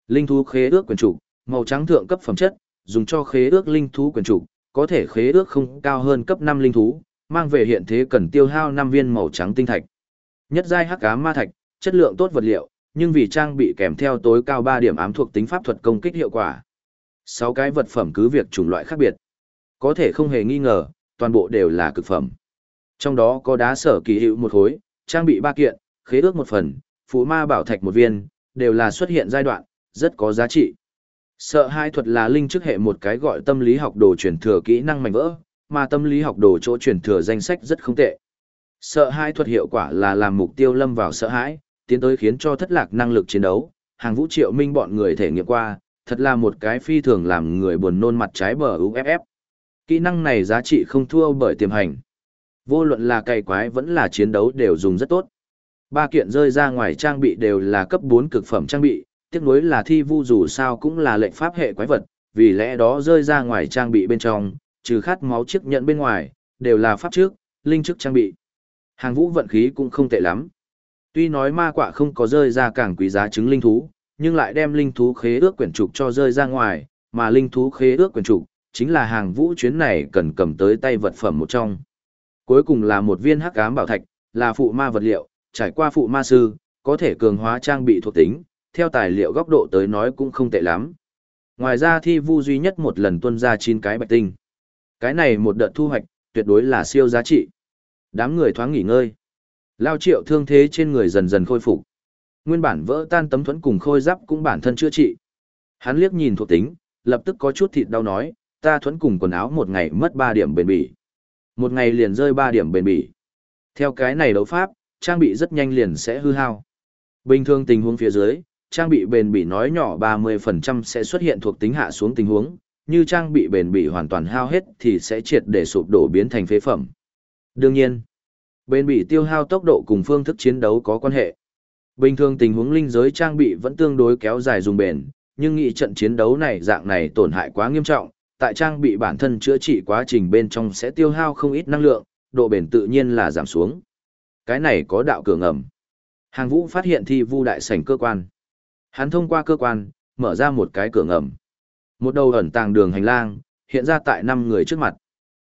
Linh thú khế ước quyền chủ, màu trắng thượng cấp phẩm chất, dùng cho khế ước linh thú quyền chủ, có thể khế ước không cao hơn cấp 5 linh thú, mang về hiện thế cần tiêu hao 5 viên màu trắng tinh thạch. Nhất giai hắc ám ma thạch, chất lượng tốt vật liệu, nhưng vì trang bị kèm theo tối cao 3 điểm ám thuộc tính pháp thuật công kích hiệu quả. 6 cái vật phẩm cứ việc chủng loại khác biệt. Có thể không hề nghi ngờ, toàn bộ đều là cực phẩm. Trong đó có đá sở kỳ hiệu một khối, trang bị ba kiện, khế ước một phần, phú ma bảo thạch một viên, đều là xuất hiện giai đoạn, rất có giá trị. Sợ hai thuật là linh chức hệ một cái gọi tâm lý học đồ truyền thừa kỹ năng mạnh vỡ, mà tâm lý học đồ chỗ truyền thừa danh sách rất không tệ. Sợ hai thuật hiệu quả là làm mục tiêu lâm vào sợ hãi, tiến tới khiến cho thất lạc năng lực chiến đấu, hàng vũ triệu minh bọn người thể nghiệm qua, thật là một cái phi thường làm người buồn nôn mặt trái bờ UFF. Kỹ năng này giá trị không thua bởi tiềm hành. Vô luận là cày quái vẫn là chiến đấu đều dùng rất tốt. Ba kiện rơi ra ngoài trang bị đều là cấp 4 cực phẩm trang bị, tiếc nuối là thi vu dù sao cũng là lệnh pháp hệ quái vật, vì lẽ đó rơi ra ngoài trang bị bên trong, trừ khát máu chiếc nhận bên ngoài, đều là pháp trước, linh trước trang bị. Hàng vũ vận khí cũng không tệ lắm. Tuy nói ma quạ không có rơi ra càng quý giá trứng linh thú, nhưng lại đem linh thú khế ước quyển trục cho rơi ra ngoài, mà linh thú khế ước quyển trục, chính là hàng vũ chuyến này cần cầm tới tay vật phẩm một trong. Cuối cùng là một viên hắc ám bảo thạch, là phụ ma vật liệu, trải qua phụ ma sư, có thể cường hóa trang bị thuộc tính, theo tài liệu góc độ tới nói cũng không tệ lắm. Ngoài ra thi vu duy nhất một lần tuân ra 9 cái bạch tinh. Cái này một đợt thu hoạch, tuyệt đối là siêu giá trị. Đám người thoáng nghỉ ngơi. Lao triệu thương thế trên người dần dần khôi phục. Nguyên bản vỡ tan tấm thuẫn cùng khôi giáp cũng bản thân chữa trị. Hắn liếc nhìn thuộc tính, lập tức có chút thịt đau nói, ta thuẫn cùng quần áo một ngày mất 3 điểm bền bỉ. Một ngày liền rơi 3 điểm bền bỉ. Theo cái này đấu pháp, trang bị rất nhanh liền sẽ hư hao. Bình thường tình huống phía dưới, trang bị bền bỉ nói nhỏ 30% sẽ xuất hiện thuộc tính hạ xuống tình huống, như trang bị bền bỉ hoàn toàn hao hết thì sẽ triệt để sụp đổ biến thành phế phẩm. Đương nhiên, bền bỉ tiêu hao tốc độ cùng phương thức chiến đấu có quan hệ. Bình thường tình huống linh giới trang bị vẫn tương đối kéo dài dùng bền, nhưng nghị trận chiến đấu này dạng này tổn hại quá nghiêm trọng, tại trang bị bản thân chữa trị quá trình bên trong sẽ tiêu hao không ít năng lượng, độ bền tự nhiên là giảm xuống. Cái này có đạo cửa ngầm. Hàng vũ phát hiện thi vu đại sảnh cơ quan. Hắn thông qua cơ quan, mở ra một cái cửa ngầm. Một đầu ẩn tàng đường hành lang, hiện ra tại năm người trước mặt.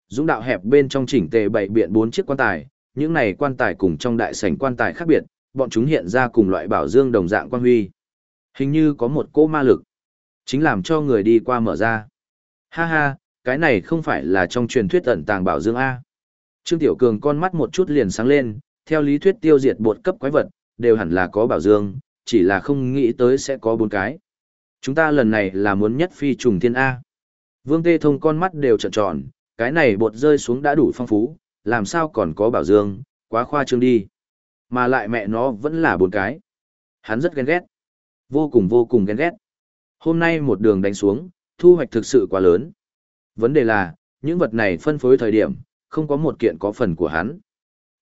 Dũng đạo hẹp bên trong chỉnh tề bảy biện bốn chiếc quan tài, những này quan tài cùng trong đại sảnh quan tài khác biệt, bọn chúng hiện ra cùng loại bảo dương đồng dạng quan huy. Hình như có một cỗ ma lực, chính làm cho người đi qua mở ra. Ha ha, cái này không phải là trong truyền thuyết ẩn tàng bảo dương A. Trương Tiểu Cường con mắt một chút liền sáng lên, theo lý thuyết tiêu diệt bột cấp quái vật, đều hẳn là có bảo dương, chỉ là không nghĩ tới sẽ có bốn cái. Chúng ta lần này là muốn nhất phi trùng thiên A. Vương Tê Thông con mắt đều trợn tròn, cái này bột rơi xuống đã đủ phong phú, làm sao còn có bảo dương, quá khoa trương đi. Mà lại mẹ nó vẫn là bốn cái. Hắn rất ghen ghét. Vô cùng vô cùng ghen ghét. Hôm nay một đường đánh xuống, thu hoạch thực sự quá lớn. Vấn đề là, những vật này phân phối thời điểm, không có một kiện có phần của hắn.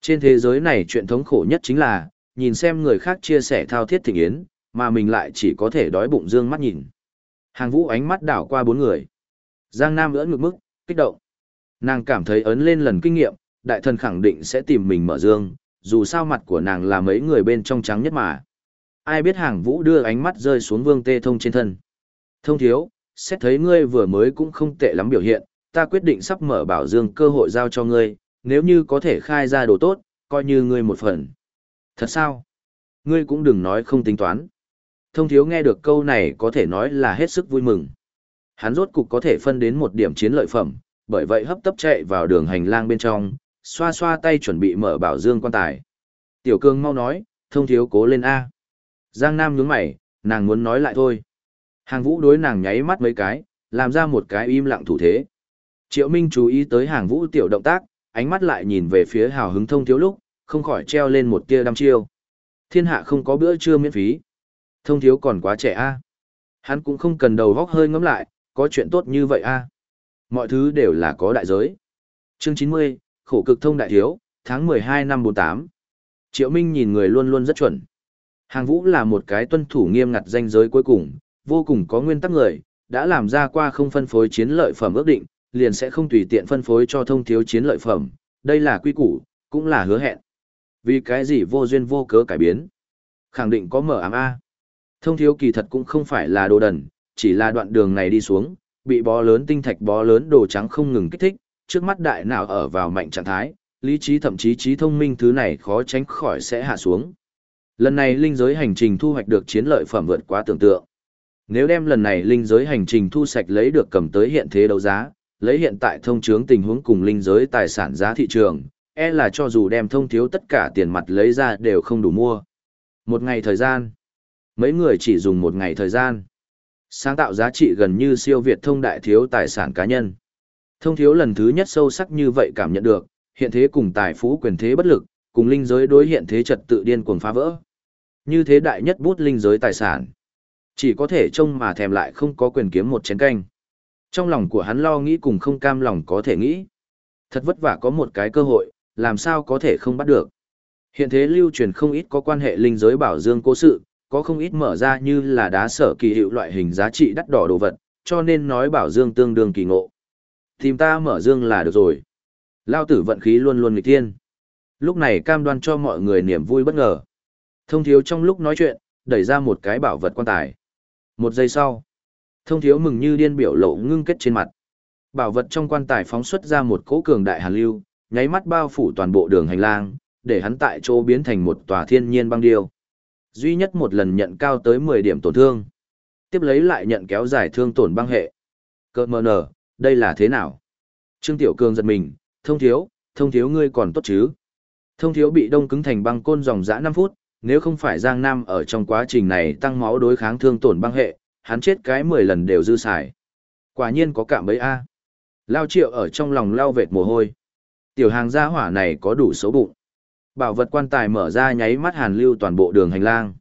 Trên thế giới này chuyện thống khổ nhất chính là, nhìn xem người khác chia sẻ thao thiết thịnh yến, mà mình lại chỉ có thể đói bụng dương mắt nhìn. Hàng vũ ánh mắt đảo qua bốn người. Giang Nam ưỡn ngực mức, kích động. Nàng cảm thấy ấn lên lần kinh nghiệm, đại thần khẳng định sẽ tìm mình mở dương, dù sao mặt của nàng là mấy người bên trong trắng nhất mà. Ai biết hàng vũ đưa ánh mắt rơi xuống vương tê thông trên thân. Thông thiếu, xét thấy ngươi vừa mới cũng không tệ lắm biểu hiện, ta quyết định sắp mở bảo dương cơ hội giao cho ngươi, nếu như có thể khai ra đồ tốt, coi như ngươi một phần. Thật sao? Ngươi cũng đừng nói không tính toán. Thông thiếu nghe được câu này có thể nói là hết sức vui mừng. Hắn rốt cục có thể phân đến một điểm chiến lợi phẩm, bởi vậy hấp tấp chạy vào đường hành lang bên trong, xoa xoa tay chuẩn bị mở bảo dương quan tài. Tiểu cương mau nói, thông thiếu cố lên A. Giang Nam nhướng mày, nàng muốn nói lại thôi. Hàng vũ đối nàng nháy mắt mấy cái, làm ra một cái im lặng thủ thế. Triệu Minh chú ý tới hàng vũ tiểu động tác, ánh mắt lại nhìn về phía hào hứng thông thiếu lúc, không khỏi treo lên một tia đăm chiêu. Thiên hạ không có bữa trưa miễn phí. Thông thiếu còn quá trẻ a Hắn cũng không cần đầu góc hơi ngấm lại, có chuyện tốt như vậy a Mọi thứ đều là có đại giới. Chương chín mươi khổ cực thông đại thiếu, tháng mười hai năm bốn tám Triệu Minh nhìn người luôn luôn rất chuẩn. Hàng vũ là một cái tuân thủ nghiêm ngặt danh giới cuối cùng, vô cùng có nguyên tắc người, đã làm ra qua không phân phối chiến lợi phẩm ước định, liền sẽ không tùy tiện phân phối cho thông thiếu chiến lợi phẩm, đây là quy củ, cũng là hứa hẹn. Vì cái gì vô duyên vô cớ cải biến? Khẳng định có mở ám A. Thông thiếu kỳ thật cũng không phải là đồ đần, chỉ là đoạn đường này đi xuống, bị bó lớn tinh thạch bó lớn đồ trắng không ngừng kích thích, trước mắt đại nào ở vào mạnh trạng thái, lý trí thậm chí trí thông minh thứ này khó tránh khỏi sẽ hạ xuống. Lần này linh giới hành trình thu hoạch được chiến lợi phẩm vượt quá tưởng tượng. Nếu đem lần này linh giới hành trình thu sạch lấy được cầm tới hiện thế đấu giá, lấy hiện tại thông chướng tình huống cùng linh giới tài sản giá thị trường, e là cho dù đem thông thiếu tất cả tiền mặt lấy ra đều không đủ mua. Một ngày thời gian. Mấy người chỉ dùng một ngày thời gian. Sáng tạo giá trị gần như siêu việt thông đại thiếu tài sản cá nhân. Thông thiếu lần thứ nhất sâu sắc như vậy cảm nhận được, hiện thế cùng tài phú quyền thế bất lực, cùng linh giới đối hiện thế trật tự điên cuồng phá vỡ. Như thế đại nhất bút linh giới tài sản. Chỉ có thể trông mà thèm lại không có quyền kiếm một chén canh. Trong lòng của hắn lo nghĩ cùng không cam lòng có thể nghĩ. Thật vất vả có một cái cơ hội, làm sao có thể không bắt được. Hiện thế lưu truyền không ít có quan hệ linh giới bảo dương cố sự, có không ít mở ra như là đá sở kỳ hiệu loại hình giá trị đắt đỏ đồ vật, cho nên nói bảo dương tương đương kỳ ngộ. Tìm ta mở dương là được rồi. Lao tử vận khí luôn luôn nghịch thiên. Lúc này cam đoan cho mọi người niềm vui bất ngờ. Thông thiếu trong lúc nói chuyện, đẩy ra một cái bảo vật quan tài. Một giây sau, thông thiếu mừng như điên biểu lộ ngưng kết trên mặt. Bảo vật trong quan tài phóng xuất ra một cỗ cường đại hàn lưu, nháy mắt bao phủ toàn bộ đường hành lang, để hắn tại chỗ biến thành một tòa thiên nhiên băng điêu. Duy nhất một lần nhận cao tới 10 điểm tổn thương. Tiếp lấy lại nhận kéo dài thương tổn băng hệ. Cơ mờ nở, đây là thế nào? Trương Tiểu Cường giật mình, thông thiếu, thông thiếu ngươi còn tốt chứ? Thông thiếu bị đông cứng thành băng côn dòng dã 5 phút, nếu không phải Giang Nam ở trong quá trình này tăng máu đối kháng thương tổn băng hệ, hắn chết cái 10 lần đều dư xài. Quả nhiên có cảm bấy A. Lao triệu ở trong lòng lao vệt mồ hôi. Tiểu hàng gia hỏa này có đủ xấu bụng. Bảo vật quan tài mở ra nháy mắt hàn lưu toàn bộ đường hành lang.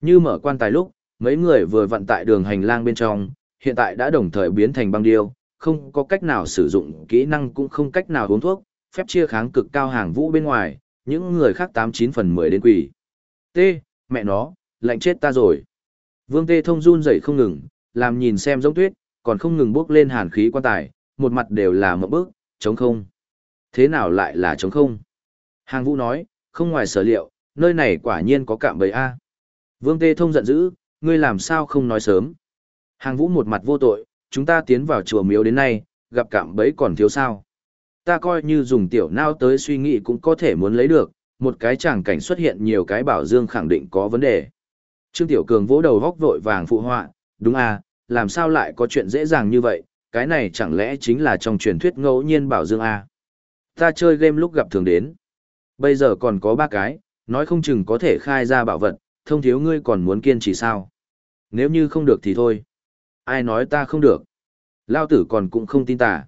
Như mở quan tài lúc, mấy người vừa vận tại đường hành lang bên trong, hiện tại đã đồng thời biến thành băng điêu, không có cách nào sử dụng kỹ năng cũng không cách nào uống thuốc, phép chia kháng cực cao hàng vũ bên ngoài, những người khác 89 phần 10 đến quỷ. T, mẹ nó, lạnh chết ta rồi. Vương Tê thông run dậy không ngừng, làm nhìn xem giống tuyết, còn không ngừng bước lên hàn khí quan tài, một mặt đều là một bước, chống không. Thế nào lại là chống không? Hàng vũ nói, không ngoài sở liệu, nơi này quả nhiên có cạm bẫy A. Vương Tê Thông giận dữ, ngươi làm sao không nói sớm. Hàng vũ một mặt vô tội, chúng ta tiến vào chùa miếu đến nay, gặp cạm bẫy còn thiếu sao. Ta coi như dùng tiểu nao tới suy nghĩ cũng có thể muốn lấy được, một cái tràng cảnh xuất hiện nhiều cái bảo dương khẳng định có vấn đề. Trương Tiểu Cường vỗ đầu góc vội vàng phụ họa, đúng à, làm sao lại có chuyện dễ dàng như vậy, cái này chẳng lẽ chính là trong truyền thuyết ngẫu nhiên bảo dương à. Ta chơi game lúc gặp thường đến. Bây giờ còn có ba cái, nói không chừng có thể khai ra bảo vật, thông thiếu ngươi còn muốn kiên trì sao. Nếu như không được thì thôi. Ai nói ta không được. Lao tử còn cũng không tin ta.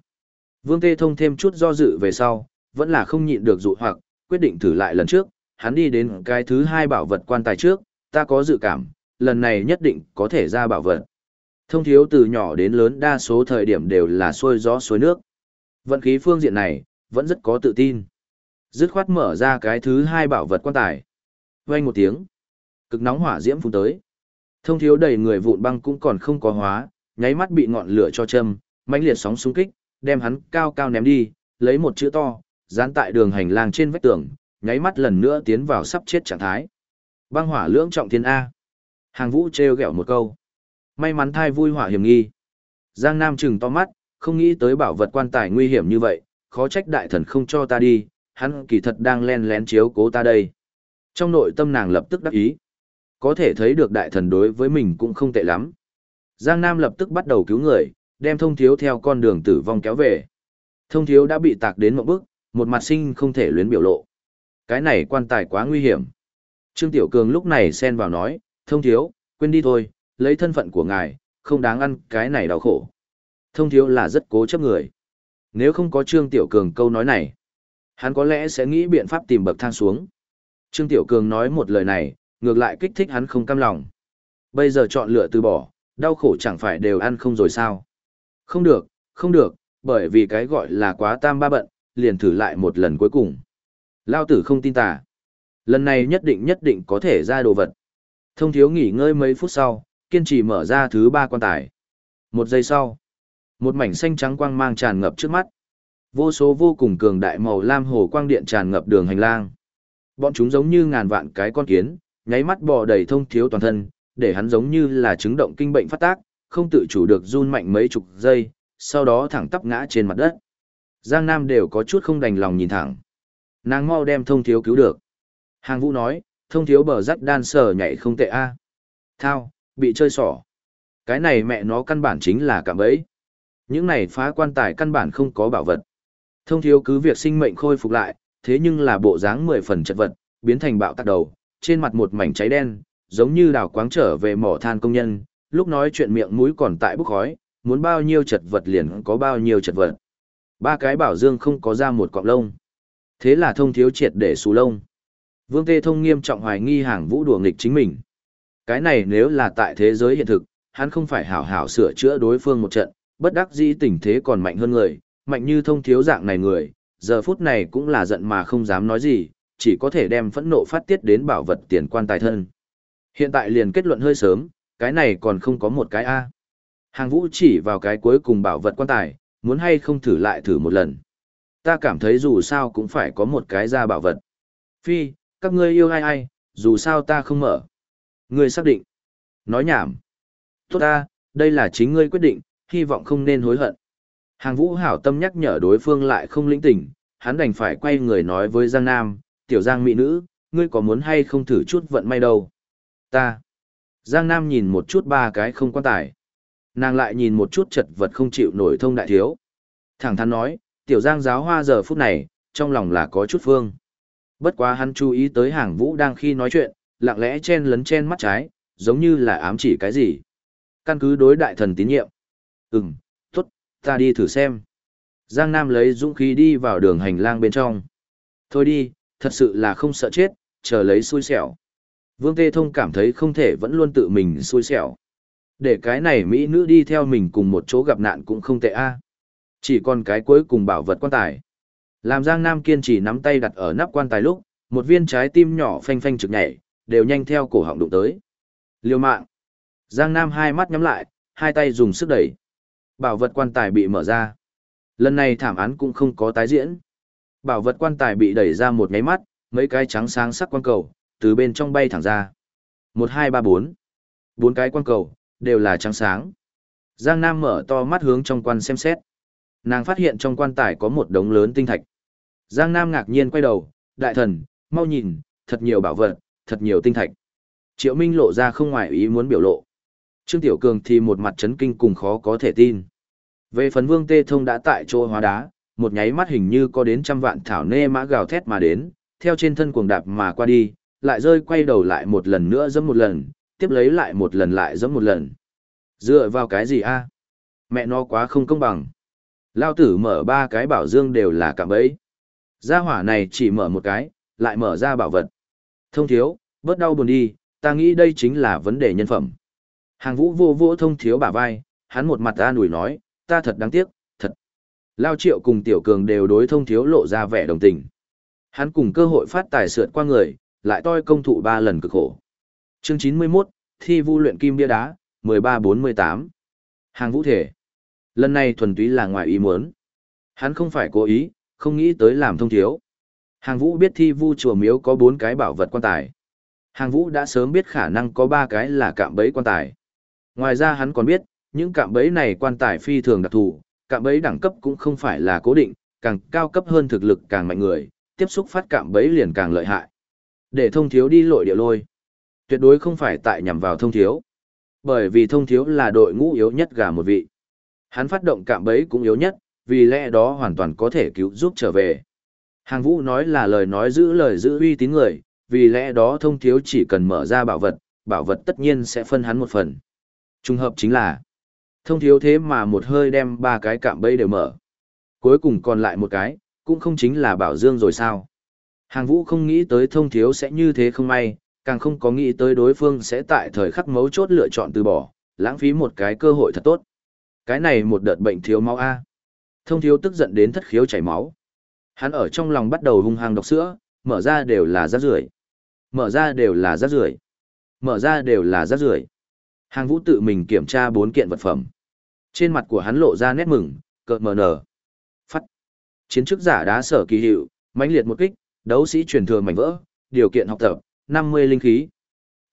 Vương Tê Thông thêm chút do dự về sau, vẫn là không nhịn được dụ hoặc, quyết định thử lại lần trước, hắn đi đến cái thứ hai bảo vật quan tài trước, ta có dự cảm, lần này nhất định có thể ra bảo vật. Thông thiếu từ nhỏ đến lớn đa số thời điểm đều là xuôi gió xuôi nước. Vận khí phương diện này, vẫn rất có tự tin. Dứt khoát mở ra cái thứ hai bảo vật quan tài. Vang một tiếng. Cực nóng hỏa diễm phun tới. Thông thiếu đầy người vụn băng cũng còn không có hóa, nháy mắt bị ngọn lửa cho châm, mãnh liệt sóng xung kích, đem hắn cao cao ném đi, lấy một chữ to, dán tại đường hành lang trên vách tường, nháy mắt lần nữa tiến vào sắp chết trạng thái. Băng hỏa lưỡng trọng thiên A. Hàng vũ treo gẹo một câu. May mắn thai vui hỏa hiểm nghi. Giang Nam trừng to mắt, không nghĩ tới bảo vật quan tài nguy hiểm như vậy, khó trách đại thần không cho ta đi, hắn kỳ thật đang len lén chiếu cố ta đây. Trong nội tâm nàng lập tức đắc ý. Có thể thấy được đại thần đối với mình cũng không tệ lắm. Giang Nam lập tức bắt đầu cứu người, đem thông thiếu theo con đường tử vong kéo về. Thông thiếu đã bị tạc đến một bước, một mặt sinh không thể luyến biểu lộ. Cái này quan tài quá nguy hiểm. Trương Tiểu Cường lúc này xen vào nói, thông thiếu, quên đi thôi, lấy thân phận của ngài, không đáng ăn cái này đau khổ. Thông thiếu là rất cố chấp người. Nếu không có Trương Tiểu Cường câu nói này, hắn có lẽ sẽ nghĩ biện pháp tìm bậc thang xuống. Trương Tiểu Cường nói một lời này, ngược lại kích thích hắn không cam lòng. Bây giờ chọn lựa từ bỏ, đau khổ chẳng phải đều ăn không rồi sao. Không được, không được, bởi vì cái gọi là quá tam ba bận, liền thử lại một lần cuối cùng. Lao tử không tin tà. Lần này nhất định nhất định có thể ra đồ vật. Thông thiếu nghỉ ngơi mấy phút sau, kiên trì mở ra thứ ba quan tài. Một giây sau, một mảnh xanh trắng quang mang tràn ngập trước mắt. Vô số vô cùng cường đại màu lam hồ quang điện tràn ngập đường hành lang. Bọn chúng giống như ngàn vạn cái con kiến, nháy mắt bò đầy thông thiếu toàn thân, để hắn giống như là chứng động kinh bệnh phát tác, không tự chủ được run mạnh mấy chục giây, sau đó thẳng tắp ngã trên mặt đất. Giang Nam đều có chút không đành lòng nhìn thẳng. Nàng mau đem thông thiếu cứu được. Hàng vũ nói, thông thiếu bờ rắc đan sở nhảy không tệ a Thao, bị chơi xỏ. Cái này mẹ nó căn bản chính là cạm bẫy. Những này phá quan tài căn bản không có bảo vật. Thông thiếu cứ việc sinh mệnh khôi phục lại, thế nhưng là bộ dáng mười phần chật vật, biến thành bạo tắc đầu, trên mặt một mảnh cháy đen, giống như đào quáng trở về mỏ than công nhân, lúc nói chuyện miệng mũi còn tại bốc khói, muốn bao nhiêu chật vật liền có bao nhiêu chật vật. Ba cái bảo dương không có ra một cọng lông. Thế là thông thiếu triệt để xù lông. Vương Tê Thông nghiêm trọng hoài nghi hàng vũ đùa nghịch chính mình. Cái này nếu là tại thế giới hiện thực, hắn không phải hảo hảo sửa chữa đối phương một trận, bất đắc dĩ tình thế còn mạnh hơn người, mạnh như thông thiếu dạng này người, giờ phút này cũng là giận mà không dám nói gì, chỉ có thể đem phẫn nộ phát tiết đến bảo vật tiền quan tài thân. Hiện tại liền kết luận hơi sớm, cái này còn không có một cái A. Hàng vũ chỉ vào cái cuối cùng bảo vật quan tài, muốn hay không thử lại thử một lần. Ta cảm thấy dù sao cũng phải có một cái ra bảo vật. Phi, các ngươi yêu ai ai, dù sao ta không mở. Ngươi xác định. Nói nhảm. Tốt ta, đây là chính ngươi quyết định, hy vọng không nên hối hận. Hàng vũ hảo tâm nhắc nhở đối phương lại không lĩnh tỉnh, hắn đành phải quay người nói với Giang Nam, tiểu Giang mỹ nữ, ngươi có muốn hay không thử chút vận may đâu. Ta. Giang Nam nhìn một chút ba cái không quan tài. Nàng lại nhìn một chút chật vật không chịu nổi thông đại thiếu. Thẳng thắn nói, tiểu Giang giáo hoa giờ phút này, trong lòng là có chút phương. Bất quá hắn chú ý tới hàng vũ đang khi nói chuyện, lặng lẽ chen lấn chen mắt trái, giống như là ám chỉ cái gì. Căn cứ đối đại thần tín nhiệm. Ừm, tốt, ta đi thử xem. Giang Nam lấy dũng khí đi vào đường hành lang bên trong. Thôi đi, thật sự là không sợ chết, chờ lấy xui xẻo. Vương Tê Thông cảm thấy không thể vẫn luôn tự mình xui xẻo. Để cái này Mỹ nữ đi theo mình cùng một chỗ gặp nạn cũng không tệ a. Chỉ còn cái cuối cùng bảo vật quan tài. Làm Giang Nam kiên trì nắm tay đặt ở nắp quan tài lúc, một viên trái tim nhỏ phanh phanh trực nhảy, đều nhanh theo cổ họng đụng tới. liều mạng. Giang Nam hai mắt nhắm lại, hai tay dùng sức đẩy. Bảo vật quan tài bị mở ra. Lần này thảm án cũng không có tái diễn. Bảo vật quan tài bị đẩy ra một nháy mắt, mấy cái trắng sáng sắc quan cầu, từ bên trong bay thẳng ra. Một hai ba bốn. Bốn cái quan cầu, đều là trắng sáng. Giang Nam mở to mắt hướng trong quan xem xét. Nàng phát hiện trong quan tài có một đống lớn tinh thạch. Giang Nam ngạc nhiên quay đầu, đại thần, mau nhìn, thật nhiều bảo vật, thật nhiều tinh thạch. Triệu Minh lộ ra không ngoài ý muốn biểu lộ. Trương Tiểu Cường thì một mặt chấn kinh cùng khó có thể tin. Về phần vương tê thông đã tại chỗ hóa đá, một nháy mắt hình như có đến trăm vạn thảo nê mã gào thét mà đến, theo trên thân cuồng đạp mà qua đi, lại rơi quay đầu lại một lần nữa dẫm một lần, tiếp lấy lại một lần lại giống một lần. Dựa vào cái gì a? Mẹ nó quá không công bằng. Lao tử mở ba cái bảo dương đều là cạm bẫy. Gia hỏa này chỉ mở một cái, lại mở ra bảo vật. Thông thiếu, bớt đau buồn đi, ta nghĩ đây chính là vấn đề nhân phẩm. Hàng vũ vô vô thông thiếu bả vai, hắn một mặt ra nủi nói, ta thật đáng tiếc, thật. Lao triệu cùng tiểu cường đều đối thông thiếu lộ ra vẻ đồng tình. Hắn cùng cơ hội phát tài sượt qua người, lại toi công thụ ba lần cực khổ. Chương 91, thi vu luyện kim bia đá, 1348. Hàng vũ thể. Lần này thuần túy là ngoài ý muốn. Hắn không phải cố ý, không nghĩ tới làm thông thiếu. Hàng vũ biết thi vu chùa miếu có bốn cái bảo vật quan tài. Hàng vũ đã sớm biết khả năng có ba cái là cạm bẫy quan tài. Ngoài ra hắn còn biết, những cạm bẫy này quan tài phi thường đặc thù, cạm bẫy đẳng cấp cũng không phải là cố định, càng cao cấp hơn thực lực càng mạnh người, tiếp xúc phát cạm bẫy liền càng lợi hại. Để thông thiếu đi lội địa lôi. Tuyệt đối không phải tại nhằm vào thông thiếu. Bởi vì thông thiếu là đội ngũ yếu nhất gà một vị. Hắn phát động cạm bẫy cũng yếu nhất, vì lẽ đó hoàn toàn có thể cứu giúp trở về. Hàng vũ nói là lời nói giữ lời giữ uy tín người, vì lẽ đó thông thiếu chỉ cần mở ra bảo vật, bảo vật tất nhiên sẽ phân hắn một phần. Trung hợp chính là, thông thiếu thế mà một hơi đem ba cái cạm bẫy đều mở. Cuối cùng còn lại một cái, cũng không chính là bảo dương rồi sao. Hàng vũ không nghĩ tới thông thiếu sẽ như thế không may, càng không có nghĩ tới đối phương sẽ tại thời khắc mấu chốt lựa chọn từ bỏ, lãng phí một cái cơ hội thật tốt. Cái này một đợt bệnh thiếu máu A. Thông thiếu tức giận đến thất khiếu chảy máu. Hắn ở trong lòng bắt đầu hung hăng độc sữa, mở ra đều là rác rưởi Mở ra đều là rác rưởi Mở ra đều là rác rưởi Hàng vũ tự mình kiểm tra bốn kiện vật phẩm. Trên mặt của hắn lộ ra nét mừng, cợt mờ nở. Phát. Chiến chức giả đá sở kỳ hiệu, mãnh liệt một kích, đấu sĩ truyền thừa mảnh vỡ, điều kiện học tập, 50 linh khí.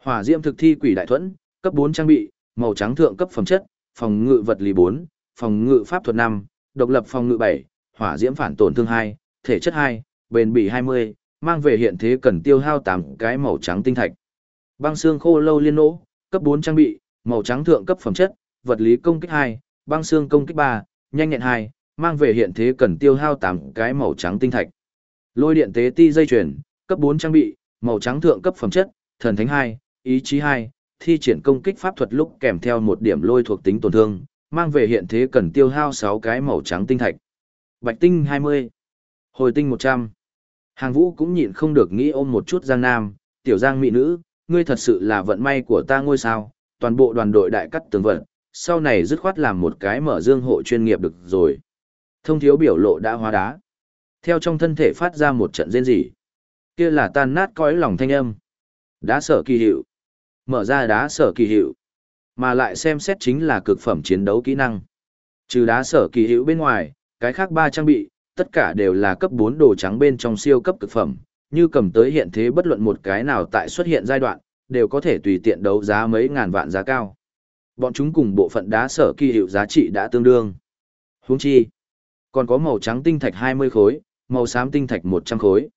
Hỏa diễm thực thi quỷ đại thuẫn, cấp 4 trang bị, màu trắng thượng cấp phẩm chất, phòng ngự vật lý 4, phòng ngự pháp thuật 5, độc lập phòng ngự 7, hỏa diễm phản tổn thương 2, thể chất 2, bền bỉ 20, mang về hiện thế cần tiêu hao 8 cái màu trắng tinh thạch. Băng xương khô lâu liên nỗ, cấp 4 trang bị, màu trắng thượng cấp phẩm chất, vật lý công kích 2, băng xương công kích 3, nhanh nhẹn 2, mang về hiện thế cần tiêu hao 8 cái màu trắng tinh thạch. Lôi điện tế ti dây chuyền, cấp 4 trang bị, màu trắng thượng cấp phẩm chất, thần thánh 2, ý chí 2, thi triển công kích pháp thuật lúc kèm theo một điểm lôi thuộc tính tổn thương, mang về hiện thế cần tiêu hao 6 cái màu trắng tinh thạch. Bạch tinh 20, hồi tinh 100. Hàng vũ cũng nhịn không được nghĩ ôm một chút giang nam, tiểu giang mỹ nữ, ngươi thật sự là vận may của ta ngôi sao, toàn bộ đoàn đội đại cắt tường vận, sau này dứt khoát làm một cái mở dương hộ chuyên nghiệp được rồi. Thông thiếu biểu lộ đã hóa đá. Theo trong thân thể phát ra một trận rên rỉ. Kia là tan nát cõi lòng thanh âm. Đá sở kỳ hiệu. Mở ra đá sở kỳ hiệu. Mà lại xem xét chính là cực phẩm chiến đấu kỹ năng. Trừ đá sở kỳ hiệu bên ngoài, cái khác ba trang bị, tất cả đều là cấp 4 đồ trắng bên trong siêu cấp cực phẩm, như cầm tới hiện thế bất luận một cái nào tại xuất hiện giai đoạn, đều có thể tùy tiện đấu giá mấy ngàn vạn giá cao. Bọn chúng cùng bộ phận đá sở kỳ hiệu giá trị đã tương đương. Huống chi, còn có màu trắng tinh thạch 20 khối, màu xám tinh thạch 100 khối.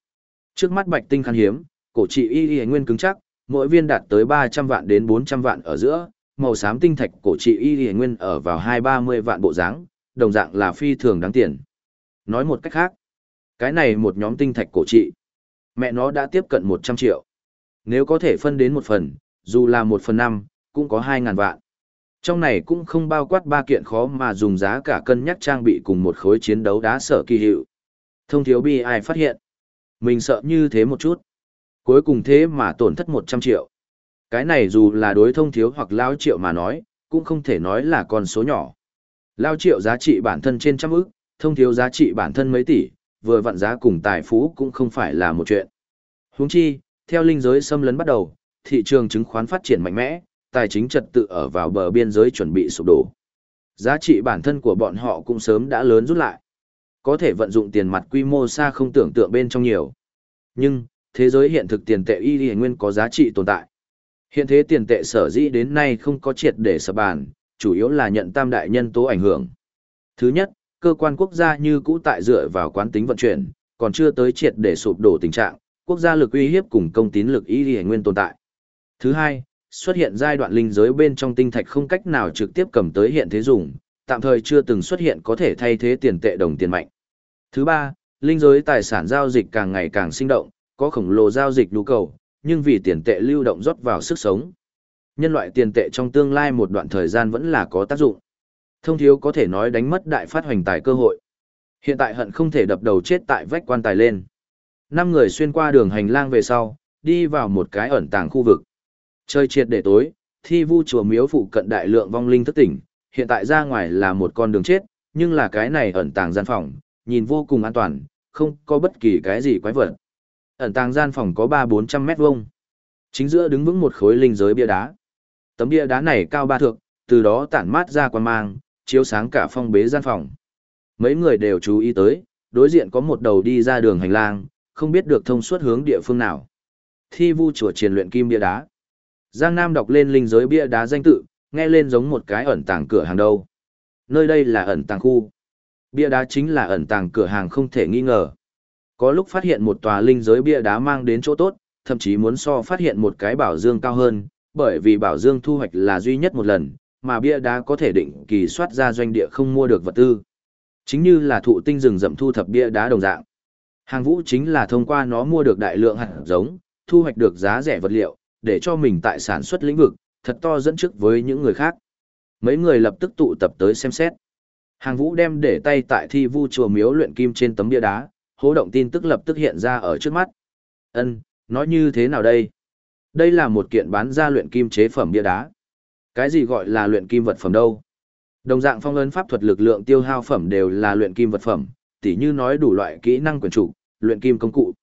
Trước mắt bạch tinh khan hiếm, cổ trị y y nguyên cứng chắc, mỗi viên đạt tới 300 vạn đến 400 vạn ở giữa, màu xám tinh thạch cổ trị y y nguyên ở vào 230 vạn bộ dáng, đồng dạng là phi thường đáng tiền. Nói một cách khác, cái này một nhóm tinh thạch cổ trị, mẹ nó đã tiếp cận 100 triệu. Nếu có thể phân đến một phần, dù là một phần năm, cũng có 2.000 vạn. Trong này cũng không bao quát ba kiện khó mà dùng giá cả cân nhắc trang bị cùng một khối chiến đấu đá sở kỳ hiệu. Thông thiếu bi ai phát hiện. Mình sợ như thế một chút. Cuối cùng thế mà tổn thất 100 triệu. Cái này dù là đối thông thiếu hoặc lao triệu mà nói, cũng không thể nói là con số nhỏ. Lao triệu giá trị bản thân trên trăm ức, thông thiếu giá trị bản thân mấy tỷ, vừa vặn giá cùng tài phú cũng không phải là một chuyện. Huống chi, theo linh giới xâm lấn bắt đầu, thị trường chứng khoán phát triển mạnh mẽ, tài chính trật tự ở vào bờ biên giới chuẩn bị sụp đổ. Giá trị bản thân của bọn họ cũng sớm đã lớn rút lại. Có thể vận dụng tiền mặt quy mô xa không tưởng tượng bên trong nhiều. Nhưng, thế giới hiện thực tiền tệ y y nguyên có giá trị tồn tại. Hiện thế tiền tệ sở dĩ đến nay không có triệt để sập bàn, chủ yếu là nhận tam đại nhân tố ảnh hưởng. Thứ nhất, cơ quan quốc gia như cũ tại dựa vào quán tính vận chuyển, còn chưa tới triệt để sụp đổ tình trạng, quốc gia lực uy hiếp cùng công tín lực y y nguyên tồn tại. Thứ hai, xuất hiện giai đoạn linh giới bên trong tinh thạch không cách nào trực tiếp cầm tới hiện thế dùng, tạm thời chưa từng xuất hiện có thể thay thế tiền tệ đồng tiền mạnh. Thứ ba, linh giới tài sản giao dịch càng ngày càng sinh động, có khổng lồ giao dịch nhu cầu, nhưng vì tiền tệ lưu động rót vào sức sống. Nhân loại tiền tệ trong tương lai một đoạn thời gian vẫn là có tác dụng. Thông thiếu có thể nói đánh mất đại phát hoành tài cơ hội. Hiện tại hận không thể đập đầu chết tại vách quan tài lên. Năm người xuyên qua đường hành lang về sau, đi vào một cái ẩn tàng khu vực. Chơi triệt để tối, thi vu chùa miếu phụ cận đại lượng vong linh thức tỉnh, hiện tại ra ngoài là một con đường chết, nhưng là cái này ẩn tàng gian phòng, nhìn vô cùng an toàn, không có bất kỳ cái gì quái vật. Ẩn tàng gian phòng có 3-400 mét vuông. Chính giữa đứng vững một khối linh giới bia đá. Tấm bia đá này cao ba thước, từ đó tản mát ra quan mang, chiếu sáng cả phong bế gian phòng. Mấy người đều chú ý tới, đối diện có một đầu đi ra đường hành lang, không biết được thông suốt hướng địa phương nào. Thi vu chùa triển luyện kim bia đá. Giang Nam đọc lên linh giới bia đá danh tự, nghe lên giống một cái ẩn tàng cửa hàng đâu. Nơi đây là ẩn tàng khu. Bia đá chính là ẩn tàng cửa hàng không thể nghi ngờ. Có lúc phát hiện một tòa linh giới bia đá mang đến chỗ tốt, thậm chí muốn so phát hiện một cái bảo dương cao hơn, bởi vì bảo dương thu hoạch là duy nhất một lần, mà bia đá có thể định kỳ soát ra doanh địa không mua được vật tư. Chính như là thụ tinh rừng rậm thu thập bia đá đồng dạng. Hàng vũ chính là thông qua nó mua được đại lượng hạt giống, thu hoạch được giá rẻ vật liệu, để cho mình tại sản xuất lĩnh vực, thật to dẫn trước với những người khác. Mấy người lập tức tụ tập tới xem xét. Hàng vũ đem để tay tại thi vu chùa miếu luyện kim trên tấm bia đá, hố động tin tức lập tức hiện ra ở trước mắt. Ân, nói như thế nào đây? Đây là một kiện bán ra luyện kim chế phẩm bia đá. Cái gì gọi là luyện kim vật phẩm đâu? Đồng dạng phong ấn pháp thuật lực lượng tiêu hao phẩm đều là luyện kim vật phẩm, tỉ như nói đủ loại kỹ năng quyền chủ, luyện kim công cụ.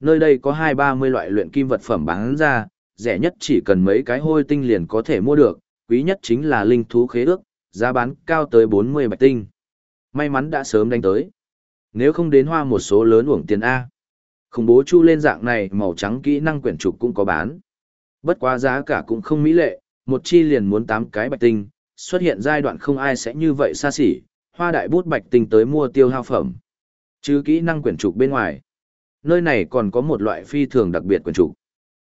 Nơi đây có hai ba mươi loại luyện kim vật phẩm bán ra, rẻ nhất chỉ cần mấy cái hôi tinh liền có thể mua được, quý nhất chính là linh thú khế ước, giá bán cao tới bốn mươi bạch tinh. May mắn đã sớm đánh tới. Nếu không đến hoa một số lớn uổng tiền A. Khủng bố chu lên dạng này màu trắng kỹ năng quyển trục cũng có bán. Bất quá giá cả cũng không mỹ lệ, một chi liền muốn tám cái bạch tinh, xuất hiện giai đoạn không ai sẽ như vậy xa xỉ, hoa đại bút bạch tinh tới mua tiêu hao phẩm. Chứ kỹ năng quyển trục bên ngoài. Nơi này còn có một loại phi thường đặc biệt quyển trục.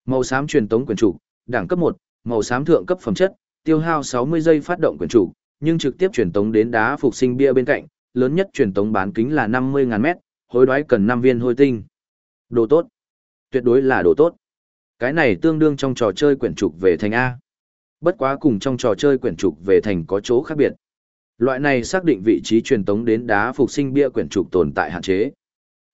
Màu xám truyền tống quyển trục, đẳng cấp 1, màu xám thượng cấp phẩm chất, tiêu hao 60 giây phát động quyển trục, nhưng trực tiếp truyền tống đến đá phục sinh bia bên cạnh, lớn nhất truyền tống bán kính là 50.000 mét, hối đoái cần 5 viên hôi tinh. Đồ tốt. Tuyệt đối là đồ tốt. Cái này tương đương trong trò chơi quyển trục về thành A. Bất quá cùng trong trò chơi quyển trục về thành có chỗ khác biệt. Loại này xác định vị trí truyền tống đến đá phục sinh bia quyển trục tồn tại hạn chế.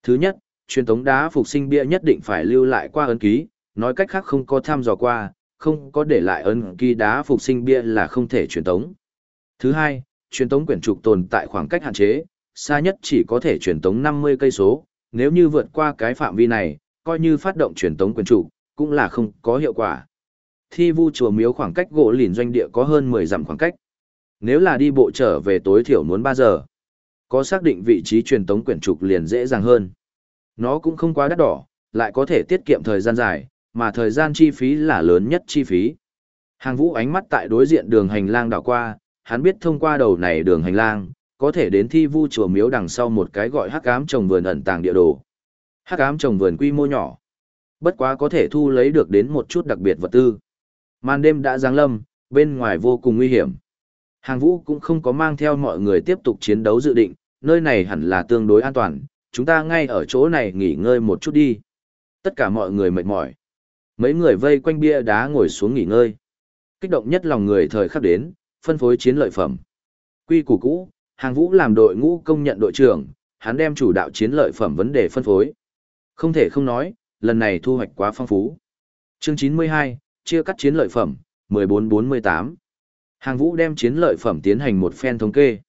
Thứ nhất, truyền tống đá phục sinh bia nhất định phải lưu lại qua ấn ký, nói cách khác không có tham dò qua, không có để lại ấn ký đá phục sinh bia là không thể truyền tống. Thứ hai, truyền tống quyển trục tồn tại khoảng cách hạn chế, xa nhất chỉ có thể truyền tống 50 cây số, nếu như vượt qua cái phạm vi này, coi như phát động truyền tống quyển trục, cũng là không có hiệu quả. Thi vu chùa miếu khoảng cách gỗ lìn doanh địa có hơn 10 dặm khoảng cách. Nếu là đi bộ trở về tối thiểu muốn 3 giờ, có xác định vị trí truyền tống quyển trục liền dễ dàng hơn. Nó cũng không quá đắt đỏ, lại có thể tiết kiệm thời gian dài, mà thời gian chi phí là lớn nhất chi phí. Hàng vũ ánh mắt tại đối diện đường hành lang đảo qua, hắn biết thông qua đầu này đường hành lang, có thể đến thi vu chùa miếu đằng sau một cái gọi hắc ám trồng vườn ẩn tàng địa đồ. Hắc ám trồng vườn quy mô nhỏ, bất quá có thể thu lấy được đến một chút đặc biệt vật tư. Màn đêm đã giáng lâm, bên ngoài vô cùng nguy hiểm. Hàng vũ cũng không có mang theo mọi người tiếp tục chiến đấu dự định, nơi này hẳn là tương đối an toàn, chúng ta ngay ở chỗ này nghỉ ngơi một chút đi. Tất cả mọi người mệt mỏi. Mấy người vây quanh bia đá ngồi xuống nghỉ ngơi. Kích động nhất lòng người thời khắc đến, phân phối chiến lợi phẩm. Quy củ cũ, hàng vũ làm đội ngũ công nhận đội trưởng, hắn đem chủ đạo chiến lợi phẩm vấn đề phân phối. Không thể không nói, lần này thu hoạch quá phong phú. Chương 92, chia cắt chiến lợi phẩm, 1448. Hàng vũ đem chiến lợi phẩm tiến hành một phen thống kê.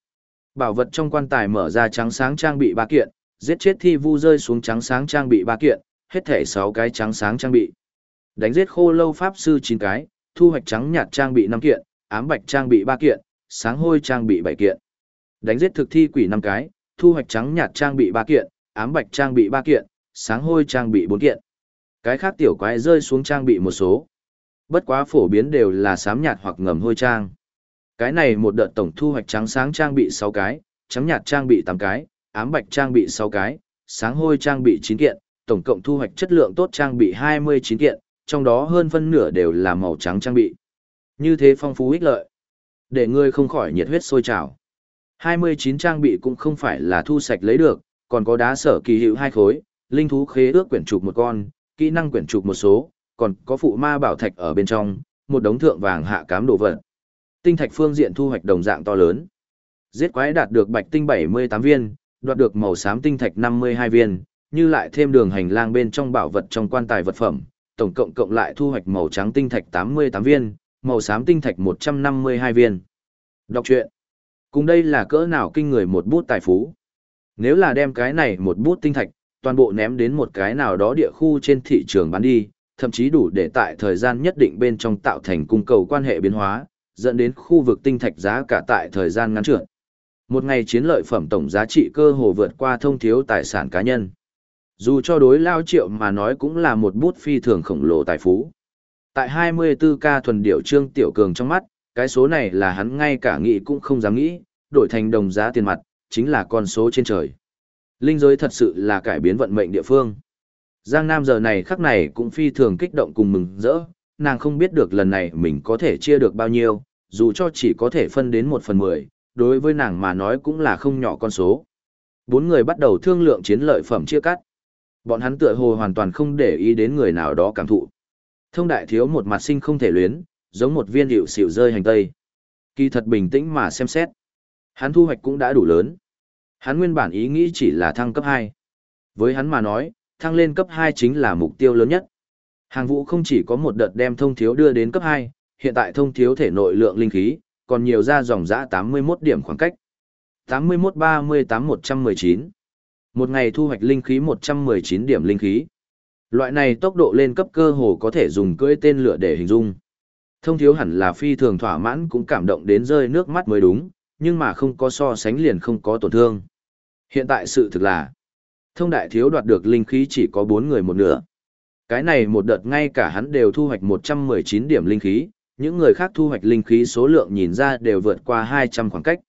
Bảo vật trong quan tài mở ra trắng sáng trang bị ba kiện, giết chết thi vu rơi xuống trắng sáng trang bị ba kiện, hết thể 6 cái trắng sáng trang bị. Đánh giết khô lâu pháp sư 9 cái, thu hoạch trắng nhạt trang bị 5 kiện, ám bạch trang bị 3 kiện, sáng hôi trang bị 7 kiện. Đánh giết thực thi quỷ 5 cái, thu hoạch trắng nhạt trang bị 3 kiện, ám bạch trang bị 3 kiện, sáng hôi trang bị 4 kiện. Cái khác tiểu quái rơi xuống trang bị một số. Bất quá phổ biến đều là xám nhạt hoặc ngầm hôi trang. Cái này một đợt tổng thu hoạch trắng sáng trang bị 6 cái, trắng nhạt trang bị 8 cái, ám bạch trang bị 6 cái, sáng hôi trang bị 9 kiện, tổng cộng thu hoạch chất lượng tốt trang bị 29 kiện, trong đó hơn phân nửa đều là màu trắng trang bị. Như thế phong phú ích lợi. Để ngươi không khỏi nhiệt huyết sôi trào. 29 trang bị cũng không phải là thu sạch lấy được, còn có đá sở kỳ hiệu hai khối, linh thú khế ước quyển trục một con, kỹ năng quyển trục một số, còn có phụ ma bảo thạch ở bên trong, một đống thượng vàng hạ cám đồ vật. Tinh thạch phương diện thu hoạch đồng dạng to lớn. Giết quái đạt được bạch tinh 78 viên, đoạt được màu xám tinh thạch 52 viên, như lại thêm đường hành lang bên trong bảo vật trong quan tài vật phẩm, tổng cộng cộng lại thu hoạch màu trắng tinh thạch 88 viên, màu xám tinh thạch 152 viên. Đọc truyện. Cùng đây là cỡ nào kinh người một bút tài phú. Nếu là đem cái này một bút tinh thạch, toàn bộ ném đến một cái nào đó địa khu trên thị trường bán đi, thậm chí đủ để tại thời gian nhất định bên trong tạo thành cung cầu quan hệ biến hóa, dẫn đến khu vực tinh thạch giá cả tại thời gian ngắn trượt. Một ngày chiến lợi phẩm tổng giá trị cơ hồ vượt qua thông thiếu tài sản cá nhân. Dù cho đối lao triệu mà nói cũng là một bút phi thường khổng lồ tài phú. Tại 24K thuần điệu trương tiểu cường trong mắt, cái số này là hắn ngay cả nghĩ cũng không dám nghĩ, đổi thành đồng giá tiền mặt, chính là con số trên trời. Linh giới thật sự là cải biến vận mệnh địa phương. Giang Nam giờ này khắc này cũng phi thường kích động cùng mừng rỡ, nàng không biết được lần này mình có thể chia được bao nhiêu, dù cho chỉ có thể phân đến một phần mười, đối với nàng mà nói cũng là không nhỏ con số. Bốn người bắt đầu thương lượng chiến lợi phẩm chia cắt. Bọn hắn tựa hồ hoàn toàn không để ý đến người nào đó cảm thụ. Thông đại thiếu một mặt sinh không thể luyến, giống một viên hiệu xỉu rơi hành tây. Kỳ thật bình tĩnh mà xem xét. Hắn thu hoạch cũng đã đủ lớn. Hắn nguyên bản ý nghĩ chỉ là thăng cấp 2. Với hắn mà nói, thăng lên cấp 2 chính là mục tiêu lớn nhất. Hàng vũ không chỉ có một đợt đem thông thiếu đưa đến cấp 2, hiện tại thông thiếu thể nội lượng linh khí, còn nhiều ra dòng dã 81 điểm khoảng cách. 81-38-119 Một ngày thu hoạch linh khí 119 điểm linh khí. Loại này tốc độ lên cấp cơ hồ có thể dùng cưỡi tên lửa để hình dung. Thông thiếu hẳn là phi thường thỏa mãn cũng cảm động đến rơi nước mắt mới đúng, nhưng mà không có so sánh liền không có tổn thương. Hiện tại sự thực là, thông đại thiếu đoạt được linh khí chỉ có 4 người một nửa. Cái này một đợt ngay cả hắn đều thu hoạch 119 điểm linh khí, những người khác thu hoạch linh khí số lượng nhìn ra đều vượt qua 200 khoảng cách.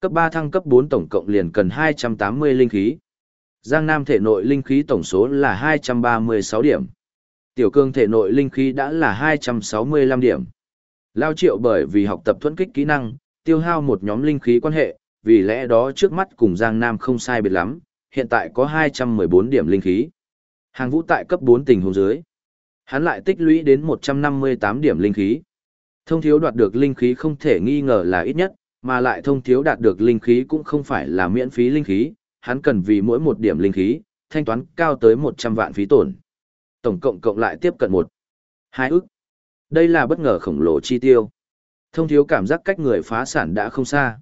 Cấp 3 thăng cấp 4 tổng cộng liền cần 280 linh khí. Giang Nam thể nội linh khí tổng số là 236 điểm. Tiểu cương thể nội linh khí đã là 265 điểm. Lao triệu bởi vì học tập thuẫn kích kỹ năng, tiêu hao một nhóm linh khí quan hệ, vì lẽ đó trước mắt cùng Giang Nam không sai biệt lắm, hiện tại có 214 điểm linh khí. Hàng vũ tại cấp 4 tình huống dưới. Hắn lại tích lũy đến 158 điểm linh khí. Thông thiếu đoạt được linh khí không thể nghi ngờ là ít nhất, mà lại thông thiếu đạt được linh khí cũng không phải là miễn phí linh khí, hắn cần vì mỗi một điểm linh khí, thanh toán cao tới 100 vạn phí tổn. Tổng cộng cộng lại tiếp cận một hai ức. Đây là bất ngờ khổng lồ chi tiêu. Thông thiếu cảm giác cách người phá sản đã không xa.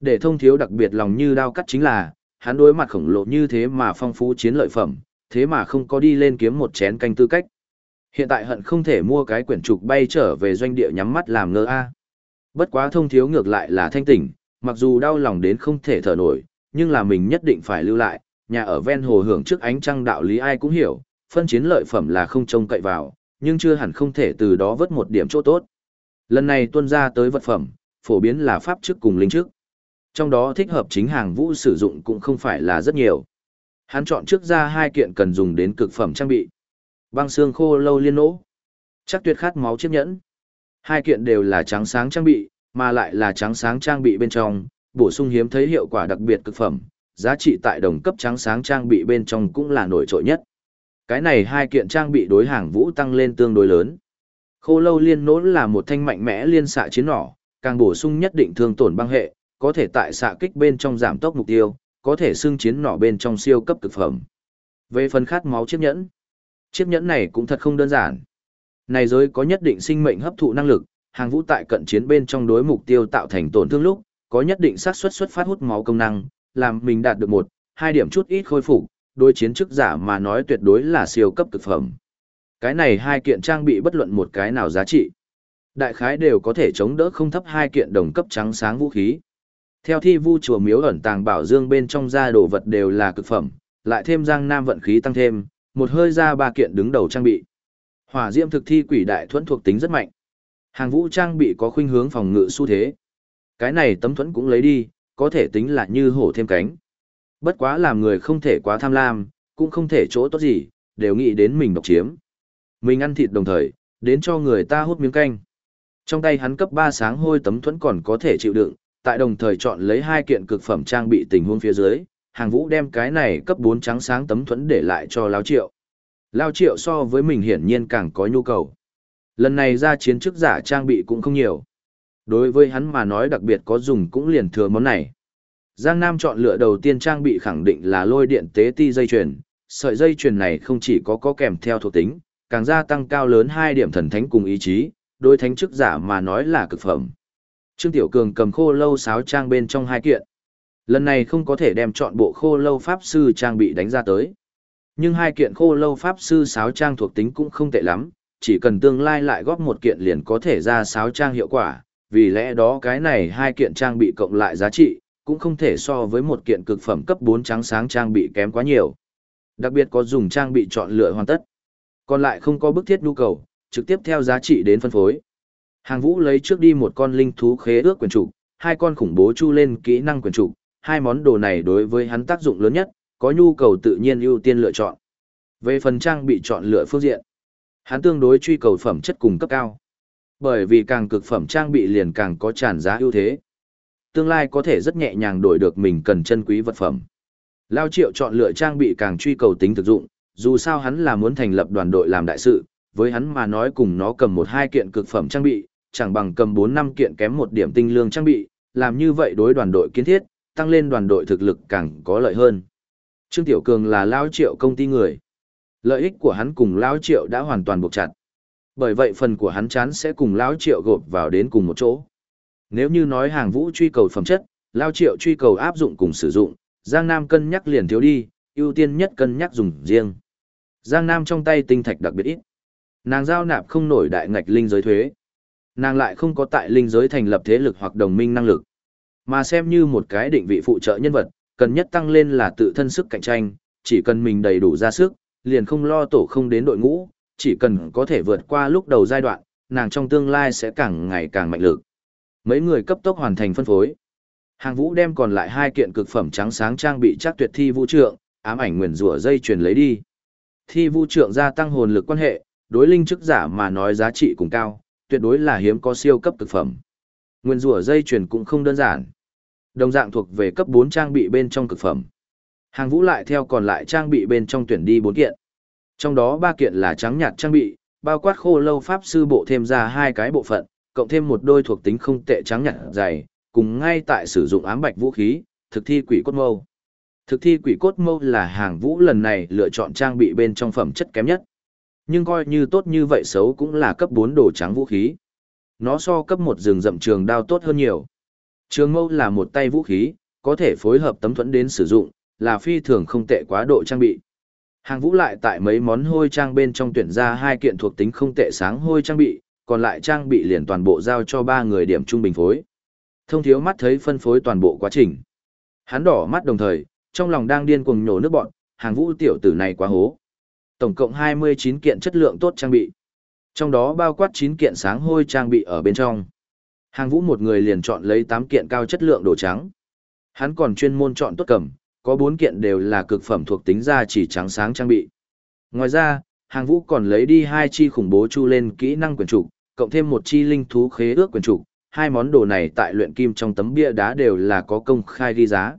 Để thông thiếu đặc biệt lòng như đao cắt chính là, hắn đối mặt khổng lồ như thế mà phong phú chiến lợi phẩm, thế mà không có đi lên kiếm một chén canh tư cách. Hiện tại hận không thể mua cái quyển trục bay trở về doanh địa nhắm mắt làm ngơ a. Bất quá thông thiếu ngược lại là thanh tỉnh, mặc dù đau lòng đến không thể thở nổi, nhưng là mình nhất định phải lưu lại, nhà ở ven hồ hưởng trước ánh trăng đạo lý ai cũng hiểu, phân chiến lợi phẩm là không trông cậy vào, nhưng chưa hẳn không thể từ đó vớt một điểm chỗ tốt. Lần này tuân ra tới vật phẩm, phổ biến là pháp chức cùng linh chức. Trong đó thích hợp chính hàng vũ sử dụng cũng không phải là rất nhiều. Hắn chọn trước ra hai kiện cần dùng đến cực phẩm trang bị. Băng xương khô lâu liên nỗ. Chắc tuyệt khát máu chiếc nhẫn. Hai kiện đều là trắng sáng trang bị, mà lại là trắng sáng trang bị bên trong, bổ sung hiếm thấy hiệu quả đặc biệt cực phẩm, giá trị tại đồng cấp trắng sáng trang bị bên trong cũng là nổi trội nhất. Cái này hai kiện trang bị đối hàng vũ tăng lên tương đối lớn. Khô lâu liên nỗ là một thanh mạnh mẽ liên xạ chiến nỏ, càng bổ sung nhất định thương tổn băng hệ, có thể tại xạ kích bên trong giảm tốc mục tiêu, có thể xưng chiến nỏ bên trong siêu cấp cực phẩm. Về phần khát máu chiếc nhẫn, chiếc nhẫn này cũng thật không đơn giản. Này giới có nhất định sinh mệnh hấp thụ năng lực, hàng vũ tại cận chiến bên trong đối mục tiêu tạo thành tổn thương lúc, có nhất định xác suất xuất phát hút máu công năng, làm mình đạt được một, hai điểm chút ít khôi phục, đối chiến chức giả mà nói tuyệt đối là siêu cấp cực phẩm. Cái này hai kiện trang bị bất luận một cái nào giá trị. Đại khái đều có thể chống đỡ không thấp hai kiện đồng cấp trắng sáng vũ khí. Theo thi vu chùa miếu ẩn tàng bảo dương bên trong ra đồ vật đều là cực phẩm, lại thêm giang nam vận khí tăng thêm, một hơi ra ba kiện đứng đầu trang bị. Hỏa diễm thực thi quỷ đại thuẫn thuộc tính rất mạnh. Hàng vũ trang bị có khuynh hướng phòng ngự xu thế. Cái này tấm thuẫn cũng lấy đi, có thể tính là như hổ thêm cánh. Bất quá làm người không thể quá tham lam, cũng không thể chỗ tốt gì, đều nghĩ đến mình độc chiếm. Mình ăn thịt đồng thời, đến cho người ta hút miếng canh. Trong tay hắn cấp 3 sáng hôi tấm thuẫn còn có thể chịu đựng, tại đồng thời chọn lấy hai kiện cực phẩm trang bị tình huống phía dưới, hàng vũ đem cái này cấp 4 trắng sáng tấm thuẫn để lại cho Lao Triệu. Lao Triệu so với mình hiển nhiên càng có nhu cầu. Lần này ra chiến chức giả trang bị cũng không nhiều. Đối với hắn mà nói đặc biệt có dùng cũng liền thừa món này. Giang Nam chọn lựa đầu tiên trang bị khẳng định là lôi điện tế ti dây chuyền. Sợi dây chuyền này không chỉ có có kèm theo thuộc tính, càng gia tăng cao lớn hai điểm thần thánh cùng ý chí, đối thánh chức giả mà nói là cực phẩm. Trương Tiểu Cường cầm khô lâu sáo trang bên trong hai kiện. Lần này không có thể đem chọn bộ khô lâu pháp sư trang bị đánh ra tới. Nhưng hai kiện khô lâu pháp sư sáo trang thuộc tính cũng không tệ lắm, chỉ cần tương lai lại góp một kiện liền có thể ra sáo trang hiệu quả, vì lẽ đó cái này hai kiện trang bị cộng lại giá trị, cũng không thể so với một kiện cực phẩm cấp 4 trắng sáng trang bị kém quá nhiều. Đặc biệt có dùng trang bị chọn lựa hoàn tất. Còn lại không có bức thiết nhu cầu, trực tiếp theo giá trị đến phân phối. Hàng vũ lấy trước đi một con linh thú khế ước quyền trục, hai con khủng bố chu lên kỹ năng quyền trục, hai món đồ này đối với hắn tác dụng lớn nhất, có nhu cầu tự nhiên ưu tiên lựa chọn. Về phần trang bị chọn lựa phương diện, hắn tương đối truy cầu phẩm chất cùng cấp cao. Bởi vì càng cực phẩm trang bị liền càng có tràn giá ưu thế. Tương lai có thể rất nhẹ nhàng đổi được mình cần chân quý vật phẩm. Lao triệu chọn lựa trang bị càng truy cầu tính thực dụng, dù sao hắn là muốn thành lập đoàn đội làm đại sự, với hắn mà nói cùng nó cầm một hai kiện cực phẩm trang bị, chẳng bằng cầm 4 năm kiện kém một điểm tinh lương trang bị, làm như vậy đối đoàn đội kiến thiết, tăng lên đoàn đội thực lực càng có lợi hơn. Trương Tiểu Cường là Lao Triệu công ty người. Lợi ích của hắn cùng Lao Triệu đã hoàn toàn buộc chặt. Bởi vậy phần của hắn chán sẽ cùng Lao Triệu gộp vào đến cùng một chỗ. Nếu như nói hàng vũ truy cầu phẩm chất, Lao Triệu truy cầu áp dụng cùng sử dụng, Giang Nam cân nhắc liền thiếu đi, ưu tiên nhất cân nhắc dùng riêng. Giang Nam trong tay tinh thạch đặc biệt ít. Nàng giao nạp không nổi đại ngạch linh giới thuế. Nàng lại không có tại linh giới thành lập thế lực hoặc đồng minh năng lực. Mà xem như một cái định vị phụ trợ nhân vật, cần nhất tăng lên là tự thân sức cạnh tranh, chỉ cần mình đầy đủ ra sức, liền không lo tổ không đến đội ngũ, chỉ cần có thể vượt qua lúc đầu giai đoạn, nàng trong tương lai sẽ càng ngày càng mạnh lực. Mấy người cấp tốc hoàn thành phân phối. Hàng vũ đem còn lại hai kiện cực phẩm trắng sáng trang bị chắc tuyệt thi vũ trượng, ám ảnh nguyền rủa dây truyền lấy đi. Thi vũ trượng gia tăng hồn lực quan hệ, đối linh chức giả mà nói giá trị cũng cao, tuyệt đối là hiếm có siêu cấp cực phẩm. Nguyên rủa dây truyền cũng không đơn giản. Đồng dạng thuộc về cấp 4 trang bị bên trong cực phẩm. Hàng vũ lại theo còn lại trang bị bên trong tuyển đi 4 kiện. Trong đó ba kiện là trắng nhạt trang bị, bao quát khô lâu pháp sư bộ thêm ra hai cái bộ phận, cộng thêm một đôi thuộc tính không tệ trắng nhạt dày, cùng ngay tại sử dụng ám bạch vũ khí, thực thi quỷ cốt mâu. Thực thi quỷ cốt mâu là hàng vũ lần này lựa chọn trang bị bên trong phẩm chất kém nhất. Nhưng coi như tốt như vậy xấu cũng là cấp 4 đồ trắng vũ khí. Nó so cấp một rừng rậm trường đao tốt hơn nhiều. Trường mâu là một tay vũ khí, có thể phối hợp tấm thuẫn đến sử dụng, là phi thường không tệ quá độ trang bị. Hàng vũ lại tại mấy món hôi trang bên trong tuyển ra hai kiện thuộc tính không tệ sáng hôi trang bị, còn lại trang bị liền toàn bộ giao cho ba người điểm trung bình phối. Thông thiếu mắt thấy phân phối toàn bộ quá trình. Hắn đỏ mắt đồng thời, trong lòng đang điên cuồng nhổ nước bọn, hàng vũ tiểu tử này quá hố. Tổng cộng 29 kiện chất lượng tốt trang bị. Trong đó bao quát 9 kiện sáng hôi trang bị ở bên trong. Hàng vũ một người liền chọn lấy 8 kiện cao chất lượng đồ trắng. Hắn còn chuyên môn chọn tốt cầm, có bốn kiện đều là cực phẩm thuộc tính ra chỉ trắng sáng trang bị. Ngoài ra, hàng vũ còn lấy đi hai chi khủng bố chu lên kỹ năng quyền trục, cộng thêm một chi linh thú khế ước quyền trục. Hai món đồ này tại luyện kim trong tấm bia đá đều là có công khai ghi giá.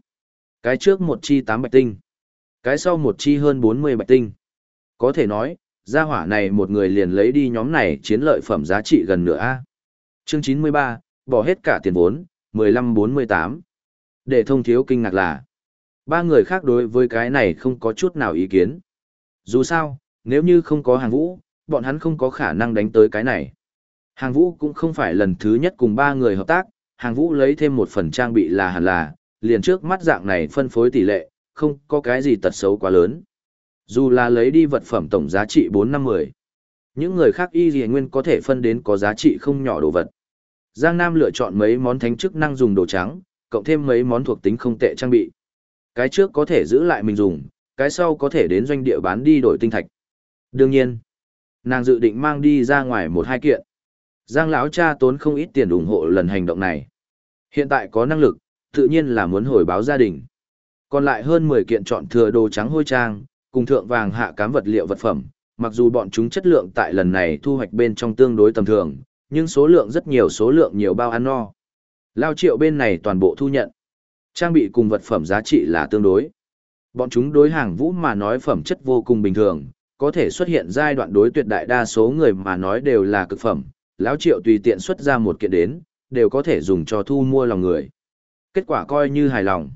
Cái trước một chi 8 bạch tinh. Cái sau một chi hơn 40 bạch tinh. Có thể nói, gia hỏa này một người liền lấy đi nhóm này chiến lợi phẩm giá trị gần nửa A. Chương 93, bỏ hết cả tiền vốn, 1548. Để thông thiếu kinh ngạc là, ba người khác đối với cái này không có chút nào ý kiến. Dù sao, nếu như không có hàng vũ, bọn hắn không có khả năng đánh tới cái này. Hàng vũ cũng không phải lần thứ nhất cùng ba người hợp tác, hàng vũ lấy thêm một phần trang bị là hẳn là, liền trước mắt dạng này phân phối tỷ lệ, không có cái gì tật xấu quá lớn. Dù là lấy đi vật phẩm tổng giá trị bốn năm 10. Những người khác y gì nguyên có thể phân đến có giá trị không nhỏ đồ vật. Giang Nam lựa chọn mấy món thánh chức năng dùng đồ trắng, cộng thêm mấy món thuộc tính không tệ trang bị. Cái trước có thể giữ lại mình dùng, cái sau có thể đến doanh địa bán đi đổi tinh thạch. Đương nhiên, nàng dự định mang đi ra ngoài một hai kiện. Giang lão cha tốn không ít tiền ủng hộ lần hành động này. Hiện tại có năng lực, tự nhiên là muốn hồi báo gia đình. Còn lại hơn 10 kiện chọn thừa đồ trắng hôi trang, cùng thượng vàng hạ cám vật liệu vật phẩm, mặc dù bọn chúng chất lượng tại lần này thu hoạch bên trong tương đối tầm thường, nhưng số lượng rất nhiều số lượng nhiều bao ăn no. Lao triệu bên này toàn bộ thu nhận. Trang bị cùng vật phẩm giá trị là tương đối. Bọn chúng đối hàng vũ mà nói phẩm chất vô cùng bình thường, có thể xuất hiện giai đoạn đối tuyệt đại đa số người mà nói đều là cực phẩm. Lão triệu tùy tiện xuất ra một kiện đến, đều có thể dùng cho thu mua lòng người. Kết quả coi như hài lòng.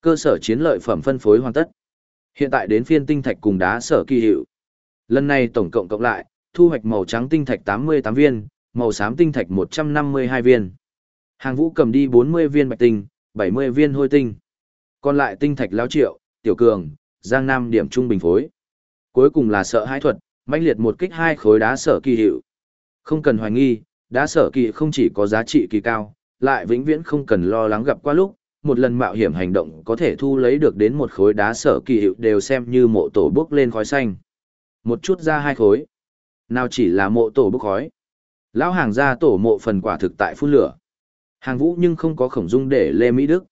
Cơ sở chiến lợi phẩm phân phối hoàn tất. Hiện tại đến phiên tinh thạch cùng đá sở kỳ hiệu. Lần này tổng cộng cộng lại, thu hoạch màu trắng tinh thạch 88 viên, màu xám tinh thạch 152 viên. Hàng vũ cầm đi 40 viên bạch tinh, 70 viên hôi tinh. Còn lại tinh thạch lão triệu, tiểu cường, giang nam điểm trung bình phối. Cuối cùng là sợ hãi thuật, mãnh liệt một kích hai khối đá sở kỳ hiệu. Không cần hoài nghi, đá sở kỳ không chỉ có giá trị kỳ cao, lại vĩnh viễn không cần lo lắng gặp qua lúc, một lần mạo hiểm hành động có thể thu lấy được đến một khối đá sở kỳ hiệu đều xem như mộ tổ bước lên khói xanh. Một chút ra hai khối. Nào chỉ là mộ tổ bốc khói. Lão hàng ra tổ mộ phần quả thực tại phun lửa. Hàng vũ nhưng không có khổng dung để Lê Mỹ Đức.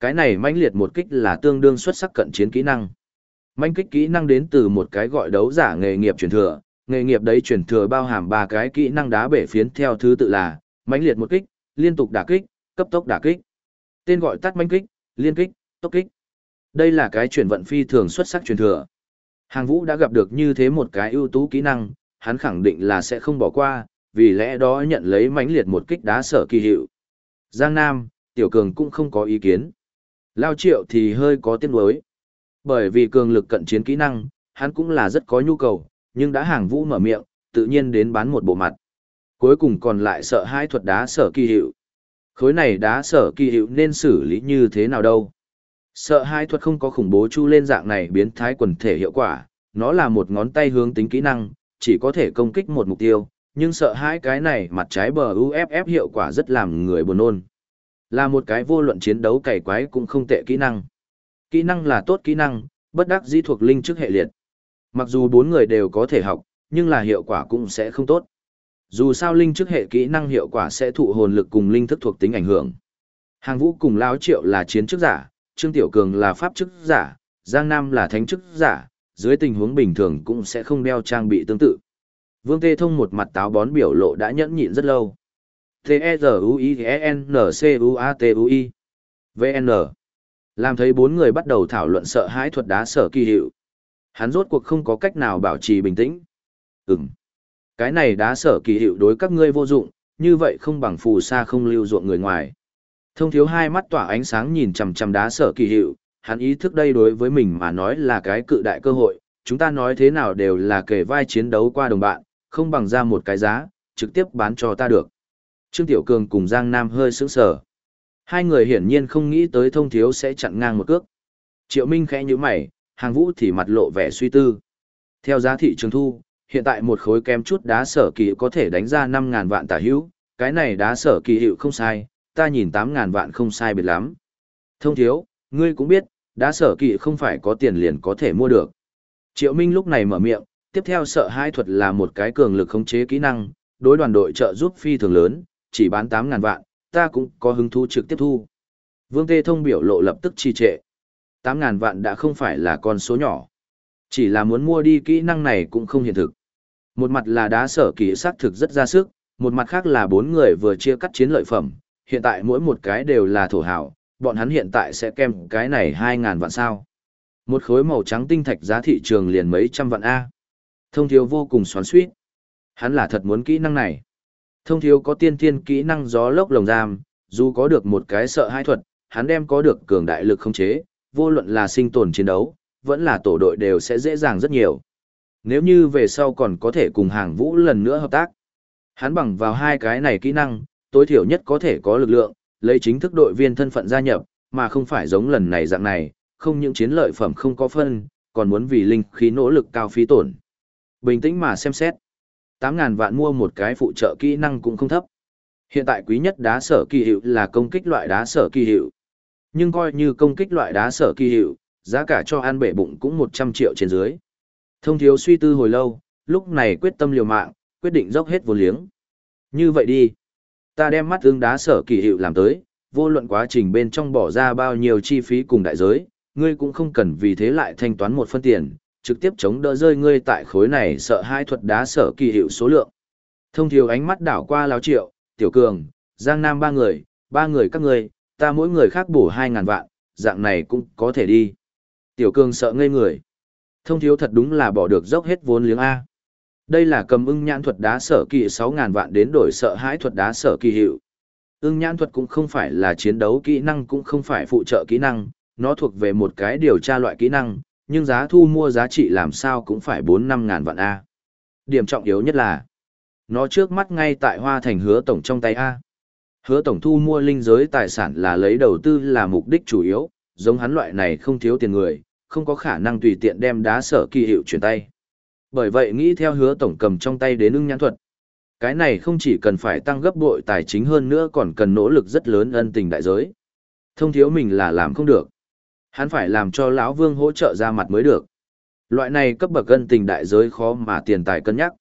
Cái này mãnh liệt một kích là tương đương xuất sắc cận chiến kỹ năng. Mãnh kích kỹ năng đến từ một cái gọi đấu giả nghề nghiệp truyền thừa, nghề nghiệp đấy truyền thừa bao hàm ba cái kỹ năng đá bể phiến theo thứ tự là mãnh liệt một kích, liên tục đả kích, cấp tốc đả kích. Tên gọi tắt mãnh kích, liên kích, tốc kích. Đây là cái chuyển vận phi thường xuất sắc truyền thừa. Hàng vũ đã gặp được như thế một cái ưu tú kỹ năng, hắn khẳng định là sẽ không bỏ qua, vì lẽ đó nhận lấy mãnh liệt một kích đá sở kỳ hiệu. Giang Nam, Tiểu Cường cũng không có ý kiến. Lao Triệu thì hơi có tiếc nuối. Bởi vì cường lực cận chiến kỹ năng, hắn cũng là rất có nhu cầu, nhưng đã hàng vũ mở miệng, tự nhiên đến bán một bộ mặt. Cuối cùng còn lại sợ hai thuật đá sở kỳ hiệu. Khối này đá sở kỳ hiệu nên xử lý như thế nào đâu. Sợ hai thuật không có khủng bố chu lên dạng này biến thái quần thể hiệu quả, nó là một ngón tay hướng tính kỹ năng, chỉ có thể công kích một mục tiêu, nhưng sợ hãi cái này mặt trái bờ UFF hiệu quả rất làm người buồn nôn. Là một cái vô luận chiến đấu cày quái cũng không tệ kỹ năng. Kỹ năng là tốt kỹ năng, bất đắc dĩ thuộc linh trước hệ liệt. Mặc dù bốn người đều có thể học, nhưng là hiệu quả cũng sẽ không tốt. Dù sao linh trước hệ kỹ năng hiệu quả sẽ thụ hồn lực cùng linh thức thuộc tính ảnh hưởng. Hàng vũ cùng Lão Triệu là chiến chức giả, Trương Tiểu Cường là pháp chức giả, Giang Nam là thánh chức giả, dưới tình huống bình thường cũng sẽ không đeo trang bị tương tự. Vương Tê Thông một mặt táo bón biểu lộ đã nhẫn nhịn rất lâu. T-E-Z-U-I-E-N-C-U-A-T-U-I VN Làm thấy bốn người bắt đầu thảo luận sợ hãi thuật đá sở kỳ hiệu. Hắn rốt cuộc không có cách nào bảo trì bình tĩnh. Ừm. Cái này đá sở kỳ hiệu đối các ngươi vô dụng, như vậy không bằng phù sa không lưu ruộng người ngoài. Thông thiếu hai mắt tỏa ánh sáng nhìn chằm chằm đá sở kỳ hiệu, hắn ý thức đây đối với mình mà nói là cái cự đại cơ hội, chúng ta nói thế nào đều là kể vai chiến đấu qua đồng bạn, không bằng ra một cái giá, trực tiếp bán cho ta được. Trương Tiểu Cường cùng Giang Nam hơi sững sờ. Hai người hiển nhiên không nghĩ tới thông thiếu sẽ chặn ngang một cước. Triệu Minh khẽ như mày, hàng vũ thì mặt lộ vẻ suy tư. Theo giá thị trường thu, hiện tại một khối kem chút đá sở kỳ có thể đánh ra 5.000 vạn tả hữu, cái này đá sở kỳ hiệu không sai, ta nhìn 8.000 vạn không sai biệt lắm. Thông thiếu, ngươi cũng biết, đá sở kỳ không phải có tiền liền có thể mua được. Triệu Minh lúc này mở miệng, tiếp theo sợ hai thuật là một cái cường lực khống chế kỹ năng, đối đoàn đội trợ giúp phi thường lớn, chỉ bán 8.000 vạn, ta cũng có hứng thú trực tiếp thu. Vương Tê Thông biểu lộ lập tức trì trệ. 8.000 vạn đã không phải là con số nhỏ. Chỉ là muốn mua đi kỹ năng này cũng không hiện thực. Một mặt là đá sở kỳ xác thực rất ra sức, một mặt khác là bốn người vừa chia cắt chiến lợi phẩm, hiện tại mỗi một cái đều là thổ hảo, bọn hắn hiện tại sẽ kem cái này 2.000 vạn sao. Một khối màu trắng tinh thạch giá thị trường liền mấy trăm vạn A. Thông thiếu vô cùng xoắn suýt. Hắn là thật muốn kỹ năng này. Thông thiếu có tiên thiên kỹ năng gió lốc lồng giam, dù có được một cái sợ hai thuật, hắn đem có được cường đại lực không chế, vô luận là sinh tồn chiến đấu, vẫn là tổ đội đều sẽ dễ dàng rất nhiều. Nếu như về sau còn có thể cùng hàng vũ lần nữa hợp tác, hắn bằng vào hai cái này kỹ năng, tối thiểu nhất có thể có lực lượng, lấy chính thức đội viên thân phận gia nhập, mà không phải giống lần này dạng này, không những chiến lợi phẩm không có phân, còn muốn vì linh khí nỗ lực cao phí tổn. Bình tĩnh mà xem xét. 8.000 vạn mua một cái phụ trợ kỹ năng cũng không thấp. Hiện tại quý nhất đá sở kỳ hiệu là công kích loại đá sở kỳ hiệu. Nhưng coi như công kích loại đá sở kỳ hiệu, giá cả cho ăn bể bụng cũng 100 triệu trên dưới. Thông thiếu suy tư hồi lâu, lúc này quyết tâm liều mạng, quyết định dốc hết vốn liếng. Như vậy đi. Ta đem mắt ương đá sở kỳ hiệu làm tới, vô luận quá trình bên trong bỏ ra bao nhiêu chi phí cùng đại giới, ngươi cũng không cần vì thế lại thanh toán một phân tiền, trực tiếp chống đỡ rơi ngươi tại khối này sợ hai thuật đá sở kỳ hiệu số lượng. Thông thiếu ánh mắt đảo qua lão triệu, tiểu cường, giang nam ba người, ba người các ngươi, ta mỗi người khác bổ hai ngàn vạn, dạng này cũng có thể đi. Tiểu cường sợ ngây người. Thông thiếu thật đúng là bỏ được dốc hết vốn liếng A. Đây là cầm ưng nhãn thuật đá sở kỳ 6.000 vạn đến đổi sợ hãi thuật đá sở kỳ hiệu. Ưng nhãn thuật cũng không phải là chiến đấu kỹ năng cũng không phải phụ trợ kỹ năng, nó thuộc về một cái điều tra loại kỹ năng, nhưng giá thu mua giá trị làm sao cũng phải 4-5 ngàn vạn A. Điểm trọng yếu nhất là, nó trước mắt ngay tại hoa thành hứa tổng trong tay A. Hứa tổng thu mua linh giới tài sản là lấy đầu tư là mục đích chủ yếu, giống hắn loại này không thiếu tiền người, không có khả năng tùy tiện đem đá sở kỳ hiệu chuyển tay. Bởi vậy nghĩ theo hứa tổng cầm trong tay đến ưng nhãn thuật. Cái này không chỉ cần phải tăng gấp bội tài chính hơn nữa còn cần nỗ lực rất lớn ân tình đại giới. Thông thiếu mình là làm không được. Hắn phải làm cho lão Vương hỗ trợ ra mặt mới được. Loại này cấp bậc gân tình đại giới khó mà tiền tài cân nhắc.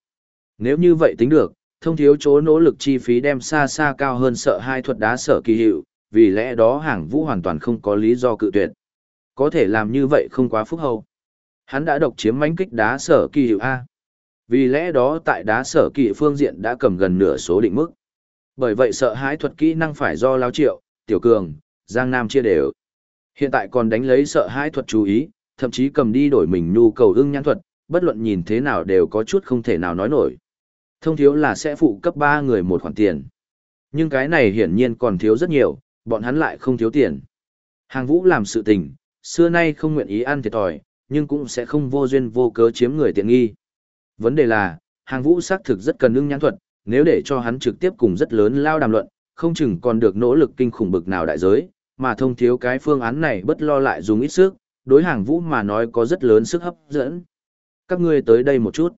Nếu như vậy tính được, thông thiếu chỗ nỗ lực chi phí đem xa xa cao hơn sợ hai thuật đá sở kỳ hiệu, vì lẽ đó hàng vũ hoàn toàn không có lý do cự tuyệt. Có thể làm như vậy không quá phúc hậu. Hắn đã độc chiếm mánh kích đá sở kỳ hiệu A. Vì lẽ đó tại đá sở kỳ phương diện đã cầm gần nửa số định mức. Bởi vậy sợ hãi thuật kỹ năng phải do lao triệu, tiểu cường, giang nam chia đều. Hiện tại còn đánh lấy sợ hãi thuật chú ý, thậm chí cầm đi đổi mình nhu cầu ưng nhãn thuật, bất luận nhìn thế nào đều có chút không thể nào nói nổi. Thông thiếu là sẽ phụ cấp 3 người một khoản tiền. Nhưng cái này hiển nhiên còn thiếu rất nhiều, bọn hắn lại không thiếu tiền. Hàng vũ làm sự tình, xưa nay không nguyện ý ăn thiệt thòi, nhưng cũng sẽ không vô duyên vô cớ chiếm người tiện nghi. Vấn đề là, hàng vũ xác thực rất cần ưng nhãn thuật, nếu để cho hắn trực tiếp cùng rất lớn lao đàm luận, không chừng còn được nỗ lực kinh khủng bực nào đại giới, mà thông thiếu cái phương án này bất lo lại dùng ít sức, đối hàng vũ mà nói có rất lớn sức hấp dẫn. Các ngươi tới đây một chút.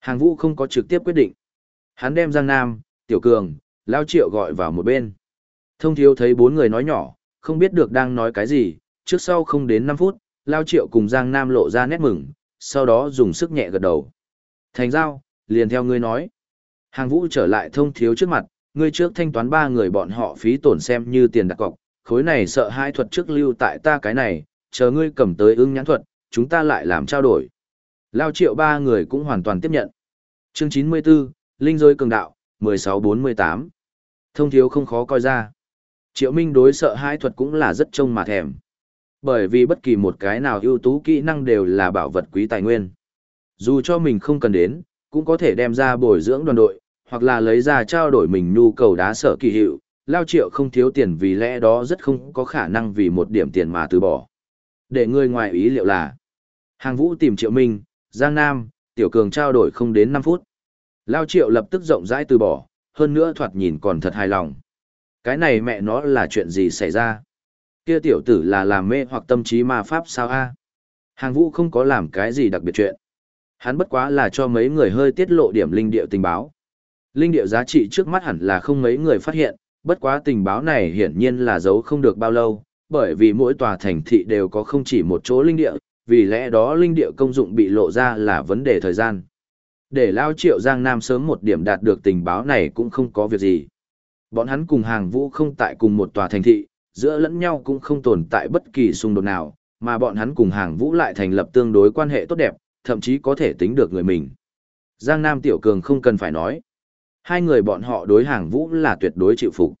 Hàng vũ không có trực tiếp quyết định. Hắn đem Giang Nam, Tiểu Cường, Lao Triệu gọi vào một bên. Thông thiếu thấy bốn người nói nhỏ, không biết được đang nói cái gì, trước sau không đến 5 phút, Lao Triệu cùng Giang Nam lộ ra nét mừng, sau đó dùng sức nhẹ gật đầu. Thành giao, liền theo ngươi nói. Hàng vũ trở lại thông thiếu trước mặt, ngươi trước thanh toán ba người bọn họ phí tổn xem như tiền đặt cọc, khối này sợ hai thuật trước lưu tại ta cái này, chờ ngươi cầm tới ưng nhãn thuật, chúng ta lại làm trao đổi. Lao triệu ba người cũng hoàn toàn tiếp nhận. Chương 94, Linh rơi cường đạo, 1648. Thông thiếu không khó coi ra. Triệu Minh đối sợ hai thuật cũng là rất trông mà thèm. Bởi vì bất kỳ một cái nào ưu tú kỹ năng đều là bảo vật quý tài nguyên. Dù cho mình không cần đến, cũng có thể đem ra bồi dưỡng đoàn đội, hoặc là lấy ra trao đổi mình nhu cầu đá sở kỳ hiệu, lao triệu không thiếu tiền vì lẽ đó rất không có khả năng vì một điểm tiền mà từ bỏ. Để người ngoài ý liệu là, hàng vũ tìm triệu minh, Giang Nam, Tiểu Cường trao đổi không đến 5 phút. Lao triệu lập tức rộng rãi từ bỏ, hơn nữa thoạt nhìn còn thật hài lòng. Cái này mẹ nó là chuyện gì xảy ra? Kia tiểu tử là làm mê hoặc tâm trí ma pháp sao a? Hàng vũ không có làm cái gì đặc biệt chuyện. Hắn bất quá là cho mấy người hơi tiết lộ điểm linh điệu tình báo. Linh điệu giá trị trước mắt hẳn là không mấy người phát hiện, bất quá tình báo này hiển nhiên là giấu không được bao lâu, bởi vì mỗi tòa thành thị đều có không chỉ một chỗ linh địa, vì lẽ đó linh địa công dụng bị lộ ra là vấn đề thời gian. Để Lao Triệu Giang Nam sớm một điểm đạt được tình báo này cũng không có việc gì. Bọn hắn cùng hàng vũ không tại cùng một tòa thành thị, giữa lẫn nhau cũng không tồn tại bất kỳ xung đột nào, mà bọn hắn cùng hàng vũ lại thành lập tương đối quan hệ tốt đẹp, thậm chí có thể tính được người mình. Giang Nam Tiểu Cường không cần phải nói. Hai người bọn họ đối hàng vũ là tuyệt đối chịu phục.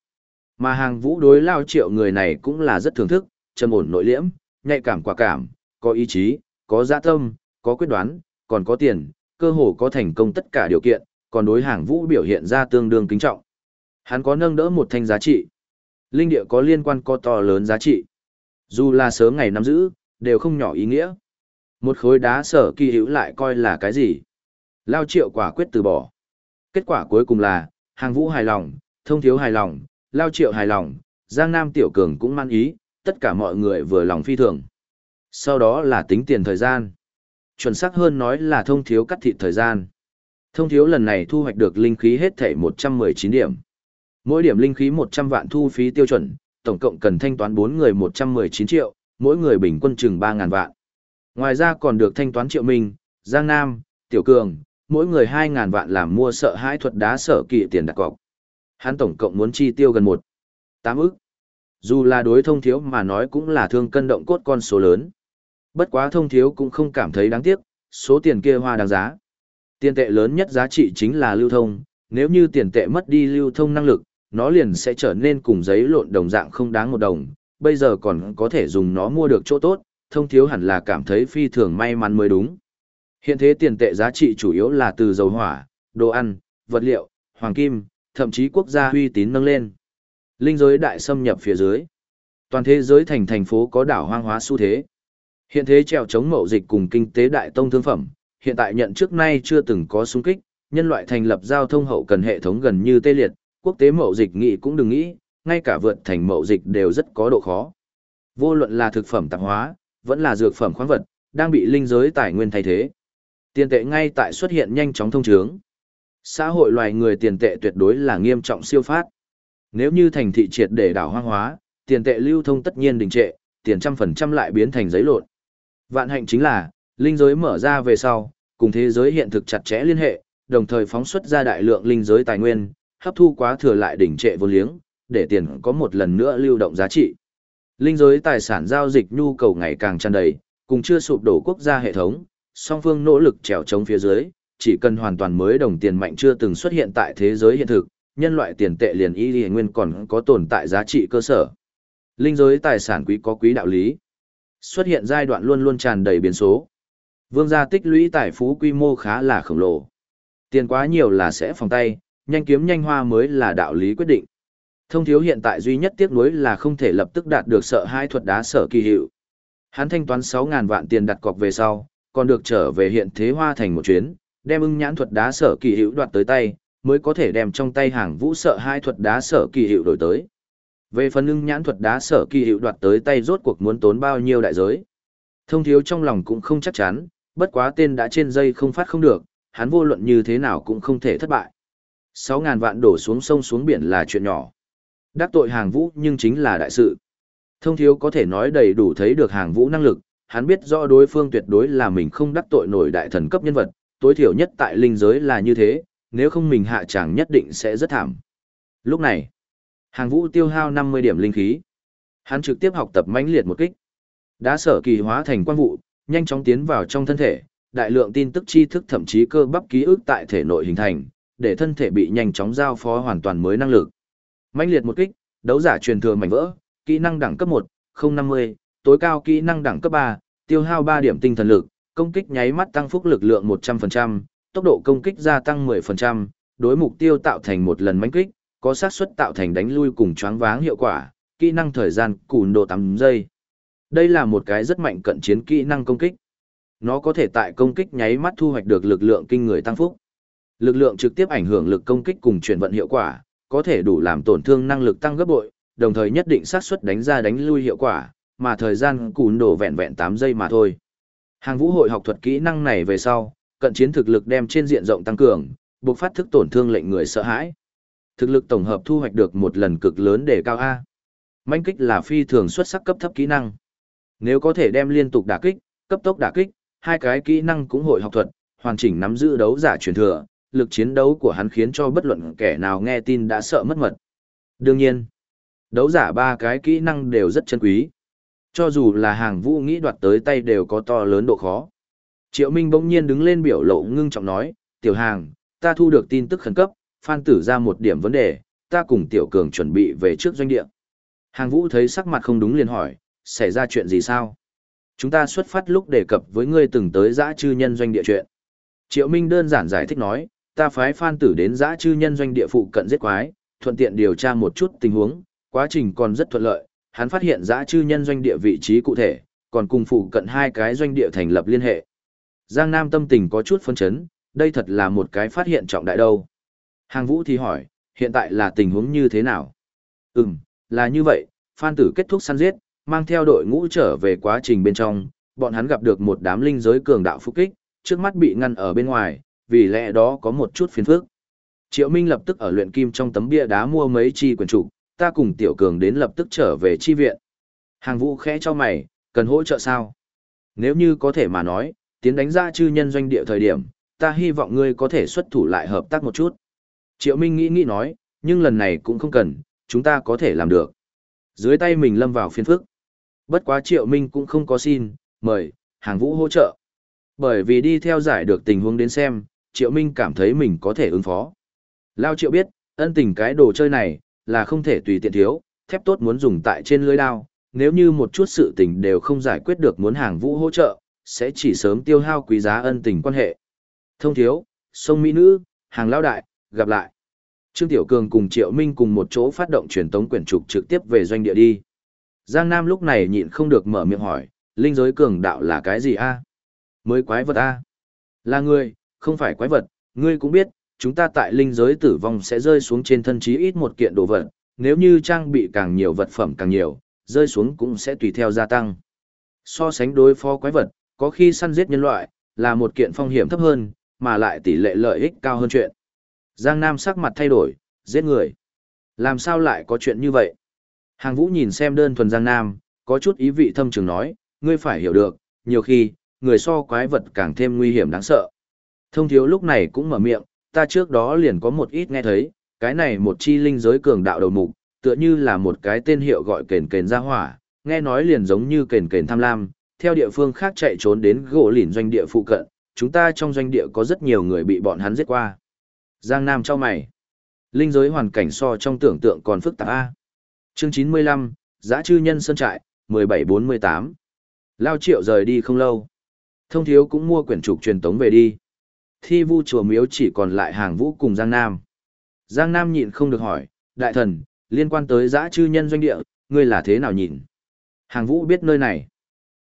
Mà hàng vũ đối lao triệu người này cũng là rất thưởng thức, trầm ổn nội liễm, nhạy cảm quả cảm, có ý chí, có dạ tâm, có quyết đoán, còn có tiền, cơ hồ có thành công tất cả điều kiện, còn đối hàng vũ biểu hiện ra tương đương kính trọng. Hắn có nâng đỡ một thanh giá trị. Linh địa có liên quan có to lớn giá trị. Dù là sớm ngày nắm giữ, đều không nhỏ ý nghĩa. Một khối đá sở kỳ hữu lại coi là cái gì? Lao triệu quả quyết từ bỏ. Kết quả cuối cùng là, hàng vũ hài lòng, thông thiếu hài lòng, lao triệu hài lòng, giang nam tiểu cường cũng mang ý, tất cả mọi người vừa lòng phi thường. Sau đó là tính tiền thời gian. Chuẩn xác hơn nói là thông thiếu cắt thịt thời gian. Thông thiếu lần này thu hoạch được linh khí hết thảy 119 điểm. Mỗi điểm linh khí 100 vạn thu phí tiêu chuẩn, tổng cộng cần thanh toán 4 người 119 triệu, mỗi người bình quân chừng 3.000 vạn. Ngoài ra còn được thanh toán triệu minh, Giang Nam, Tiểu Cường, mỗi người 2.000 vạn làm mua sợ hãi thuật đá sở kỵ tiền đặt cọc. Hắn tổng cộng muốn chi tiêu gần 1. 8 ức. Dù là đối thông thiếu mà nói cũng là thương cân động cốt con số lớn. Bất quá thông thiếu cũng không cảm thấy đáng tiếc, số tiền kia hoa đáng giá. Tiền tệ lớn nhất giá trị chính là lưu thông, nếu như tiền tệ mất đi lưu thông năng lực, nó liền sẽ trở nên cùng giấy lộn đồng dạng không đáng một đồng, bây giờ còn có thể dùng nó mua được chỗ tốt, thông thiếu hẳn là cảm thấy phi thường may mắn mới đúng. Hiện thế tiền tệ giá trị chủ yếu là từ dầu hỏa, đồ ăn, vật liệu, hoàng kim, thậm chí quốc gia uy tín nâng lên. Linh giới đại xâm nhập phía dưới. Toàn thế giới thành thành phố có đảo hoang hóa xu thế. Hiện thế trèo chống mậu dịch cùng kinh tế đại tông thương phẩm, hiện tại nhận trước nay chưa từng có xung kích, nhân loại thành lập giao thông hậu cần hệ thống gần như tê liệt, quốc tế mậu dịch nghị cũng đừng nghĩ, ngay cả vượt thành mậu dịch đều rất có độ khó. Vô luận là thực phẩm tạp hóa, vẫn là dược phẩm khoáng vật, đang bị linh giới tài nguyên thay thế. Tiền tệ ngay tại xuất hiện nhanh chóng thông trướng. Xã hội loài người tiền tệ tuyệt đối là nghiêm trọng siêu phát. Nếu như thành thị triệt để đảo hoang hóa, tiền tệ lưu thông tất nhiên đình trệ, tiền trăm phần trăm lại biến thành giấy lộn. Vạn hạnh chính là, linh giới mở ra về sau, cùng thế giới hiện thực chặt chẽ liên hệ, đồng thời phóng xuất ra đại lượng linh giới tài nguyên, hấp thu quá thừa lại đỉnh trệ vô liếng, để tiền có một lần nữa lưu động giá trị. Linh giới tài sản giao dịch nhu cầu ngày càng tràn đầy, cùng chưa sụp đổ quốc gia hệ thống, song phương nỗ lực trèo chống phía dưới, chỉ cần hoàn toàn mới đồng tiền mạnh chưa từng xuất hiện tại thế giới hiện thực, nhân loại tiền tệ liền y liền nguyên còn có tồn tại giá trị cơ sở. Linh giới tài sản quý có quý đạo lý. Xuất hiện giai đoạn luôn luôn tràn đầy biến số. Vương gia tích lũy tài phú quy mô khá là khổng lồ. Tiền quá nhiều là sẽ phòng tay, nhanh kiếm nhanh hoa mới là đạo lý quyết định. Thông thiếu hiện tại duy nhất tiếc nuối là không thể lập tức đạt được sợ hai thuật đá sở kỳ hiệu. Hắn thanh toán 6.000 vạn tiền đặt cọc về sau, còn được trở về hiện thế hoa thành một chuyến, đem ưng nhãn thuật đá sở kỳ hiệu đoạt tới tay, mới có thể đem trong tay hàng vũ sợ hai thuật đá sở kỳ hiệu đổi tới. Về phần ưng nhãn thuật đá sở kỳ hiệu đoạt tới tay rốt cuộc muốn tốn bao nhiêu đại giới. Thông thiếu trong lòng cũng không chắc chắn, bất quá tên đã trên dây không phát không được, hắn vô luận như thế nào cũng không thể thất bại. 6.000 vạn đổ xuống sông xuống biển là chuyện nhỏ. Đắc tội hàng vũ nhưng chính là đại sự. Thông thiếu có thể nói đầy đủ thấy được hàng vũ năng lực, hắn biết rõ đối phương tuyệt đối là mình không đắc tội nổi đại thần cấp nhân vật, tối thiểu nhất tại linh giới là như thế, nếu không mình hạ chẳng nhất định sẽ rất thảm. Lúc này, hàng vũ tiêu hao 50 điểm linh khí. Hắn trực tiếp học tập mãnh liệt một kích. Đã sở kỳ hóa thành quan vụ, nhanh chóng tiến vào trong thân thể, đại lượng tin tức tri thức thậm chí cơ bắp ký ức tại thể nội hình thành, để thân thể bị nhanh chóng giao phó hoàn toàn mới năng lực. Mãnh liệt một kích, đấu giả truyền thừa mảnh vỡ, kỹ năng đẳng cấp 1, 050, tối cao kỹ năng đẳng cấp 3, tiêu hao 3 điểm tinh thần lực, công kích nháy mắt tăng phúc lực lượng 100%, tốc độ công kích gia tăng 10%, đối mục tiêu tạo thành một lần mánh kích, có xác suất tạo thành đánh lui cùng choáng váng hiệu quả, kỹ năng thời gian cùn độ 8 giây. Đây là một cái rất mạnh cận chiến kỹ năng công kích. Nó có thể tại công kích nháy mắt thu hoạch được lực lượng kinh người tăng phúc. Lực lượng trực tiếp ảnh hưởng lực công kích cùng chuyển vận hiệu quả, có thể đủ làm tổn thương năng lực tăng gấp bội, đồng thời nhất định xác suất đánh ra đánh lui hiệu quả, mà thời gian cùn đổ vẹn vẹn 8 giây mà thôi. Hàng vũ hội học thuật kỹ năng này về sau, cận chiến thực lực đem trên diện rộng tăng cường, buộc phát thức tổn thương lệnh người sợ hãi. Thực lực tổng hợp thu hoạch được một lần cực lớn để cao A. Manh kích là phi thường xuất sắc cấp thấp kỹ năng. Nếu có thể đem liên tục đả kích, cấp tốc đả kích, hai cái kỹ năng cũng hội học thuật, hoàn chỉnh nắm giữ đấu giả truyền thừa, lực chiến đấu của hắn khiến cho bất luận kẻ nào nghe tin đã sợ mất mật. Đương nhiên, đấu giả ba cái kỹ năng đều rất chân quý. Cho dù là hàng vũ nghĩ đoạt tới tay đều có to lớn độ khó. Triệu Minh bỗng nhiên đứng lên biểu lộ ngưng trọng nói, tiểu hàng, ta thu được tin tức khẩn cấp, phan tử ra một điểm vấn đề, ta cùng tiểu cường chuẩn bị về trước doanh địa. Hàng vũ thấy sắc mặt không đúng liền hỏi, xảy ra chuyện gì sao? Chúng ta xuất phát lúc đề cập với ngươi từng tới giã chư nhân doanh địa chuyện. Triệu Minh đơn giản giải thích nói, ta phái phan tử đến giã chư nhân doanh địa phụ cận giết quái, thuận tiện điều tra một chút tình huống, quá trình còn rất thuận lợi, hắn phát hiện giã chư nhân doanh địa vị trí cụ thể, còn cùng phụ cận hai cái doanh địa thành lập liên hệ. Giang Nam tâm tình có chút phân chấn, đây thật là một cái phát hiện trọng đại đâu. Hàng Vũ thì hỏi, hiện tại là tình huống như thế nào? Ừm, là như vậy, Phan Tử kết thúc săn giết, mang theo đội ngũ trở về quá trình bên trong, bọn hắn gặp được một đám linh giới cường đạo phục kích, trước mắt bị ngăn ở bên ngoài, vì lẽ đó có một chút phiền phức. Triệu Minh lập tức ở luyện kim trong tấm bia đá mua mấy chi quyển trục, ta cùng Tiểu Cường đến lập tức trở về chi viện. Hàng Vũ khẽ cho mày, cần hỗ trợ sao? Nếu như có thể mà nói, tiến đánh ra chư nhân doanh địa thời điểm, ta hy vọng ngươi có thể xuất thủ lại hợp tác một chút. Triệu Minh nghĩ nghĩ nói, nhưng lần này cũng không cần, chúng ta có thể làm được. Dưới tay mình lâm vào phiền phức. Bất quá Triệu Minh cũng không có xin, mời, hàng vũ hỗ trợ. Bởi vì đi theo giải được tình huống đến xem, Triệu Minh cảm thấy mình có thể ứng phó. Lao Triệu biết, ân tình cái đồ chơi này, là không thể tùy tiện thiếu, thép tốt muốn dùng tại trên lưới đao, nếu như một chút sự tình đều không giải quyết được muốn hàng vũ hỗ trợ, sẽ chỉ sớm tiêu hao quý giá ân tình quan hệ. Thông thiếu, sông Mỹ Nữ, hàng lao đại, gặp lại. Trương Tiểu Cường cùng Triệu Minh cùng một chỗ phát động truyền tống quyển trục trực tiếp về doanh địa đi. Giang Nam lúc này nhịn không được mở miệng hỏi, linh giới cường đạo là cái gì a? Mới quái vật a? Là người, không phải quái vật, ngươi cũng biết, chúng ta tại linh giới tử vong sẽ rơi xuống trên thân chí ít một kiện đồ vật, nếu như trang bị càng nhiều vật phẩm càng nhiều, rơi xuống cũng sẽ tùy theo gia tăng. So sánh đối phó quái vật, có khi săn giết nhân loại, là một kiện phong hiểm thấp hơn, mà lại tỷ lệ lợi ích cao hơn chuyện. Giang Nam sắc mặt thay đổi, giết người. Làm sao lại có chuyện như vậy? Hàng Vũ nhìn xem đơn thuần Giang Nam, có chút ý vị thâm trường nói, ngươi phải hiểu được, nhiều khi, người so quái vật càng thêm nguy hiểm đáng sợ. Thông thiếu lúc này cũng mở miệng, ta trước đó liền có một ít nghe thấy, cái này một chi linh giới cường đạo đầu mục, tựa như là một cái tên hiệu gọi kền kền ra hỏa, nghe nói liền giống như kền kền tham lam, theo địa phương khác chạy trốn đến gỗ lìn doanh địa phụ cận, chúng ta trong doanh địa có rất nhiều người bị bọn hắn giết qua. Giang Nam cho mày. Linh giới hoàn cảnh so trong tưởng tượng còn phức tạp A. Chương 95, Giã chư nhân sơn trại, 1748. Lao triệu rời đi không lâu. Thông thiếu cũng mua quyển trục truyền tống về đi. Thi vu chùa miếu chỉ còn lại hàng vũ cùng Giang Nam. Giang Nam nhịn không được hỏi, đại thần, liên quan tới giã chư nhân doanh địa, ngươi là thế nào nhìn? Hàng vũ biết nơi này.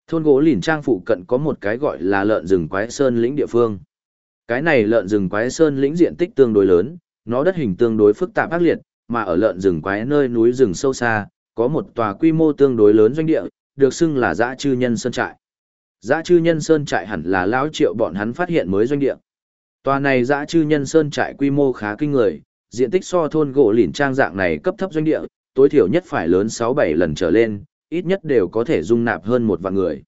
Thôn gỗ lìn trang phụ cận có một cái gọi là lợn rừng quái sơn lĩnh địa phương. Cái này lợn rừng quái sơn lĩnh diện tích tương đối lớn, nó đất hình tương đối phức tạp ác liệt, mà ở lợn rừng quái nơi núi rừng sâu xa, có một tòa quy mô tương đối lớn doanh địa, được xưng là dã chư nhân sơn trại. Dã chư nhân sơn trại hẳn là lão triệu bọn hắn phát hiện mới doanh địa. Tòa này dã chư nhân sơn trại quy mô khá kinh người, diện tích so thôn gỗ lỉn trang dạng này cấp thấp doanh địa, tối thiểu nhất phải lớn 6-7 lần trở lên, ít nhất đều có thể dung nạp hơn một vạn người.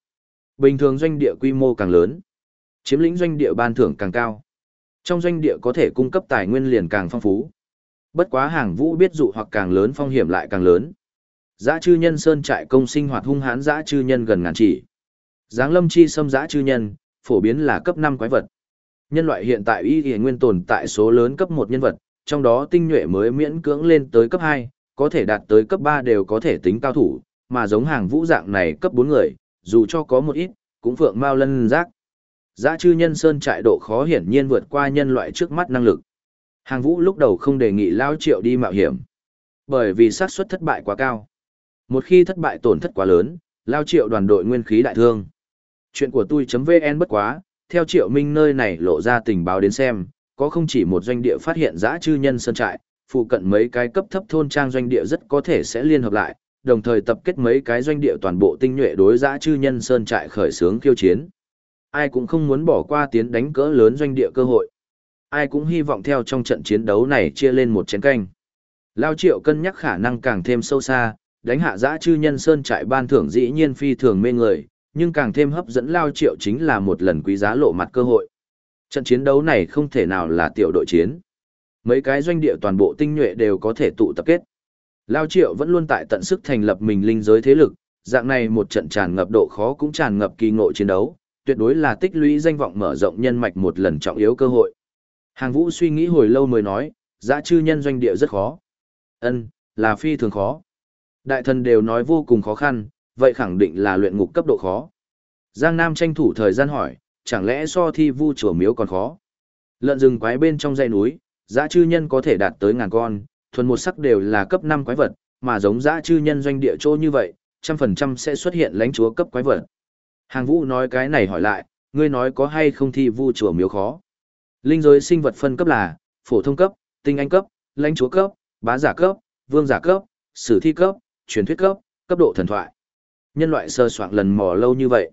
Bình thường doanh địa quy mô càng lớn, chiếm lĩnh doanh địa ban thưởng càng cao. Trong doanh địa có thể cung cấp tài nguyên liền càng phong phú. Bất quá hàng vũ biết dụ hoặc càng lớn phong hiểm lại càng lớn. Dã chư nhân sơn trại công sinh hoạt hung hãn dã chư nhân gần ngàn chỉ. Giáng lâm chi xâm dã chư nhân, phổ biến là cấp 5 quái vật. Nhân loại hiện tại y y nguyên tồn tại số lớn cấp 1 nhân vật, trong đó tinh nhuệ mới miễn cưỡng lên tới cấp 2, có thể đạt tới cấp 3 đều có thể tính cao thủ, mà giống hàng vũ dạng này cấp 4 người, dù cho có một ít, cũng phượng mau lân rác. Giá chư nhân sơn trại độ khó hiển nhiên vượt qua nhân loại trước mắt năng lực. Hàng vũ lúc đầu không đề nghị Lao Triệu đi mạo hiểm. Bởi vì xác suất thất bại quá cao. Một khi thất bại tổn thất quá lớn, Lao Triệu đoàn đội nguyên khí đại thương. Chuyện của tôi.vn bất quá, theo Triệu Minh nơi này lộ ra tình báo đến xem, có không chỉ một doanh địa phát hiện dã chư nhân sơn trại, phụ cận mấy cái cấp thấp thôn trang doanh địa rất có thể sẽ liên hợp lại, đồng thời tập kết mấy cái doanh địa toàn bộ tinh nhuệ đối dã chư nhân sơn trại khởi xướng khiêu chiến. Ai cũng không muốn bỏ qua tiến đánh cỡ lớn doanh địa cơ hội. Ai cũng hy vọng theo trong trận chiến đấu này chia lên một chén canh. Lao triệu cân nhắc khả năng càng thêm sâu xa, đánh hạ dã chư nhân sơn trại ban thưởng dĩ nhiên phi thường mê người, nhưng càng thêm hấp dẫn Lao triệu chính là một lần quý giá lộ mặt cơ hội. Trận chiến đấu này không thể nào là tiểu đội chiến. Mấy cái doanh địa toàn bộ tinh nhuệ đều có thể tụ tập kết. Lao Triệu vẫn luôn tại tận sức thành lập mình linh giới thế lực, dạng này một trận tràn ngập độ khó cũng tràn ngập kỳ ngộ chiến đấu, tuyệt đối là tích lũy danh vọng mở rộng nhân mạch một lần trọng yếu cơ hội. Hàng Vũ suy nghĩ hồi lâu mới nói, dã chư nhân doanh địa rất khó. Ân, là phi thường khó. Đại thần đều nói vô cùng khó khăn, vậy khẳng định là luyện ngục cấp độ khó. Giang Nam tranh thủ thời gian hỏi, chẳng lẽ so thi vu chùa miếu còn khó? Lợn rừng quái bên trong dãy núi, dã chư nhân có thể đạt tới ngàn con, thuần một sắc đều là cấp 5 quái vật, mà giống dã chư nhân doanh địa chỗ như vậy, trăm phần trăm sẽ xuất hiện lãnh chúa cấp quái vật. Hàng vũ nói cái này hỏi lại, ngươi nói có hay không thi vu chùa miếu khó. Linh giới sinh vật phân cấp là, phổ thông cấp, tinh anh cấp, lãnh chúa cấp, bá giả cấp, vương giả cấp, sử thi cấp, truyền thuyết cấp, cấp độ thần thoại. Nhân loại sơ soạn lần mò lâu như vậy.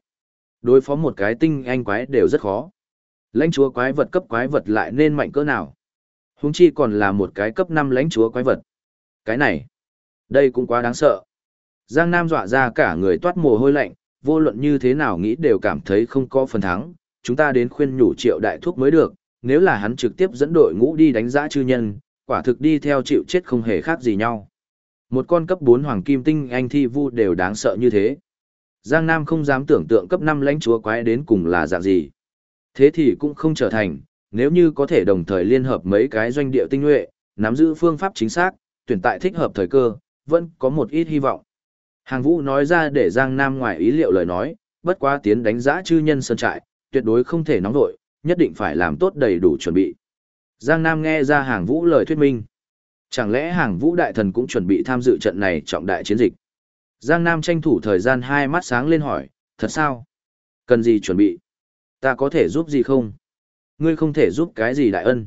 Đối phó một cái tinh anh quái đều rất khó. Lãnh chúa quái vật cấp quái vật lại nên mạnh cỡ nào? Húng chi còn là một cái cấp 5 lãnh chúa quái vật. Cái này, đây cũng quá đáng sợ. Giang Nam dọa ra cả người toát mồ hôi lạnh, vô luận như thế nào nghĩ đều cảm thấy không có phần thắng. Chúng ta đến khuyên nhủ triệu đại thuốc mới được, nếu là hắn trực tiếp dẫn đội ngũ đi đánh giã chư nhân, quả thực đi theo chịu chết không hề khác gì nhau. Một con cấp 4 hoàng kim tinh anh thi vu đều đáng sợ như thế. Giang Nam không dám tưởng tượng cấp 5 lãnh chúa quái đến cùng là dạng gì. Thế thì cũng không trở thành, nếu như có thể đồng thời liên hợp mấy cái doanh địa tinh nhuệ, nắm giữ phương pháp chính xác, tuyển tại thích hợp thời cơ, vẫn có một ít hy vọng. Hàng vũ nói ra để Giang Nam ngoài ý liệu lời nói, bất quá tiến đánh giá chư nhân sơn trại, tuyệt đối không thể nóng vội, nhất định phải làm tốt đầy đủ chuẩn bị. Giang Nam nghe ra hàng vũ lời thuyết minh. Chẳng lẽ hàng vũ đại thần cũng chuẩn bị tham dự trận này trọng đại chiến dịch? Giang Nam tranh thủ thời gian hai mắt sáng lên hỏi, thật sao? Cần gì chuẩn bị? Ta có thể giúp gì không? Ngươi không thể giúp cái gì đại ân.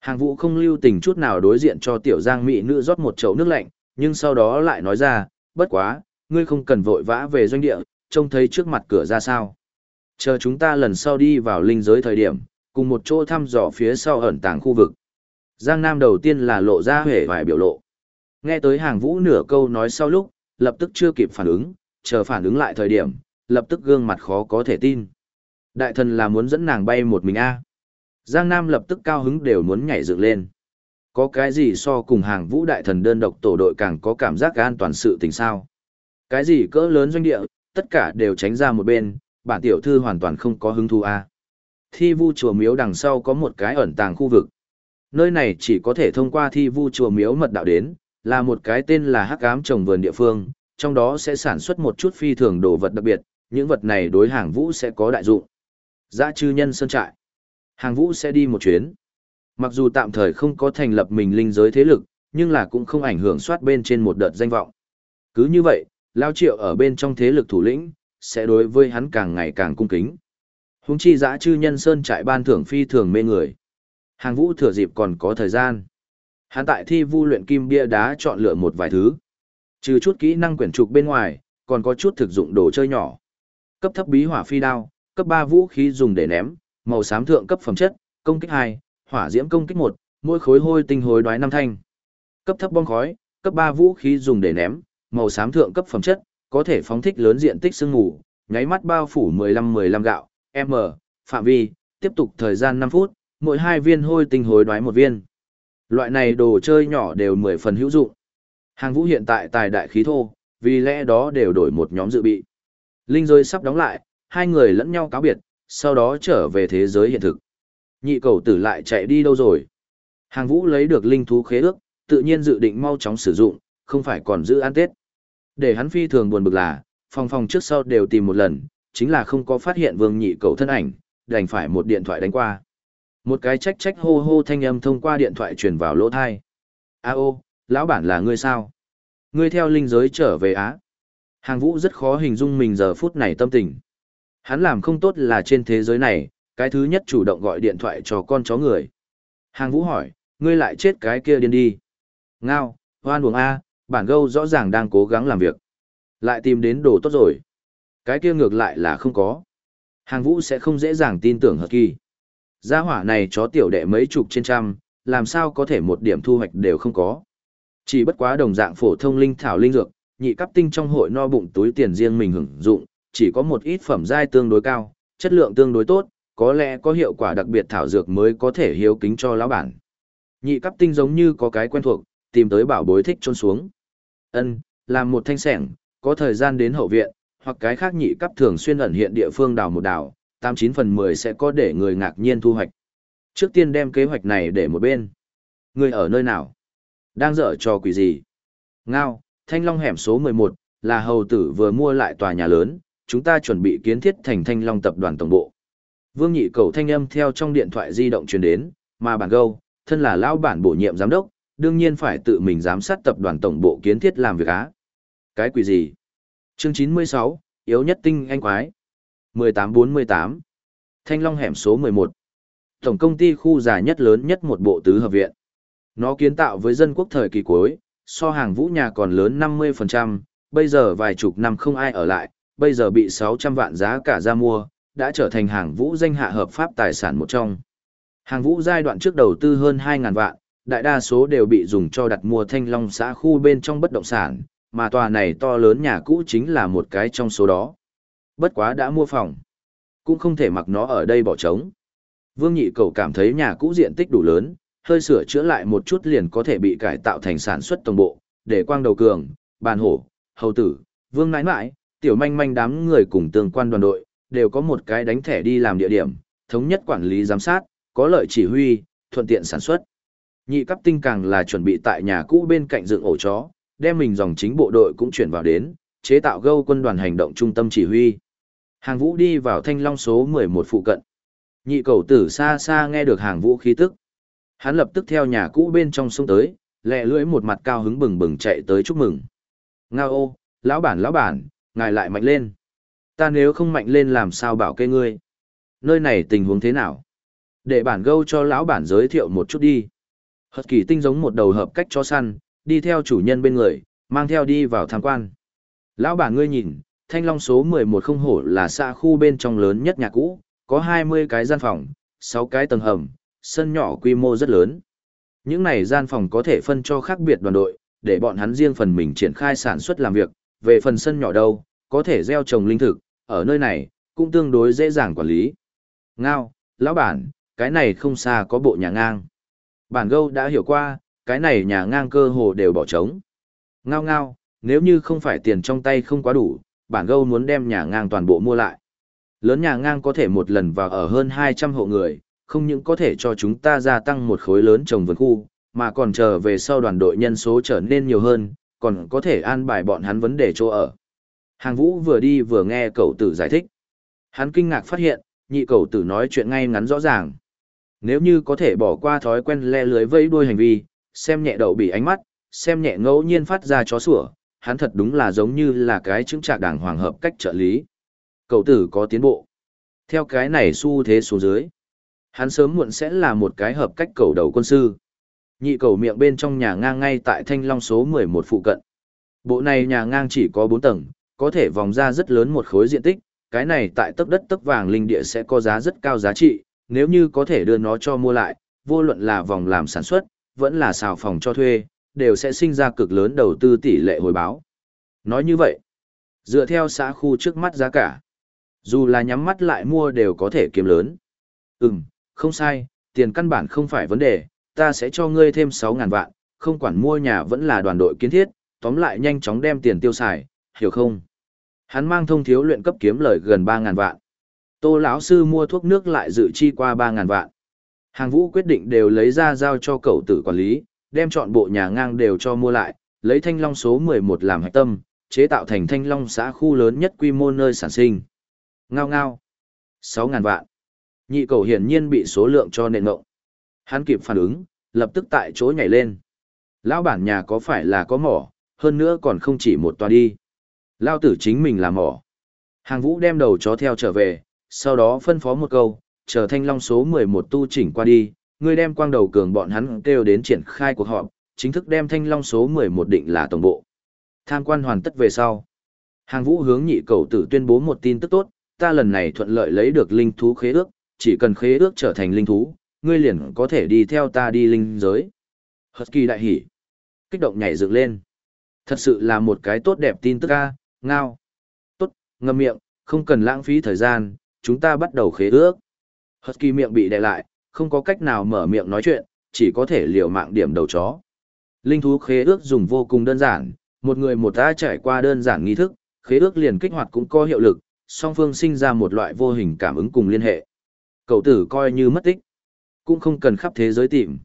Hàng vũ không lưu tình chút nào đối diện cho tiểu giang mỹ nữ rót một chậu nước lạnh, nhưng sau đó lại nói ra, bất quá, ngươi không cần vội vã về doanh địa, trông thấy trước mặt cửa ra sao. Chờ chúng ta lần sau đi vào linh giới thời điểm, cùng một chỗ thăm dò phía sau ẩn tàng khu vực. Giang Nam đầu tiên là lộ ra hề vài biểu lộ. Nghe tới hàng vũ nửa câu nói sau lúc, lập tức chưa kịp phản ứng, chờ phản ứng lại thời điểm, lập tức gương mặt khó có thể tin. Đại thần là muốn dẫn nàng bay một mình a Giang Nam lập tức cao hứng đều muốn nhảy dựng lên. Có cái gì so cùng hàng vũ đại thần đơn độc tổ đội càng có cảm giác an toàn sự tình sao? Cái gì cỡ lớn doanh địa, tất cả đều tránh ra một bên, bản tiểu thư hoàn toàn không có hứng thú a. Thi vu chùa miếu đằng sau có một cái ẩn tàng khu vực. Nơi này chỉ có thể thông qua thi vu chùa miếu mật đạo đến, là một cái tên là hắc ám trồng vườn địa phương, trong đó sẽ sản xuất một chút phi thường đồ vật đặc biệt, những vật này đối hàng vũ sẽ có đại dụng. Dã chư nhân sơn trại. Hàng vũ sẽ đi một chuyến. Mặc dù tạm thời không có thành lập mình linh giới thế lực, nhưng là cũng không ảnh hưởng soát bên trên một đợt danh vọng. Cứ như vậy, Lao Triệu ở bên trong thế lực thủ lĩnh, sẽ đối với hắn càng ngày càng cung kính. Húng chi dã chư nhân sơn trại ban thưởng phi thường mê người. Hàng vũ thừa dịp còn có thời gian. Hắn tại thi vu luyện kim bia đá chọn lựa một vài thứ. Trừ chút kỹ năng quyển trục bên ngoài, còn có chút thực dụng đồ chơi nhỏ. Cấp thấp bí hỏa phi đao, cấp 3 vũ khí dùng để ném, màu xám thượng cấp phẩm chất, công kích 2, hỏa diễm công kích 1, mỗi khối hôi tinh hối đoái năm thanh. Cấp thấp bom khói, cấp 3 vũ khí dùng để ném, màu xám thượng cấp phẩm chất, có thể phóng thích lớn diện tích sương mù, nháy mắt bao phủ 15-15 gạo, m, phạm vi, tiếp tục thời gian 5 phút, mỗi hai viên hôi tinh hối đoái một viên. Loại này đồ chơi nhỏ đều 10 phần hữu dụng. Hàng vũ hiện tại tài đại khí thô, vì lẽ đó đều đổi một nhóm dự bị. Linh rơi sắp đóng lại, hai người lẫn nhau cáo biệt, sau đó trở về thế giới hiện thực. Nhị cầu tử lại chạy đi đâu rồi? Hàng vũ lấy được linh thú khế ước, tự nhiên dự định mau chóng sử dụng, không phải còn giữ ăn tết. Để hắn phi thường buồn bực là, phòng phòng trước sau đều tìm một lần, chính là không có phát hiện vương nhị cầu thân ảnh, đành phải một điện thoại đánh qua. Một cái trách trách hô hô thanh âm thông qua điện thoại truyền vào lỗ thai. A ô, lão bản là ngươi sao? Ngươi theo linh giới trở về Á. Hàng vũ rất khó hình dung mình giờ phút này tâm tình. Hắn làm không tốt là trên thế giới này, cái thứ nhất chủ động gọi điện thoại cho con chó người. Hàng vũ hỏi, ngươi lại chết cái kia điên đi. Ngao, hoan buồng A, bản gâu rõ ràng đang cố gắng làm việc. Lại tìm đến đồ tốt rồi. Cái kia ngược lại là không có. Hàng vũ sẽ không dễ dàng tin tưởng hợp kỳ. Gia hỏa này chó tiểu đệ mấy chục trên trăm, làm sao có thể một điểm thu hoạch đều không có. Chỉ bất quá đồng dạng phổ thông linh thảo linh dược, nhị cấp tinh trong hội no bụng túi tiền riêng mình hưởng dụng, chỉ có một ít phẩm giai tương đối cao, chất lượng tương đối tốt, có lẽ có hiệu quả đặc biệt thảo dược mới có thể hiếu kính cho lão bản. Nhị cấp tinh giống như có cái quen thuộc, tìm tới bảo bối thích trôn xuống. Ân, làm một thanh sẻng, có thời gian đến hậu viện, hoặc cái khác nhị cấp thường xuyên ẩn hiện địa phương đào một đào, 89 phần 10 sẽ có để người ngạc nhiên thu hoạch. Trước tiên đem kế hoạch này để một bên. Người ở nơi nào? Đang dở trò quỷ gì? Ngao, Thanh Long hẻm số 11, là hầu tử vừa mua lại tòa nhà lớn, chúng ta chuẩn bị kiến thiết thành Thanh Long tập đoàn tổng bộ. Vương Nhị Cầu thanh âm theo trong điện thoại di động truyền đến, mà bản gâu, thân là lão bản bổ nhiệm giám đốc, đương nhiên phải tự mình giám sát tập đoàn tổng bộ kiến thiết làm việc á. Cái quỷ gì? Chương 96, yếu nhất tinh anh quái. 1848. Thanh Long hẻm số 11. Tổng công ty khu già nhất lớn nhất một bộ tứ hợp viện. Nó kiến tạo với dân quốc thời kỳ cuối, so hàng vũ nhà còn lớn 50%, bây giờ vài chục năm không ai ở lại, bây giờ bị 600 vạn giá cả ra mua, đã trở thành hàng vũ danh hạ hợp pháp tài sản một trong. Hàng vũ giai đoạn trước đầu tư hơn 2.000 vạn, đại đa số đều bị dùng cho đặt mua thanh long xã khu bên trong bất động sản, mà tòa này to lớn nhà cũ chính là một cái trong số đó. Bất quá đã mua phòng, cũng không thể mặc nó ở đây bỏ trống. Vương Nhị Cầu cảm thấy nhà cũ diện tích đủ lớn, hơi sửa chữa lại một chút liền có thể bị cải tạo thành sản xuất tổng bộ, để quang đầu cường, bàn hổ, hầu tử, vương nãi nãi, tiểu manh manh đám người cùng tương quan đoàn đội, đều có một cái đánh thẻ đi làm địa điểm, thống nhất quản lý giám sát, có lợi chỉ huy, thuận tiện sản xuất. Nhị cấp tinh càng là chuẩn bị tại nhà cũ bên cạnh dựng ổ chó, đem mình dòng chính bộ đội cũng chuyển vào đến, chế tạo gâu quân đoàn hành động trung tâm chỉ huy. Hàng vũ đi vào thanh long số 11 phụ cận. Nhị cầu tử xa xa nghe được hàng vũ khí tức. Hắn lập tức theo nhà cũ bên trong sông tới, lẹ lưỡi một mặt cao hứng bừng bừng chạy tới chúc mừng. Ngao ô, lão bản lão bản, ngài lại mạnh lên. Ta nếu không mạnh lên làm sao bảo kê ngươi. Nơi này tình huống thế nào? Để bản gâu cho lão bản giới thiệu một chút đi. Hật kỳ tinh giống một đầu hợp cách cho săn, đi theo chủ nhân bên người, mang theo đi vào tham quan. Lão bản ngươi nhìn, thanh long số 11 không hổ là xa khu bên trong lớn nhất nhà cũ, có 20 cái gian phòng, 6 cái tầng hầm, sân nhỏ quy mô rất lớn. Những này gian phòng có thể phân cho khác biệt đoàn đội, để bọn hắn riêng phần mình triển khai sản xuất làm việc, về phần sân nhỏ đâu, có thể gieo trồng linh thực, ở nơi này, cũng tương đối dễ dàng quản lý. Ngao, lão bản, cái này không xa có bộ nhà ngang. Bản gâu đã hiểu qua, cái này nhà ngang cơ hồ đều bỏ trống. Ngao ngao, nếu như không phải tiền trong tay không quá đủ, bản gâu muốn đem nhà ngang toàn bộ mua lại. Lớn nhà ngang có thể một lần vào ở hơn 200 hộ người, không những có thể cho chúng ta gia tăng một khối lớn trồng vườn khu, mà còn chờ về sau đoàn đội nhân số trở nên nhiều hơn, còn có thể an bài bọn hắn vấn đề chỗ ở. Hàng vũ vừa đi vừa nghe cậu tử giải thích. Hắn kinh ngạc phát hiện, nhị cậu tử nói chuyện ngay ngắn rõ ràng. Nếu như có thể bỏ qua thói quen le lưới vẫy đuôi hành vi, xem nhẹ đậu bị ánh mắt, xem nhẹ ngẫu nhiên phát ra chó sủa, hắn thật đúng là giống như là cái chứng trạc đảng hoàng hợp cách trợ lý. Cậu tử có tiến bộ. Theo cái này xu thế xuống dưới. Hắn sớm muộn sẽ là một cái hợp cách cầu đầu quân sư. Nhị cầu miệng bên trong nhà ngang ngay tại thanh long số 11 phụ cận. Bộ này nhà ngang chỉ có 4 tầng, có thể vòng ra rất lớn một khối diện tích, cái này tại tấc đất tấc vàng linh địa sẽ có giá rất cao giá trị, nếu như có thể đưa nó cho mua lại, vô luận là vòng làm sản xuất, vẫn là xào phòng cho thuê, đều sẽ sinh ra cực lớn đầu tư tỷ lệ hồi báo. Nói như vậy, dựa theo xã khu trước mắt giá cả, dù là nhắm mắt lại mua đều có thể kiếm lớn. Ừm, không sai, tiền căn bản không phải vấn đề, ta sẽ cho ngươi thêm 6.000 vạn, không quản mua nhà vẫn là đoàn đội kiến thiết, tóm lại nhanh chóng đem tiền tiêu xài, hiểu không? Hắn mang thông thiếu luyện cấp kiếm lời gần 3.000 vạn. Tô lão sư mua thuốc nước lại dự chi qua 3.000 vạn. Hàng vũ quyết định đều lấy ra giao cho cậu tử quản lý, đem chọn bộ nhà ngang đều cho mua lại, lấy thanh long số 11 làm hạch tâm, chế tạo thành thanh long xã khu lớn nhất quy mô nơi sản sinh. Ngao ngao. 6.000 vạn. Nhị cầu hiển nhiên bị số lượng cho nền ngộng. Hắn kịp phản ứng, lập tức tại chỗ nhảy lên. Lão bản nhà có phải là có mỏ, hơn nữa còn không chỉ một tòa đi. Lao tử chính mình là mỏ. Hàng vũ đem đầu chó theo trở về, sau đó phân phó một câu, chờ thanh long số 11 tu chỉnh qua đi, ngươi đem quang đầu cường bọn hắn kêu đến triển khai cuộc họp, chính thức đem thanh long số 11 định là tổng bộ. Tham quan hoàn tất về sau. Hàng vũ hướng nhị cầu tử tuyên bố một tin tức tốt, ta lần này thuận lợi lấy được linh thú khế ước, chỉ cần khế ước trở thành linh thú, ngươi liền có thể đi theo ta đi linh giới. Husky đại hỉ. Kích động nhảy dựng lên. Thật sự là một cái tốt đẹp tin tức ca, ngao. Tốt, ngâm miệng, không cần lãng phí thời gian, chúng ta bắt đầu khế ước. Husky miệng bị đè lại, không có cách nào mở miệng nói chuyện, chỉ có thể liều mạng điểm đầu chó. Linh thú khế ước dùng vô cùng đơn giản, một người một ta trải qua đơn giản nghi thức, khế ước liền kích hoạt cũng có hiệu lực, song phương sinh ra một loại vô hình cảm ứng cùng liên hệ. Cậu tử coi như mất tích, cũng không cần khắp thế giới tìm.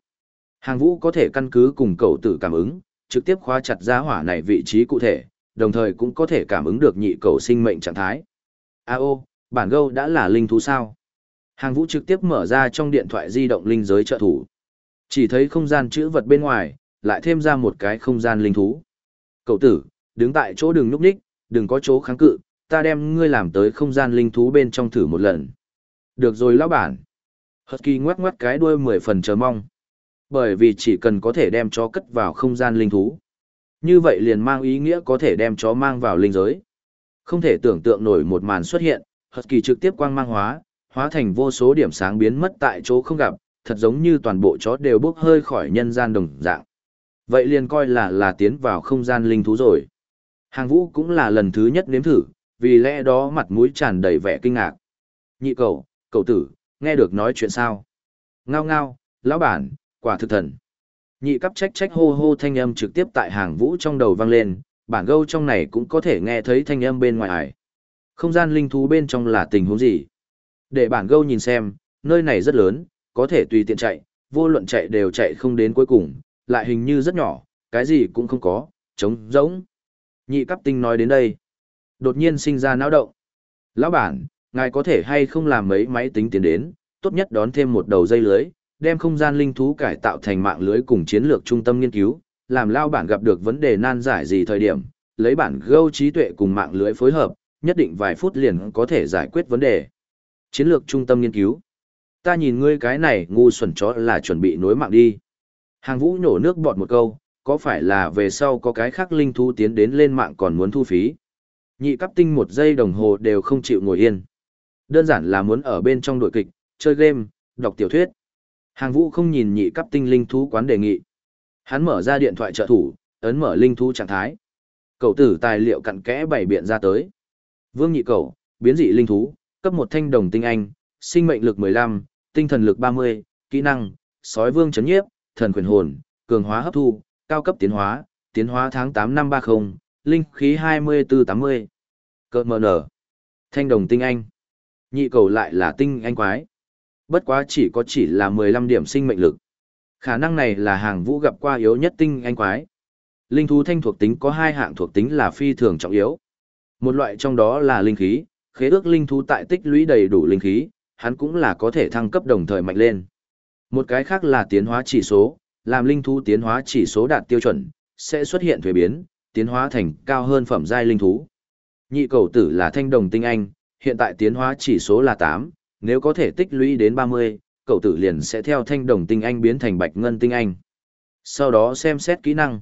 Hàng vũ có thể căn cứ cùng cậu tử cảm ứng, trực tiếp khóa chặt giá hỏa này vị trí cụ thể, đồng thời cũng có thể cảm ứng được nhị cầu sinh mệnh trạng thái. A ô, bản gâu đã là linh thú sao? Hàng vũ trực tiếp mở ra trong điện thoại di động linh giới trợ thủ. Chỉ thấy không gian chữ vật bên ngoài, lại thêm ra một cái không gian linh thú. Cậu tử, đứng tại chỗ đừng núp ních, đừng có chỗ kháng cự, ta đem ngươi làm tới không gian linh thú bên trong thử một lần. Được rồi lão bản. Husky ngoắc ngoắc cái đuôi mười phần chờ mong. Bởi vì chỉ cần có thể đem chó cất vào không gian linh thú. Như vậy liền mang ý nghĩa có thể đem chó mang vào linh giới. Không thể tưởng tượng nổi một màn xuất hiện, Husky trực tiếp quang mang hóa, hóa thành vô số điểm sáng biến mất tại chỗ không gặp, thật giống như toàn bộ chó đều bốc hơi khỏi nhân gian đồng dạng. Vậy liền coi là là tiến vào không gian linh thú rồi. Hàng vũ cũng là lần thứ nhất nếm thử, vì lẽ đó mặt mũi tràn đầy vẻ kinh ngạc. Nhị cầu, cầu tử, nghe được nói chuyện sao? Ngao ngao, lão bản, quả thực thần. Nhị cấp trách trách hô hô thanh âm trực tiếp tại hàng vũ trong đầu vang lên, bản gâu trong này cũng có thể nghe thấy thanh âm bên ngoài ải. Không gian linh thú bên trong là tình huống gì? Để bản gâu nhìn xem, nơi này rất lớn, có thể tùy tiện chạy, vô luận chạy đều chạy không đến cuối cùng, lại hình như rất nhỏ, cái gì cũng không có, trống rỗng. Nhị cấp tinh nói đến đây. Đột nhiên sinh ra náo động. Lão bản, ngài có thể hay không làm mấy máy tính tiến đến, tốt nhất đón thêm một đầu dây lưới, đem không gian linh thú cải tạo thành mạng lưới cùng chiến lược trung tâm nghiên cứu, làm lao bản gặp được vấn đề nan giải gì thời điểm, lấy bản gâu trí tuệ cùng mạng lưới phối hợp, nhất định vài phút liền có thể giải quyết vấn đề. Chiến lược trung tâm nghiên cứu. Ta nhìn ngươi cái này ngu xuẩn chó là chuẩn bị nối mạng đi. Hàng vũ nhổ nước bọt một câu, có phải là về sau có cái khác linh thú tiến đến lên mạng còn muốn thu phí. Nhị cấp tinh một giây đồng hồ đều không chịu ngồi yên. Đơn giản là muốn ở bên trong đội kịch, chơi game, đọc tiểu thuyết. Hàng vũ không nhìn nhị cấp tinh linh thú quán đề nghị. Hắn mở ra điện thoại trợ thủ, ấn mở linh thú trạng thái. Cậu tử tài liệu cặn kẽ bày biện ra tới. Vương nhị cậu, biến dị linh thú, cấp một thanh đồng tinh anh, sinh mệnh lực 15, tinh thần lực 30, kỹ năng, sói vương chấn nhiếp, thần quyền hồn, cường hóa hấp thu, cao cấp tiến hóa, tiến hóa tháng 8 năm 30, linh khí 2480. Cơ mờ nở. Thanh đồng tinh anh. Nhị cầu lại là tinh anh quái. Bất quá chỉ có chỉ là 15 điểm sinh mệnh lực. Khả năng này là hàng vũ gặp qua yếu nhất tinh anh quái. Linh thú thanh thuộc tính có hai hạng thuộc tính là phi thường trọng yếu. Một loại trong đó là linh khí, khế ước linh thú tại tích lũy đầy đủ linh khí, hắn cũng là có thể thăng cấp đồng thời mạnh lên. Một cái khác là tiến hóa chỉ số, làm linh thú tiến hóa chỉ số đạt tiêu chuẩn, sẽ xuất hiện thuế biến, tiến hóa thành cao hơn phẩm giai linh thú. Nhị cầu tử là thanh đồng tinh anh, hiện tại tiến hóa chỉ số là 8, nếu có thể tích lũy đến 30, cậu tử liền sẽ theo thanh đồng tinh anh biến thành bạch ngân tinh anh. Sau đó xem xét kỹ năng.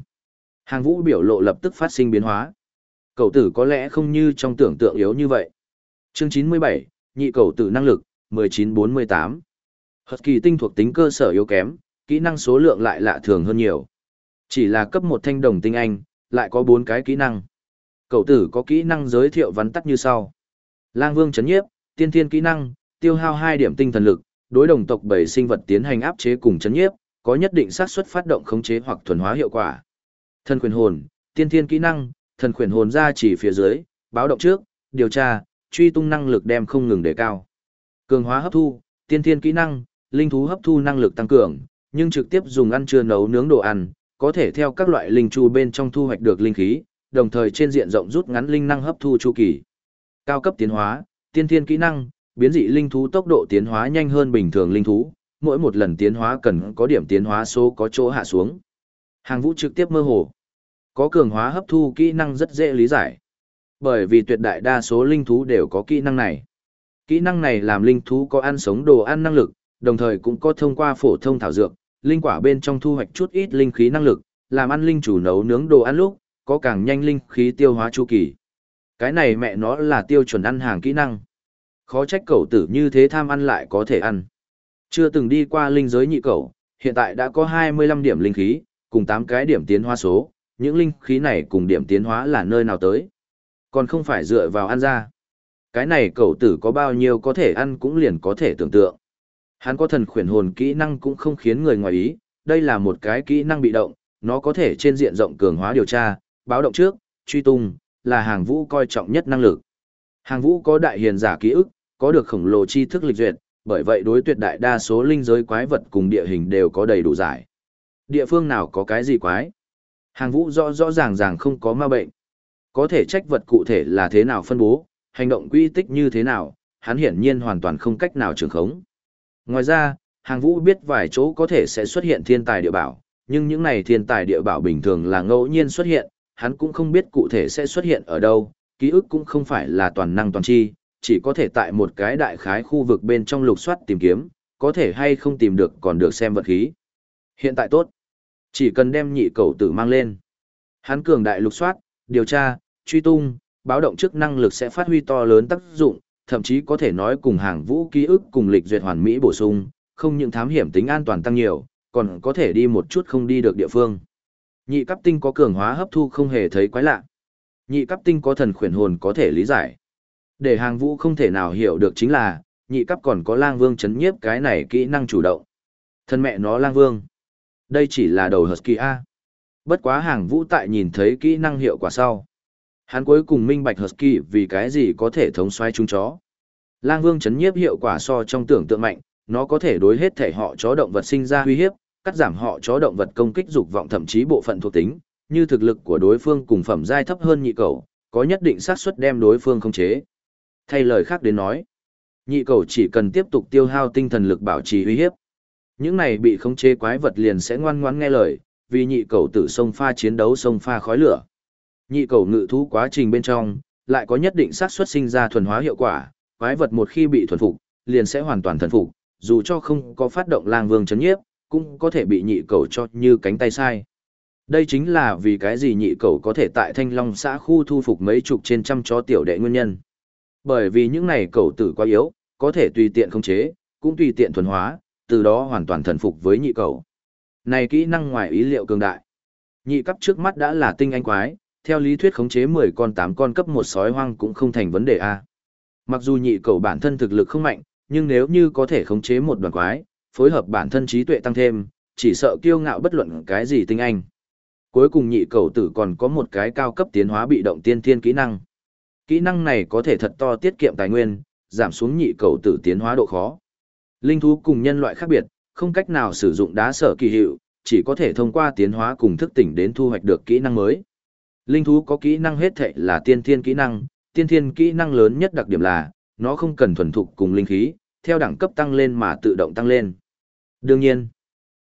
Hàng vũ biểu lộ lập tức phát sinh biến hóa. Cậu tử có lẽ không như trong tưởng tượng yếu như vậy. Chương 97, nhị cầu tử năng lực, 1948. Hật kỳ tinh thuộc tính cơ sở yếu kém, kỹ năng số lượng lại lạ thường hơn nhiều. Chỉ là cấp một thanh đồng tinh anh, lại có 4 cái kỹ năng. Cậu tử có kỹ năng giới thiệu vắn tắt như sau. Lang vương chấn nhiếp, tiên thiên kỹ năng, tiêu hao 2 điểm tinh thần lực, đối đồng tộc bảy sinh vật tiến hành áp chế cùng chấn nhiếp, có nhất định xác suất phát động khống chế hoặc thuần hóa hiệu quả. Thần quyền hồn, tiên thiên kỹ năng, thần quyền hồn ra chỉ phía dưới, báo động trước, điều tra, truy tung năng lực đem không ngừng đề cao. Cường hóa hấp thu, tiên thiên kỹ năng, linh thú hấp thu năng lực tăng cường, nhưng trực tiếp dùng ăn chưa nấu nướng đồ ăn, có thể theo các loại linh chu bên trong thu hoạch được linh khí, đồng thời trên diện rộng rút ngắn linh năng hấp thu chu kỳ. Cao cấp tiến hóa, tiên thiên kỹ năng, biến dị linh thú tốc độ tiến hóa nhanh hơn bình thường linh thú, mỗi một lần tiến hóa cần có điểm tiến hóa số có chỗ hạ xuống. Hàng vũ trực tiếp mơ hồ. Có cường hóa hấp thu kỹ năng rất dễ lý giải. Bởi vì tuyệt đại đa số linh thú đều có kỹ năng này. Kỹ năng này làm linh thú có ăn sống đồ ăn năng lực, đồng thời cũng có thông qua phổ thông thảo dược, linh quả bên trong thu hoạch chút ít linh khí năng lực, làm ăn linh chủ nấu nướng đồ ăn lúc, có càng nhanh linh khí tiêu hóa chu kỳ. Cái này mẹ nó là tiêu chuẩn ăn hàng kỹ năng. Khó trách cậu tử như thế tham ăn lại có thể ăn. Chưa từng đi qua linh giới nhị cậu, hiện tại đã có 25 điểm linh khí, cùng 8 cái điểm tiến hóa số, những linh khí này cùng điểm tiến hóa là nơi nào tới. Còn không phải dựa vào ăn ra. Cái này cậu tử có bao nhiêu có thể ăn cũng liền có thể tưởng tượng. Hắn có thần khuyển hồn kỹ năng cũng không khiến người ngoài ý, đây là một cái kỹ năng bị động, nó có thể trên diện rộng cường hóa điều tra, báo động trước, truy tung, là hàng vũ coi trọng nhất năng lực. Hàng vũ có đại hiền giả ký ức, có được khổng lồ tri thức lịch duyệt, bởi vậy đối tuyệt đại đa số linh giới quái vật cùng địa hình đều có đầy đủ giải. Địa phương nào có cái gì quái? Hàng vũ rõ rõ ràng ràng không có ma bệnh. Có thể trách vật cụ thể là thế nào phân bố, hành động quy tích như thế nào, hắn hiển nhiên hoàn toàn không cách nào trường khống. Ngoài ra, hàng vũ biết vài chỗ có thể sẽ xuất hiện thiên tài địa bảo, nhưng những này thiên tài địa bảo bình thường là ngẫu nhiên xuất hiện, hắn cũng không biết cụ thể sẽ xuất hiện ở đâu, ký ức cũng không phải là toàn năng toàn chi, chỉ có thể tại một cái đại khái khu vực bên trong lục soát tìm kiếm, có thể hay không tìm được còn được xem vật khí. Hiện tại tốt. Chỉ cần đem nhị cầu tử mang lên. Hắn cường đại lục soát, điều tra, truy tung, báo động chức năng lực sẽ phát huy to lớn tác dụng, thậm chí có thể nói cùng hàng vũ ký ức cùng lịch duyệt hoàn mỹ bổ sung, không những thám hiểm tính an toàn tăng nhiều, còn có thể đi một chút không đi được địa phương. Nhị cấp tinh có cường hóa hấp thu không hề thấy quái lạ. Nhị cấp tinh có thần khuyển hồn có thể lý giải. Để hàng vũ không thể nào hiểu được chính là, nhị cấp còn có lang vương chấn nhiếp cái này kỹ năng chủ động. Thân mẹ nó lang vương. Đây chỉ là đầu Husky A. Bất quá hàng vũ tại nhìn thấy kỹ năng hiệu quả sau. Hắn cuối cùng minh bạch Husky vì cái gì có thể thống xoay chúng chó. Lang vương chấn nhiếp hiệu quả so trong tưởng tượng mạnh, nó có thể đối hết thể họ chó động vật sinh ra uy hiếp, cắt giảm họ chó động vật công kích dục vọng thậm chí bộ phận thuộc tính, như thực lực của đối phương cùng phẩm giai thấp hơn nhị cầu, có nhất định xác suất đem đối phương khống chế. Thay lời khác đến nói, nhị cầu chỉ cần tiếp tục tiêu hao tinh thần lực bảo trì uy hiếp. Những này bị khống chế quái vật liền sẽ ngoan ngoãn nghe lời, vì nhị cầu tử sông pha chiến đấu sông pha khói lửa. Nhị cầu ngự thú quá trình bên trong, lại có nhất định xác suất sinh ra thuần hóa hiệu quả, quái vật một khi bị thuần phục, liền sẽ hoàn toàn thần phục, dù cho không có phát động lang vương chấn nhiếp, cũng có thể bị nhị cầu cho như cánh tay sai. Đây chính là vì cái gì nhị cầu có thể tại Thanh Long xã khu thu phục mấy chục trên trăm chó tiểu đệ nguyên nhân. Bởi vì những này cầu tử quá yếu, có thể tùy tiện khống chế, cũng tùy tiện thuần hóa, từ đó hoàn toàn thần phục với nhị cầu. Này kỹ năng ngoài ý liệu cường đại. Nhị cấp trước mắt đã là tinh anh quái, theo lý thuyết khống chế 10 con 8 con cấp một sói hoang cũng không thành vấn đề a. Mặc dù nhị cầu bản thân thực lực không mạnh, nhưng nếu như có thể khống chế một đoàn quái, phối hợp bản thân trí tuệ tăng thêm, chỉ sợ kiêu ngạo bất luận cái gì tinh anh. Cuối cùng nhị cầu tử còn có một cái cao cấp tiến hóa bị động tiên thiên kỹ năng. Kỹ năng này có thể thật to tiết kiệm tài nguyên, giảm xuống nhị cầu tử tiến hóa độ khó. Linh thú cùng nhân loại khác biệt, không cách nào sử dụng đá sở kỳ hiệu, chỉ có thể thông qua tiến hóa cùng thức tỉnh đến thu hoạch được kỹ năng mới. Linh thú có kỹ năng hết thệ là tiên thiên kỹ năng, tiên thiên kỹ năng lớn nhất đặc điểm là, nó không cần thuần thục cùng linh khí, theo đẳng cấp tăng lên mà tự động tăng lên. Đương nhiên,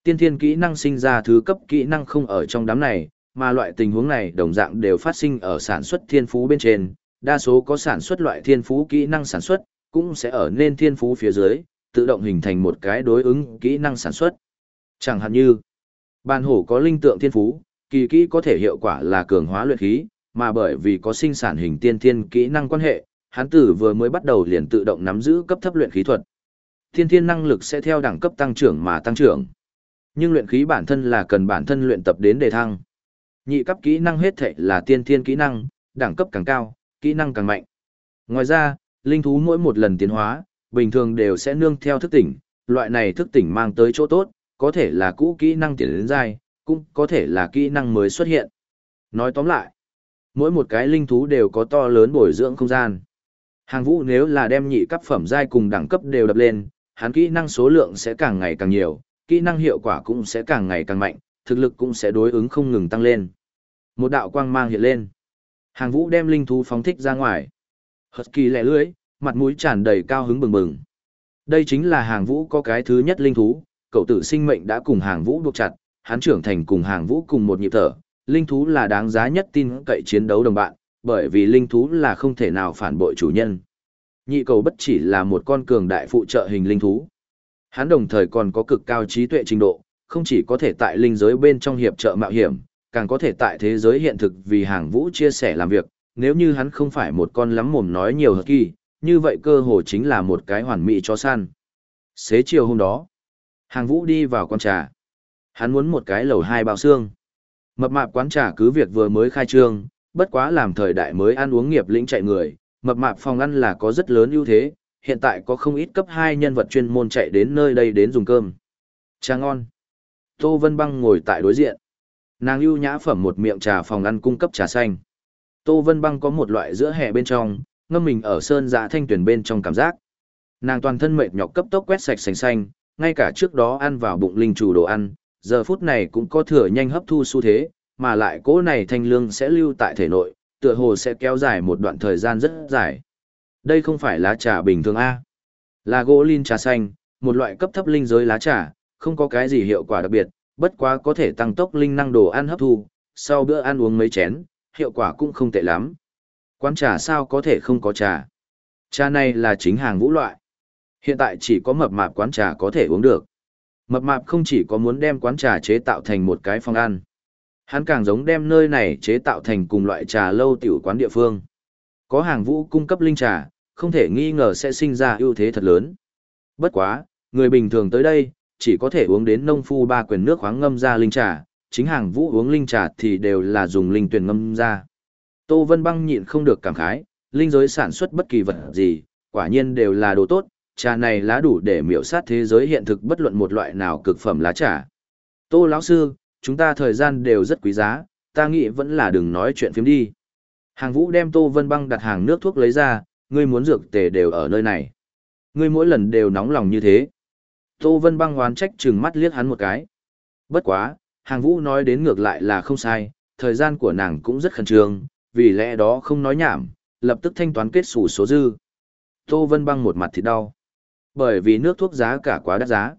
tiên thiên kỹ năng sinh ra thứ cấp kỹ năng không ở trong đám này, mà loại tình huống này đồng dạng đều phát sinh ở sản xuất thiên phú bên trên, đa số có sản xuất loại thiên phú kỹ năng sản xuất, cũng sẽ ở nên thiên phú phía dưới, tự động hình thành một cái đối ứng kỹ năng sản xuất. Chẳng hạn như, bàn hổ có linh tượng thiên phú, kỳ kỹ có thể hiệu quả là cường hóa luyện khí, mà bởi vì có sinh sản hình tiên thiên kỹ năng quan hệ, hắn tử vừa mới bắt đầu liền tự động nắm giữ cấp thấp luyện khí thuật. Thiên thiên năng lực sẽ theo đẳng cấp tăng trưởng mà tăng trưởng. Nhưng luyện khí bản thân là cần bản thân luyện tập đến đề thăng. Nhị cấp kỹ năng hết thệ là tiên thiên kỹ năng, đẳng cấp càng cao, kỹ năng càng mạnh. Ngoài ra, linh thú mỗi một lần tiến hóa, bình thường đều sẽ nương theo thức tỉnh, loại này thức tỉnh mang tới chỗ tốt, có thể là cũ kỹ năng tiến đến dai, cũng có thể là kỹ năng mới xuất hiện. Nói tóm lại, mỗi một cái linh thú đều có to lớn bồi dưỡng không gian. Hàng vũ nếu là đem nhị cấp phẩm giai cùng đẳng cấp đều đập lên, hắn kỹ năng số lượng sẽ càng ngày càng nhiều, kỹ năng hiệu quả cũng sẽ càng ngày càng mạnh, thực lực cũng sẽ đối ứng không ngừng tăng lên. Một đạo quang mang hiện lên. Hàng vũ đem linh thú phóng thích ra ngoài. Hật kỳ lẻ lưới, mặt mũi tràn đầy cao hứng bừng bừng. Đây chính là hàng vũ có cái thứ nhất linh thú, cậu tử sinh mệnh đã cùng hàng vũ buộc chặt, hắn trưởng thành cùng hàng vũ cùng một nhịp thở, linh thú là đáng giá nhất tin cậy chiến đấu đồng bạn, bởi vì linh thú là không thể nào phản bội chủ nhân. Nhị cầu bất chỉ là một con cường đại phụ trợ hình linh thú. Hắn đồng thời còn có cực cao trí tuệ trình độ, không chỉ có thể tại linh giới bên trong hiệp trợ mạo hiểm, càng có thể tại thế giới hiện thực vì hàng vũ chia sẻ làm việc, nếu như hắn không phải một con lắm mồm nói nhiều hợp kỳ, như vậy cơ hồ chính là một cái hoàn mỹ cho săn. Xế chiều hôm đó, hàng vũ đi vào quán trà. Hắn muốn một cái lầu hai bao xương. Mập mạp quán trà cứ việc vừa mới khai trương, bất quá làm thời đại mới ăn uống nghiệp lĩnh chạy người, mập mạp phòng ăn là có rất lớn ưu thế, hiện tại có không ít cấp hai nhân vật chuyên môn chạy đến nơi đây đến dùng cơm. Trà ngon. Tô Vân Băng ngồi tại đối diện. Nàng ưu nhã phẩm một miệng trà phòng ăn cung cấp trà xanh. Tô Vân Băng có một loại giữa hè bên trong, ngâm mình ở sơn dạ thanh tuyển bên trong cảm giác. Nàng toàn thân mệt nhọc cấp tốc quét sạch sành xanh, ngay cả trước đó ăn vào bụng linh chủ đồ ăn, giờ phút này cũng có thừa nhanh hấp thu xu thế, mà lại cỗ này thanh lương sẽ lưu tại thể nội, tựa hồ sẽ kéo dài một đoạn thời gian rất dài. Đây không phải lá trà bình thường A. Là gỗ linh trà xanh, một loại cấp thấp linh giới lá trà, không có cái gì hiệu quả đặc biệt, bất quá có thể tăng tốc linh năng đồ ăn hấp thu, sau bữa ăn uống mấy chén, hiệu quả cũng không tệ lắm. Quán trà sao có thể không có trà? Trà này là chính hàng vũ loại. Hiện tại chỉ có mập mạp quán trà có thể uống được. Mập mạp không chỉ có muốn đem quán trà chế tạo thành một cái phòng ăn. Hắn càng giống đem nơi này chế tạo thành cùng loại trà lâu tiểu quán địa phương. Có hàng vũ cung cấp linh trà, không thể nghi ngờ sẽ sinh ra ưu thế thật lớn. Bất quá, người bình thường tới đây, chỉ có thể uống đến nông phu ba quyền nước khoáng ngâm ra linh trà, chính hàng vũ uống linh trà thì đều là dùng linh tuyển ngâm ra. Tô Vân Băng nhịn không được cảm khái, linh giới sản xuất bất kỳ vật gì, quả nhiên đều là đồ tốt, trà này lá đủ để miểu sát thế giới hiện thực bất luận một loại nào cực phẩm lá trà. Tô lão sư, chúng ta thời gian đều rất quý giá, ta nghĩ vẫn là đừng nói chuyện phiếm đi. Hàng vũ đem Tô Vân Băng đặt hàng nước thuốc lấy ra, ngươi muốn dược tề đều ở nơi này. Ngươi mỗi lần đều nóng lòng như thế. Tô Vân Băng oán trách chừng mắt liếc hắn một cái. Bất quá, hàng vũ nói đến ngược lại là không sai, thời gian của nàng cũng rất khẩn trương, vì lẽ đó không nói nhảm, lập tức thanh toán kết sủ số dư. Tô Vân Băng một mặt thì đau. Bởi vì nước thuốc giá cả quá đắt giá.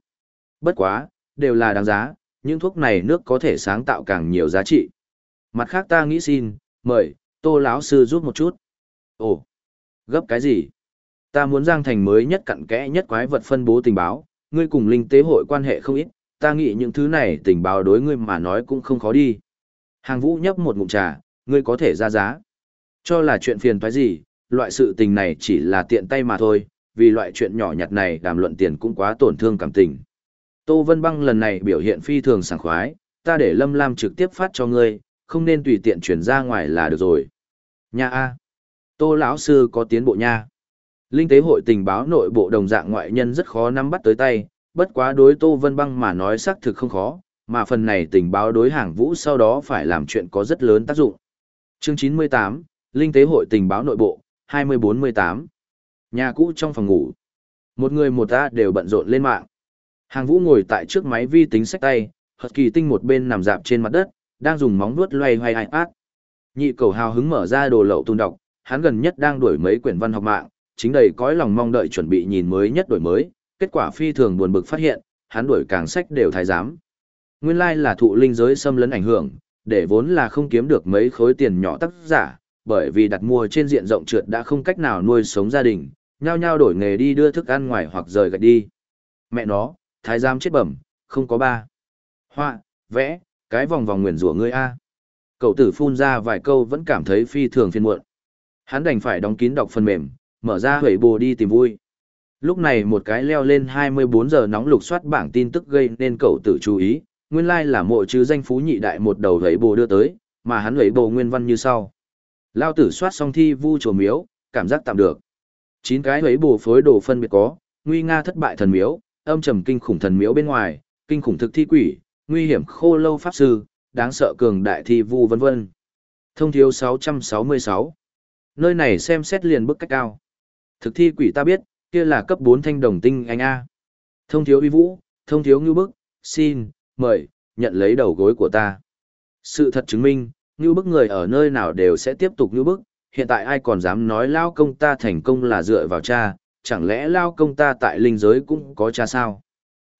Bất quá, đều là đáng giá, những thuốc này nước có thể sáng tạo càng nhiều giá trị. Mặt khác ta nghĩ xin, mời, tô lão sư giúp một chút. Ồ, gấp cái gì? Ta muốn giang thành mới nhất cặn kẽ nhất quái vật phân bố tình báo, ngươi cùng linh tế hội quan hệ không ít, ta nghĩ những thứ này tình báo đối ngươi mà nói cũng không khó đi. Hàng vũ nhấp một ngụm trà, ngươi có thể ra giá. Cho là chuyện phiền thoái gì, loại sự tình này chỉ là tiện tay mà thôi, vì loại chuyện nhỏ nhặt này đàm luận tiền cũng quá tổn thương cảm tình. Tô Vân Băng lần này biểu hiện phi thường sảng khoái, ta để Lâm Lam trực tiếp phát cho ngươi, không nên tùy tiện chuyển ra ngoài là được rồi. Nha A. Tô lão sư có tiến bộ nha. Linh tế hội tình báo nội bộ đồng dạng ngoại nhân rất khó nắm bắt tới tay, bất quá đối Tô Vân Băng mà nói xác thực không khó, mà phần này tình báo đối hàng vũ sau đó phải làm chuyện có rất lớn tác dụng. Chương 98, Linh tế hội tình báo nội bộ, 2048. Nhà cũ trong phòng ngủ. Một người một ta đều bận rộn lên mạng. Hàng vũ ngồi tại trước máy vi tính sách tay, hợp kỳ tinh một bên nằm dạp trên mặt đất, đang dùng móng vuốt loay hoay át. Nhị cầu hào hứng mở ra đồ lậu tung đọc, hắn gần nhất đang đuổi mấy quyển văn học mạng, chính đầy cõi lòng mong đợi chuẩn bị nhìn mới nhất đổi mới, kết quả phi thường buồn bực phát hiện, hắn đuổi càng sách đều thái giám. Nguyên lai là thụ linh giới xâm lấn ảnh hưởng, để vốn là không kiếm được mấy khối tiền nhỏ tác giả, bởi vì đặt mua trên diện rộng trượt đã không cách nào nuôi sống gia đình, nhao nhao đổi nghề đi đưa thức ăn ngoài hoặc rời gạch đi. Mẹ nó, thái giám chết bẩm, không có ba. Họa, vẽ, cái vòng vòng nguyền rủa ngươi a. Cậu tử phun ra vài câu vẫn cảm thấy phi thường phiền muộn. Hắn đành phải đóng kín đọc phần mềm, mở ra huệ bồ đi tìm vui. Lúc này một cái leo lên 24 giờ nóng lục soát bảng tin tức gây nên cậu tử chú ý, nguyên lai like là mộ chứ danh phú nhị đại một đầu huệ bồ đưa tới, mà hắn huệ bồ nguyên văn như sau. Lao tử soát xong thi vu chùa miếu, cảm giác tạm được. Chín cái ấy bù phối đồ phân biệt có, nguy nga thất bại thần miếu, âm trầm kinh khủng thần miếu bên ngoài, kinh khủng thực thi quỷ, nguy hiểm khô lâu pháp sư, đáng sợ cường đại thi vu vân vân. Thông thiếu 666. Nơi này xem xét liền bức cách cao. Thực thi quỷ ta biết, kia là cấp 4 thanh đồng tinh anh A. Thông thiếu uy vũ, thông thiếu ngưu bức, xin, mời, nhận lấy đầu gối của ta. Sự thật chứng minh, ngưu bức người ở nơi nào đều sẽ tiếp tục ngưu bức, hiện tại ai còn dám nói lao công ta thành công là dựa vào cha, chẳng lẽ lao công ta tại linh giới cũng có cha sao?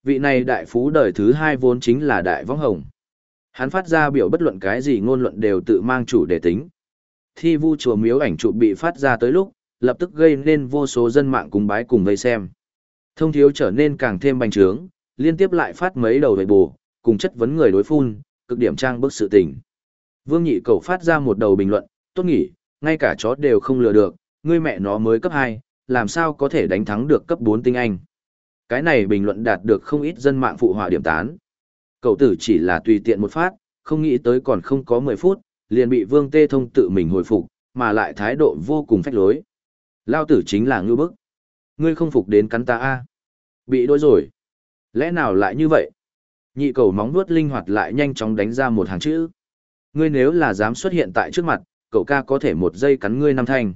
Vị này đại phú đời thứ hai vốn chính là đại võng hồng. Hắn phát ra biểu bất luận cái gì ngôn luận đều tự mang chủ đề tính. Thi vu chùa miếu ảnh trụ bị phát ra tới lúc, lập tức gây nên vô số dân mạng cùng bái cùng vây xem. Thông thiếu trở nên càng thêm bành trướng, liên tiếp lại phát mấy đầu về bù, cùng chất vấn người đối phun, cực điểm trang bức sự tình. Vương nhị cầu phát ra một đầu bình luận, tốt nghỉ, ngay cả chó đều không lừa được, ngươi mẹ nó mới cấp 2, làm sao có thể đánh thắng được cấp 4 tinh anh. Cái này bình luận đạt được không ít dân mạng phụ họa điểm tán. Cậu tử chỉ là tùy tiện một phát, không nghĩ tới còn không có 10 phút, liền bị Vương Tê Thông tự mình hồi phục, mà lại thái độ vô cùng phách lối. Lao tử chính là ngư bức. Ngươi không phục đến cắn ta a Bị đôi rồi. Lẽ nào lại như vậy? Nhị cầu móng vuốt linh hoạt lại nhanh chóng đánh ra một hàng chữ. Ngươi nếu là dám xuất hiện tại trước mặt, cậu ca có thể một giây cắn ngươi năm thanh.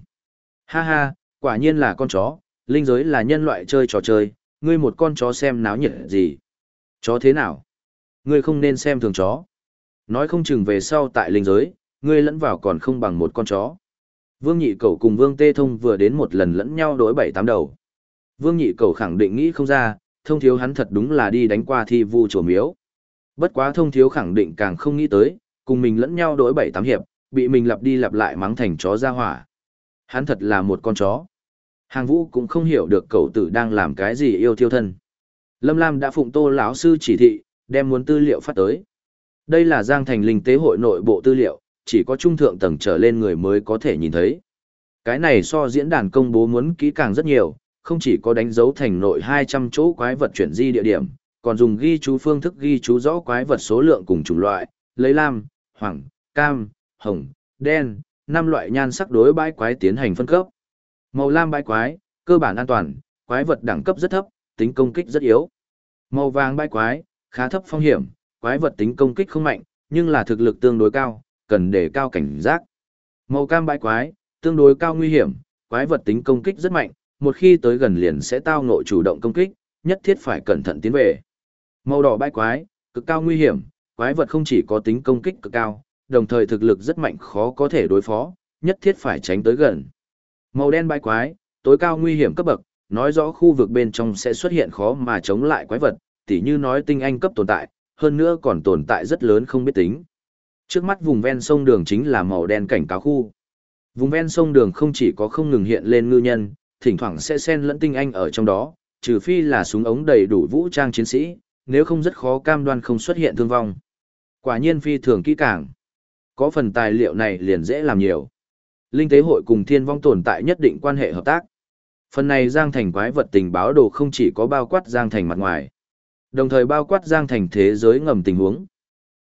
Ha ha, quả nhiên là con chó, linh giới là nhân loại chơi trò chơi, ngươi một con chó xem náo nhiệt gì. Chó thế nào? Ngươi không nên xem thường chó. Nói không chừng về sau tại linh giới, ngươi lẫn vào còn không bằng một con chó. Vương Nhị Cầu cùng Vương Tê Thông vừa đến một lần lẫn nhau đối bảy tám đầu. Vương Nhị Cầu khẳng định nghĩ không ra, thông thiếu hắn thật đúng là đi đánh qua thi vu chùa miếu. Bất quá thông thiếu khẳng định càng không nghĩ tới, cùng mình lẫn nhau đối bảy tám hiệp, bị mình lặp đi lặp lại mắng thành chó ra hỏa. Hắn thật là một con chó. Hàng vũ cũng không hiểu được cậu tử đang làm cái gì yêu thiêu thân. Lâm Lam đã phụng tô lão sư chỉ thị, đem muốn tư liệu phát tới. Đây là Giang Thành Linh Tế hội nội bộ tư liệu, chỉ có trung thượng tầng trở lên người mới có thể nhìn thấy. Cái này so diễn đàn công bố muốn kỹ càng rất nhiều, không chỉ có đánh dấu thành nội 200 chỗ quái vật chuyển di địa điểm, còn dùng ghi chú phương thức ghi chú rõ quái vật số lượng cùng chủng loại, lấy lam, hoàng, cam, hồng, đen, năm loại nhan sắc đối bãi quái tiến hành phân cấp. Màu lam bãi quái, cơ bản an toàn, quái vật đẳng cấp rất thấp, tính công kích rất yếu. Màu vàng bãi quái, khá thấp phong hiểm, quái vật tính công kích không mạnh, nhưng là thực lực tương đối cao, cần đề cao cảnh giác. Màu cam bãi quái, tương đối cao nguy hiểm, quái vật tính công kích rất mạnh, một khi tới gần liền sẽ tao ngộ chủ động công kích, nhất thiết phải cẩn thận tiến về. Màu đỏ bãi quái, cực cao nguy hiểm, quái vật không chỉ có tính công kích cực cao, đồng thời thực lực rất mạnh khó có thể đối phó, nhất thiết phải tránh tới gần. Màu đen bãi quái, tối cao nguy hiểm cấp bậc, nói rõ khu vực bên trong sẽ xuất hiện khó mà chống lại quái vật, tỉ như nói tinh anh cấp tồn tại, hơn nữa còn tồn tại rất lớn không biết tính. Trước mắt vùng ven sông đường chính là màu đen cảnh cáo khu. Vùng ven sông đường không chỉ có không ngừng hiện lên ngư nhân, thỉnh thoảng sẽ xen lẫn tinh anh ở trong đó, trừ phi là súng ống đầy đủ vũ trang chiến sĩ, nếu không rất khó cam đoan không xuất hiện thương vong. Quả nhiên phi thường kỹ càng. Có phần tài liệu này liền dễ làm nhiều. Linh tế hội cùng thiên vong tồn tại nhất định quan hệ hợp tác. Phần này Giang Thành quái vật tình báo đồ không chỉ có bao quát Giang Thành mặt ngoài, đồng thời bao quát Giang Thành thế giới ngầm tình huống.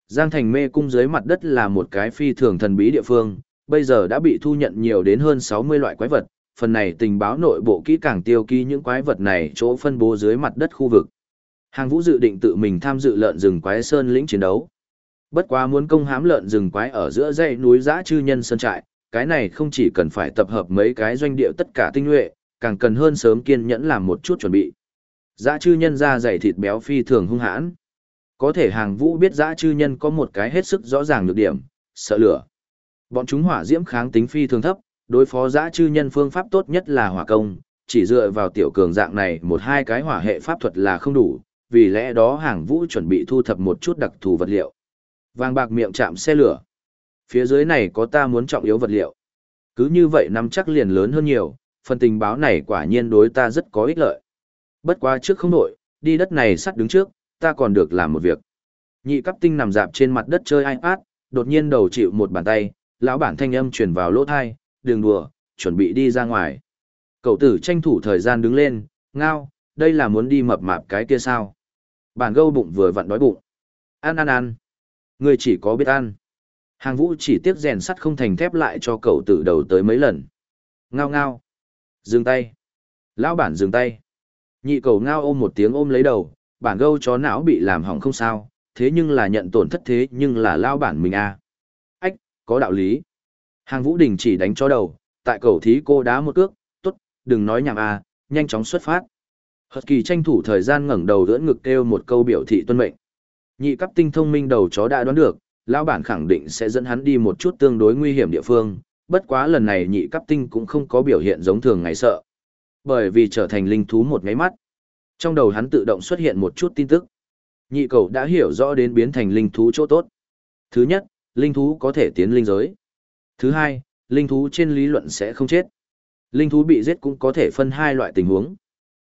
Giang Thành mê cung dưới mặt đất là một cái phi thường thần bí địa phương, bây giờ đã bị thu nhận nhiều đến hơn 60 loại quái vật, phần này tình báo nội bộ kỹ càng tiêu ký những quái vật này chỗ phân bố dưới mặt đất khu vực. Hàng vũ dự định tự mình tham dự lợn rừng quái sơn lĩnh chiến đấu. Bất quá muốn công hám lợn rừng quái ở giữa dãy núi giã chư nhân sơn trại, cái này không chỉ cần phải tập hợp mấy cái doanh địa tất cả tinh nhuệ, càng cần hơn sớm kiên nhẫn làm một chút chuẩn bị. Dã chư nhân ra dày thịt béo phi thường hung hãn. Có thể hàng vũ biết dã chư nhân có một cái hết sức rõ ràng nhược điểm, sợ lửa. Bọn chúng hỏa diễm kháng tính phi thường thấp, Đối phó dã chư nhân phương pháp tốt nhất là hỏa công, chỉ dựa vào tiểu cường dạng này một hai cái hỏa hệ pháp thuật là không đủ, vì lẽ đó hàng vũ chuẩn bị thu thập một chút đặc thù vật liệu. Vàng bạc miệng chạm xe lửa. Phía dưới này có ta muốn trọng yếu vật liệu. Cứ như vậy nắm chắc liền lớn hơn nhiều, phần tình báo này quả nhiên đối ta rất có ích lợi. Bất quá trước không đổi, đi đất này sắt đứng trước, ta còn được làm một việc. Nhị cấp tinh nằm dạp trên mặt đất chơi iPad, đột nhiên đầu chịu một bàn tay, lão bản thanh âm truyền vào lỗ thai, đường đùa, chuẩn bị đi ra ngoài. Cậu tử tranh thủ thời gian đứng lên, ngao, đây là muốn đi mập mạp cái kia sao. Bản gâu bụng vừa vặn đói bụng. Ăn ăn ăn ngươi chỉ có biết ăn. Hàng vũ chỉ tiếc rèn sắt không thành thép lại cho cậu tử đầu tới mấy lần. Ngao ngao. Dừng tay. Lão bản dừng tay. Nhị cầu ngao ôm một tiếng ôm lấy đầu, bản gâu chó não bị làm hỏng không sao, thế nhưng là nhận tổn thất thế nhưng là lao bản mình à. Ách, có đạo lý. Hàng vũ đình chỉ đánh chó đầu, tại cầu thí cô đá một cước, tốt, đừng nói nhảm à, nhanh chóng xuất phát. Hật kỳ tranh thủ thời gian ngẩng đầu đỡ ngực kêu một câu biểu thị tuân mệnh. Nhị cấp tinh thông minh đầu chó đã đoán được, lão bản khẳng định sẽ dẫn hắn đi một chút tương đối nguy hiểm địa phương, bất quá lần này nhị cấp tinh cũng không có biểu hiện giống thường ngày sợ. Bởi vì trở thành linh thú một ngáy mắt. Trong đầu hắn tự động xuất hiện một chút tin tức. Nhị cầu đã hiểu rõ đến biến thành linh thú chỗ tốt. Thứ nhất, linh thú có thể tiến linh giới. Thứ hai, linh thú trên lý luận sẽ không chết. Linh thú bị giết cũng có thể phân hai loại tình huống.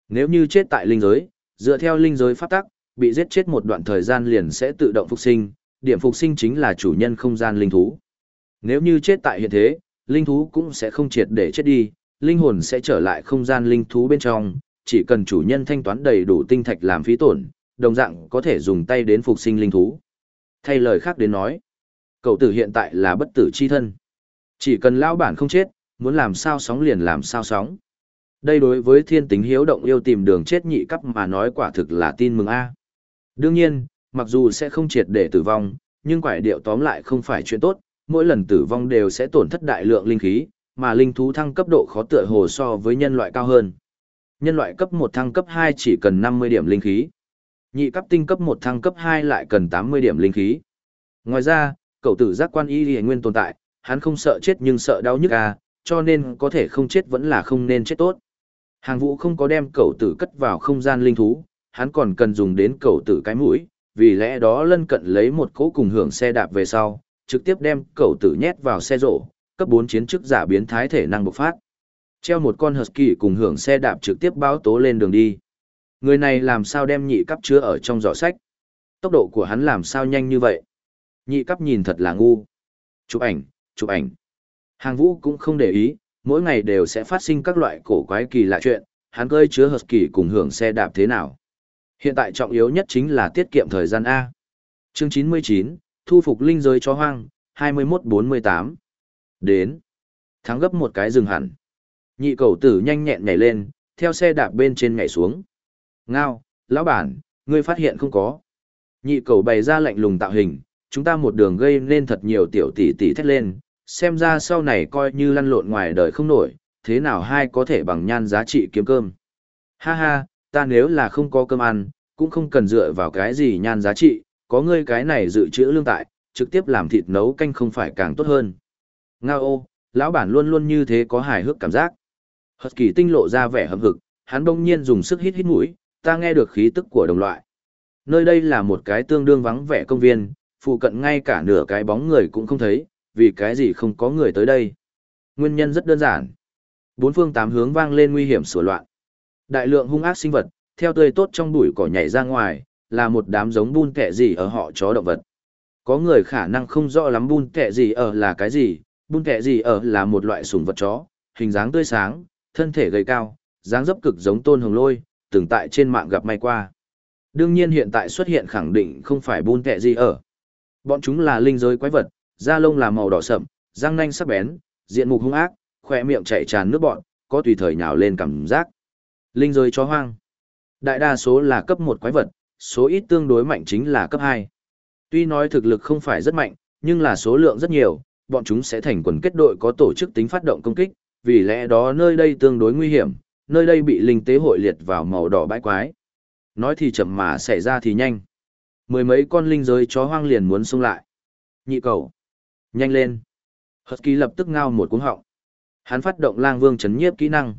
Nếu như chết tại linh giới, dựa theo linh giới pháp tắc, bị giết chết một đoạn thời gian liền sẽ tự động phục sinh, điểm phục sinh chính là chủ nhân không gian linh thú. Nếu như chết tại hiện thế, linh thú cũng sẽ không triệt để chết đi, linh hồn sẽ trở lại không gian linh thú bên trong, chỉ cần chủ nhân thanh toán đầy đủ tinh thạch làm phí tổn, đồng dạng có thể dùng tay đến phục sinh linh thú. Thay lời khác đến nói, cậu tử hiện tại là bất tử chi thân. Chỉ cần lão bản không chết, muốn làm sao sóng liền làm sao sóng. Đây đối với thiên tính hiếu động yêu tìm đường chết nhị cấp mà nói quả thực là tin mừng a. Đương nhiên, mặc dù sẽ không triệt để tử vong, nhưng quải điệu tóm lại không phải chuyện tốt, mỗi lần tử vong đều sẽ tổn thất đại lượng linh khí, mà linh thú thăng cấp độ khó tựa hồ so với nhân loại cao hơn. Nhân loại cấp 1 thăng cấp 2 chỉ cần 50 điểm linh khí. Nhị cấp tinh cấp 1 thăng cấp 2 lại cần 80 điểm linh khí. Ngoài ra, cậu tử giác quan y y nguyên tồn tại, hắn không sợ chết nhưng sợ đau nhức à, cho nên có thể không chết vẫn là không nên chết tốt. Hàng vũ không có đem cậu tử cất vào không gian linh thú, hắn còn cần dùng đến cầu tử cái mũi, vì lẽ đó lân cận lấy một cỗ cùng hưởng xe đạp về sau, trực tiếp đem cầu tử nhét vào xe rổ, cấp 4 chiến chức giả biến thái thể năng bộc phát. Treo một con husky cùng hưởng xe đạp trực tiếp báo tố lên đường đi. Người này làm sao đem nhị cấp chứa ở trong giỏ sách? Tốc độ của hắn làm sao nhanh như vậy? Nhị cấp nhìn thật là ngu. Chụp ảnh, chụp ảnh. Hàng vũ cũng không để ý, mỗi ngày đều sẽ phát sinh các loại cổ quái kỳ lạ chuyện, hắn cơi chứa husky cùng hưởng xe đạp thế nào. Hiện tại trọng yếu nhất chính là tiết kiệm thời gian A. Chương 99, thu phục linh giới cho hoang, 21-48. Đến. Thắng gấp một cái rừng hẳn. Nhị cầu tử nhanh nhẹn nhảy lên, theo xe đạp bên trên nhảy xuống. Ngao, lão bản, ngươi phát hiện không có. Nhị cầu bày ra lạnh lùng tạo hình, chúng ta một đường gây nên thật nhiều tiểu tỷ tỷ thét lên, xem ra sau này coi như lăn lộn ngoài đời không nổi, thế nào hai có thể bằng nhan giá trị kiếm cơm. Ha ha, ta nếu là không có cơm ăn, cũng không cần dựa vào cái gì nhan giá trị, có ngươi cái này dự trữ lương tại, trực tiếp làm thịt nấu canh không phải càng tốt hơn. Ngao ô, lão bản luôn luôn như thế có hài hước cảm giác. Hật kỳ tinh lộ ra vẻ hâm hực, hắn bỗng nhiên dùng sức hít hít mũi, ta nghe được khí tức của đồng loại. Nơi đây là một cái tương đương vắng vẻ công viên, phụ cận ngay cả nửa cái bóng người cũng không thấy, vì cái gì không có người tới đây. Nguyên nhân rất đơn giản. Bốn phương tám hướng vang lên nguy hiểm sủa loạn. Đại lượng hung ác sinh vật, theo tươi tốt trong bụi cỏ nhảy ra ngoài, là một đám giống bun kẹ gì ở họ chó động vật. Có người khả năng không rõ lắm bun kẹ gì ở là cái gì, bun kẹ gì ở là một loại sủng vật chó, hình dáng tươi sáng, thân thể gầy cao, dáng dấp cực giống tôn hồng lôi, từng tại trên mạng gặp may qua. Đương nhiên hiện tại xuất hiện khẳng định không phải bun kẹ gì ở. Bọn chúng là linh giới quái vật, da lông là màu đỏ sậm, răng nanh sắc bén, diện mục hung ác, khỏe miệng chảy tràn nước bọn, có tùy thời nhào lên cảm giác. Linh giới chó hoang. Đại đa số là cấp 1 quái vật, số ít tương đối mạnh chính là cấp 2. Tuy nói thực lực không phải rất mạnh, nhưng là số lượng rất nhiều, bọn chúng sẽ thành quần kết đội có tổ chức tính phát động công kích, vì lẽ đó nơi đây tương đối nguy hiểm, nơi đây bị linh tế hội liệt vào màu đỏ bãi quái. Nói thì chậm mà xảy ra thì nhanh. Mười mấy con linh giới chó hoang liền muốn xông lại. Nhị cầu. Nhanh lên. Husky lập tức ngao một cuống họng. Hắn phát động lang vương chấn nhiếp kỹ năng.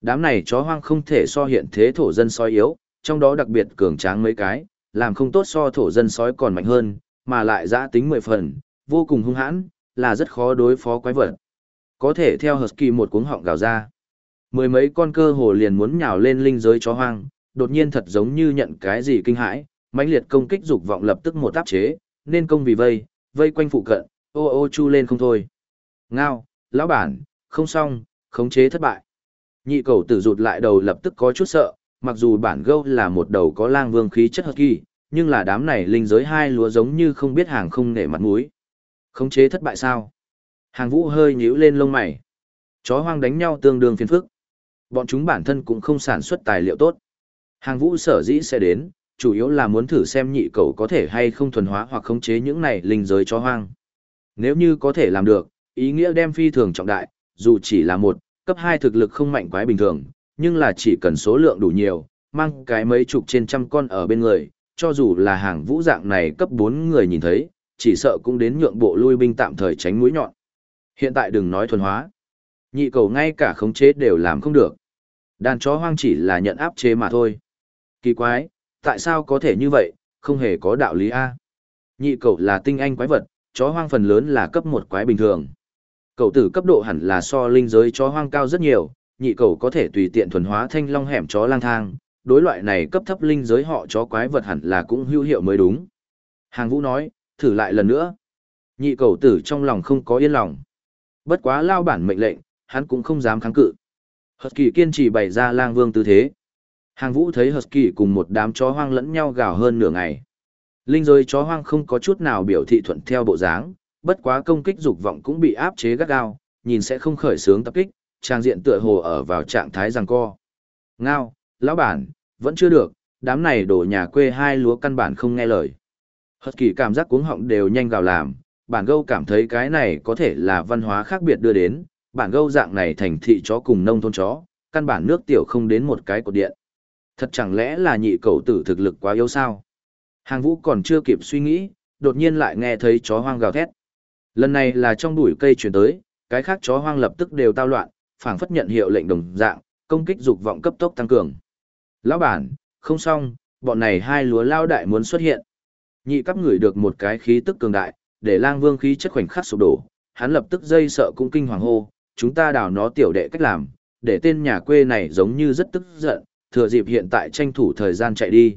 Đám này chó hoang không thể so hiện thế thổ dân sói yếu, trong đó đặc biệt cường tráng mấy cái, làm không tốt so thổ dân sói còn mạnh hơn, mà lại giã tính mười phần, vô cùng hung hãn, là rất khó đối phó quái vật. Có thể theo Husky một cuống họng gào ra. Mười mấy con cơ hồ liền muốn nhào lên linh giới chó hoang, đột nhiên thật giống như nhận cái gì kinh hãi, mãnh liệt công kích dục vọng lập tức một áp chế, nên công vì vây, vây quanh phụ cận, ô ô chu lên không thôi. Ngao, lão bản, không xong, khống chế thất bại. Nhị cầu tử rụt lại đầu lập tức có chút sợ, mặc dù bản gâu là một đầu có lang vương khí chất hợp kỳ, nhưng là đám này linh giới hai lúa giống như không biết hàng không nể mặt mũi. Khống chế thất bại sao? Hàng vũ hơi nhíu lên lông mày. Chó hoang đánh nhau tương đương phiền phức. Bọn chúng bản thân cũng không sản xuất tài liệu tốt. Hàng vũ sở dĩ sẽ đến, chủ yếu là muốn thử xem nhị cầu có thể hay không thuần hóa hoặc khống chế những này linh giới chó hoang. Nếu như có thể làm được, ý nghĩa đem phi thường trọng đại, dù chỉ là một, cấp 2 thực lực không mạnh quái bình thường, nhưng là chỉ cần số lượng đủ nhiều, mang cái mấy chục trên trăm con ở bên người, cho dù là hàng vũ dạng này cấp 4 người nhìn thấy, chỉ sợ cũng đến nhượng bộ lui binh tạm thời tránh mũi nhọn. Hiện tại đừng nói thuần hóa. Nhị cầu ngay cả khống chế đều làm không được. Đàn chó hoang chỉ là nhận áp chế mà thôi. Kỳ quái, tại sao có thể như vậy, không hề có đạo lý A. Nhị cầu là tinh anh quái vật, chó hoang phần lớn là cấp một quái bình thường. Cầu tử cấp độ hẳn là so linh giới chó hoang cao rất nhiều, nhị cầu có thể tùy tiện thuần hóa thanh long hẻm chó lang thang, đối loại này cấp thấp linh giới họ chó quái vật hẳn là cũng hữu hiệu mới đúng. Hàng vũ nói, thử lại lần nữa. Nhị cầu tử trong lòng không có yên lòng. Bất quá lao bản mệnh lệnh, hắn cũng không dám kháng cự. Hợp kỳ kiên trì bày ra lang vương tư thế. Hàng vũ thấy hợp kỳ cùng một đám chó hoang lẫn nhau gào hơn nửa ngày. Linh giới chó hoang không có chút nào biểu thị thuận theo bộ dáng, bất quá công kích dục vọng cũng bị áp chế gắt gao, nhìn sẽ không khởi sướng tập kích, trang diện tựa hồ ở vào trạng thái giằng co. Ngao, lão bản, vẫn chưa được, đám này đổ nhà quê hai lúa căn bản không nghe lời. Hật kỳ cảm giác cuống họng đều nhanh gào làm, bản gâu cảm thấy cái này có thể là văn hóa khác biệt đưa đến, bản gâu dạng này thành thị chó cùng nông thôn chó, căn bản nước tiểu không đến một cái cột điện. Thật chẳng lẽ là nhị cầu tử thực lực quá yếu sao? Hàng vũ còn chưa kịp suy nghĩ, đột nhiên lại nghe thấy chó hoang gào thét. Lần này là trong bụi cây chuyển tới, cái khác chó hoang lập tức đều tao loạn, phảng phất nhận hiệu lệnh đồng dạng, công kích dục vọng cấp tốc tăng cường. Lão bản, không xong, bọn này hai lúa lao đại muốn xuất hiện. Nhị cấp người được một cái khí tức cường đại, để lang vương khí chất khoảnh khắc sụp đổ, hắn lập tức dây sợ cũng kinh hoàng hô, chúng ta đào nó tiểu đệ cách làm, để tên nhà quê này giống như rất tức giận, thừa dịp hiện tại tranh thủ thời gian chạy đi.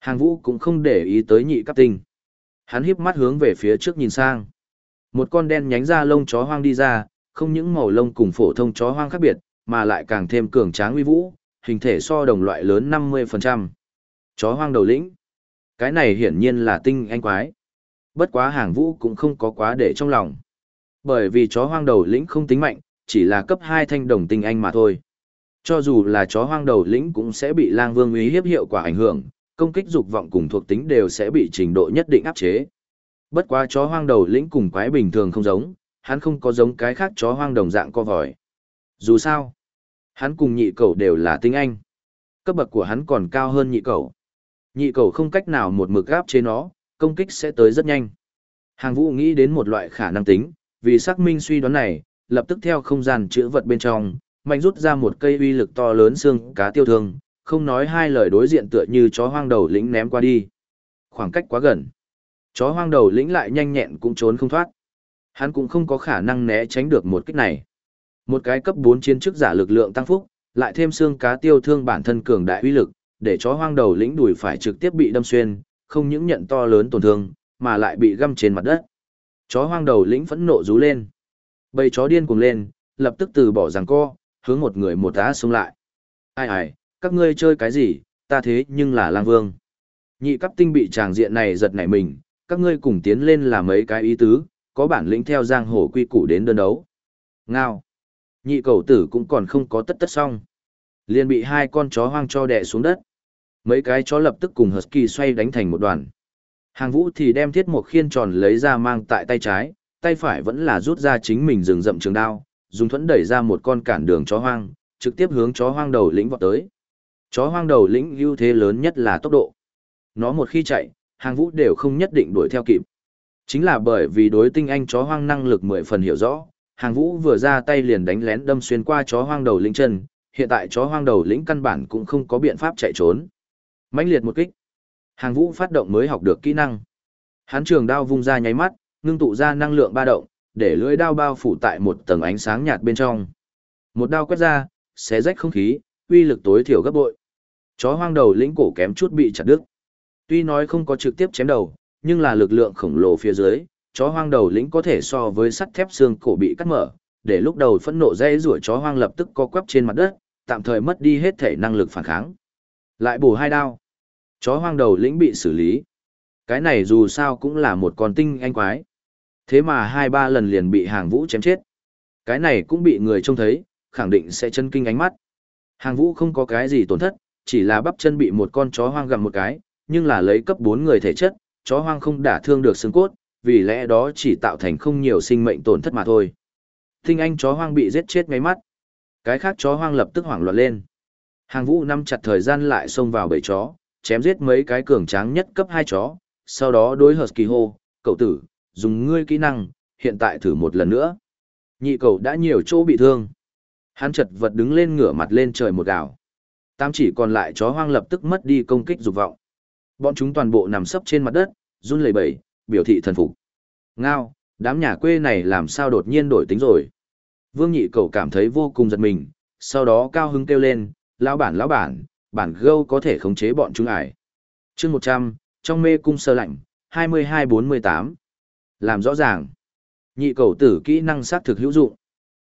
Hàng vũ cũng không để ý tới nhị cấp tinh. Hắn híp mắt hướng về phía trước nhìn sang. Một con đen nhánh ra lông chó hoang đi ra, không những màu lông cùng phổ thông chó hoang khác biệt, mà lại càng thêm cường tráng uy vũ, hình thể so đồng loại lớn 50%. Chó hoang đầu lĩnh. Cái này hiển nhiên là tinh anh quái. Bất quá hàng vũ cũng không có quá để trong lòng. Bởi vì chó hoang đầu lĩnh không tính mạnh, chỉ là cấp 2 thanh đồng tinh anh mà thôi. Cho dù là chó hoang đầu lĩnh cũng sẽ bị lang vương uy hiếp hiệu quả ảnh hưởng, công kích dục vọng cùng thuộc tính đều sẽ bị trình độ nhất định áp chế. Bất quá chó hoang đầu lĩnh cùng quái bình thường không giống, hắn không có giống cái khác chó hoang đồng dạng co vòi. Dù sao, hắn cùng nhị cầu đều là tinh anh. Cấp bậc của hắn còn cao hơn nhị cầu. Nhị cầu không cách nào một mực gáp chế nó, công kích sẽ tới rất nhanh. Hàng vũ nghĩ đến một loại khả năng tính, vì xác minh suy đoán này, lập tức theo không gian chữa vật bên trong, mạnh rút ra một cây uy lực to lớn xương cá tiêu thương, không nói hai lời đối diện tựa như chó hoang đầu lĩnh ném qua đi. Khoảng cách quá gần. Chó hoang đầu lĩnh lại nhanh nhẹn cũng trốn không thoát. Hắn cũng không có khả năng né tránh được một kích này. Một cái cấp 4 chiến chức giả lực lượng tăng phúc, lại thêm xương cá tiêu thương bản thân cường đại uy lực, để chó hoang đầu lĩnh đùi phải trực tiếp bị đâm xuyên, không những nhận to lớn tổn thương, mà lại bị găm trên mặt đất. Chó hoang đầu lĩnh phẫn nộ rú lên. Bầy chó điên cuồng lên, lập tức từ bỏ giằng co, hướng một người một đá xông lại. Ai ai, các ngươi chơi cái gì, ta thế nhưng là lang vương. Nhị cấp tinh bị tràng diện này giật nảy mình, các ngươi cùng tiến lên là mấy cái ý tứ, có bản lĩnh theo giang hồ quy củ đến đơn đấu. Ngao. Nhị cầu tử cũng còn không có tất tất xong. Liền bị hai con chó hoang cho đè xuống đất. Mấy cái chó lập tức cùng Husky xoay đánh thành một đoàn. Hàng vũ thì đem thiết một khiên tròn lấy ra mang tại tay trái, tay phải vẫn là rút ra chính mình rừng rậm trường đao, dùng thuẫn đẩy ra một con cản đường chó hoang, trực tiếp hướng chó hoang đầu lĩnh vọt tới. Chó hoang đầu lĩnh ưu thế lớn nhất là tốc độ. Nó một khi chạy, hàng vũ đều không nhất định đuổi theo kịp. Chính là bởi vì đối tinh anh chó hoang năng lực mười phần hiểu rõ, hàng vũ vừa ra tay liền đánh lén đâm xuyên qua chó hoang đầu lĩnh chân, hiện tại chó hoang đầu lĩnh căn bản cũng không có biện pháp chạy trốn. mãnh liệt một kích. Hàng vũ phát động mới học được kỹ năng. Hán trường đao vung ra nháy mắt, ngưng tụ ra năng lượng ba động, để lưỡi đao bao phủ tại một tầng ánh sáng nhạt bên trong. Một đao quét ra, xé rách không khí, uy lực tối thiểu gấp bội. Chó hoang đầu lĩnh cổ kém chút bị chặt đứt. Tuy nói không có trực tiếp chém đầu, nhưng là lực lượng khổng lồ phía dưới, chó hoang đầu lĩnh có thể so với sắt thép xương cổ bị cắt mở, để lúc đầu phẫn nộ dây rủa chó hoang lập tức co quắp trên mặt đất, tạm thời mất đi hết thể năng lực phản kháng. Lại bổ hai đao. Chó hoang đầu lĩnh bị xử lý. Cái này dù sao cũng là một con tinh anh quái. Thế mà hai ba lần liền bị hàng vũ chém chết. Cái này cũng bị người trông thấy, khẳng định sẽ chân kinh ánh mắt. Hàng vũ không có cái gì tổn thất, chỉ là bắp chân bị một con chó hoang gặm một cái, nhưng là lấy cấp 4 người thể chất, chó hoang không đả thương được xương cốt, vì lẽ đó chỉ tạo thành không nhiều sinh mệnh tổn thất mà thôi. Tinh anh chó hoang bị giết chết ngay mắt. Cái khác chó hoang lập tức hoảng loạn lên. Hàng vũ nắm chặt thời gian lại xông vào bầy chó, chém giết mấy cái cường tráng nhất cấp 2 chó, sau đó đối hợp kỳ hô, cậu tử, dùng ngươi kỹ năng, hiện tại thử một lần nữa. Nhị cậu đã nhiều chỗ bị thương. Hắn chật vật đứng lên ngửa mặt lên trời một gào. Tam chỉ còn lại chó hoang lập tức mất đi công kích dục vọng. Bọn chúng toàn bộ nằm sấp trên mặt đất, run lẩy bẩy, biểu thị thần phục. Ngao, đám nhà quê này làm sao đột nhiên đổi tính rồi. Vương nhị cầu cảm thấy vô cùng giật mình, sau đó cao hứng kêu lên, lão bản lão bản, bản gâu có thể khống chế bọn chúng ải. chương 100, trong mê cung sơ lạnh, 22-48. Làm rõ ràng. Nhị cầu tử kỹ năng xác thực hữu dụng.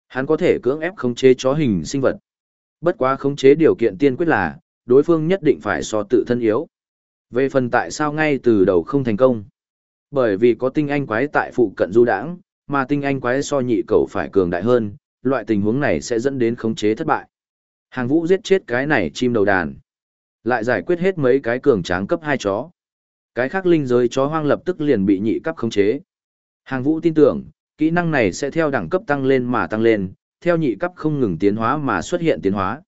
Hắn có thể cưỡng ép khống chế chó hình sinh vật. Bất quá khống chế điều kiện tiên quyết là, đối phương nhất định phải so tự thân yếu. Về phần tại sao ngay từ đầu không thành công? Bởi vì có tinh anh quái tại phụ cận du đãng, mà tinh anh quái so nhị cầu phải cường đại hơn, loại tình huống này sẽ dẫn đến khống chế thất bại. Hàng vũ giết chết cái này chim đầu đàn. Lại giải quyết hết mấy cái cường tráng cấp hai chó. Cái khác linh giới chó hoang lập tức liền bị nhị cấp khống chế. Hàng vũ tin tưởng, kỹ năng này sẽ theo đẳng cấp tăng lên mà tăng lên, theo nhị cấp không ngừng tiến hóa mà xuất hiện tiến hóa.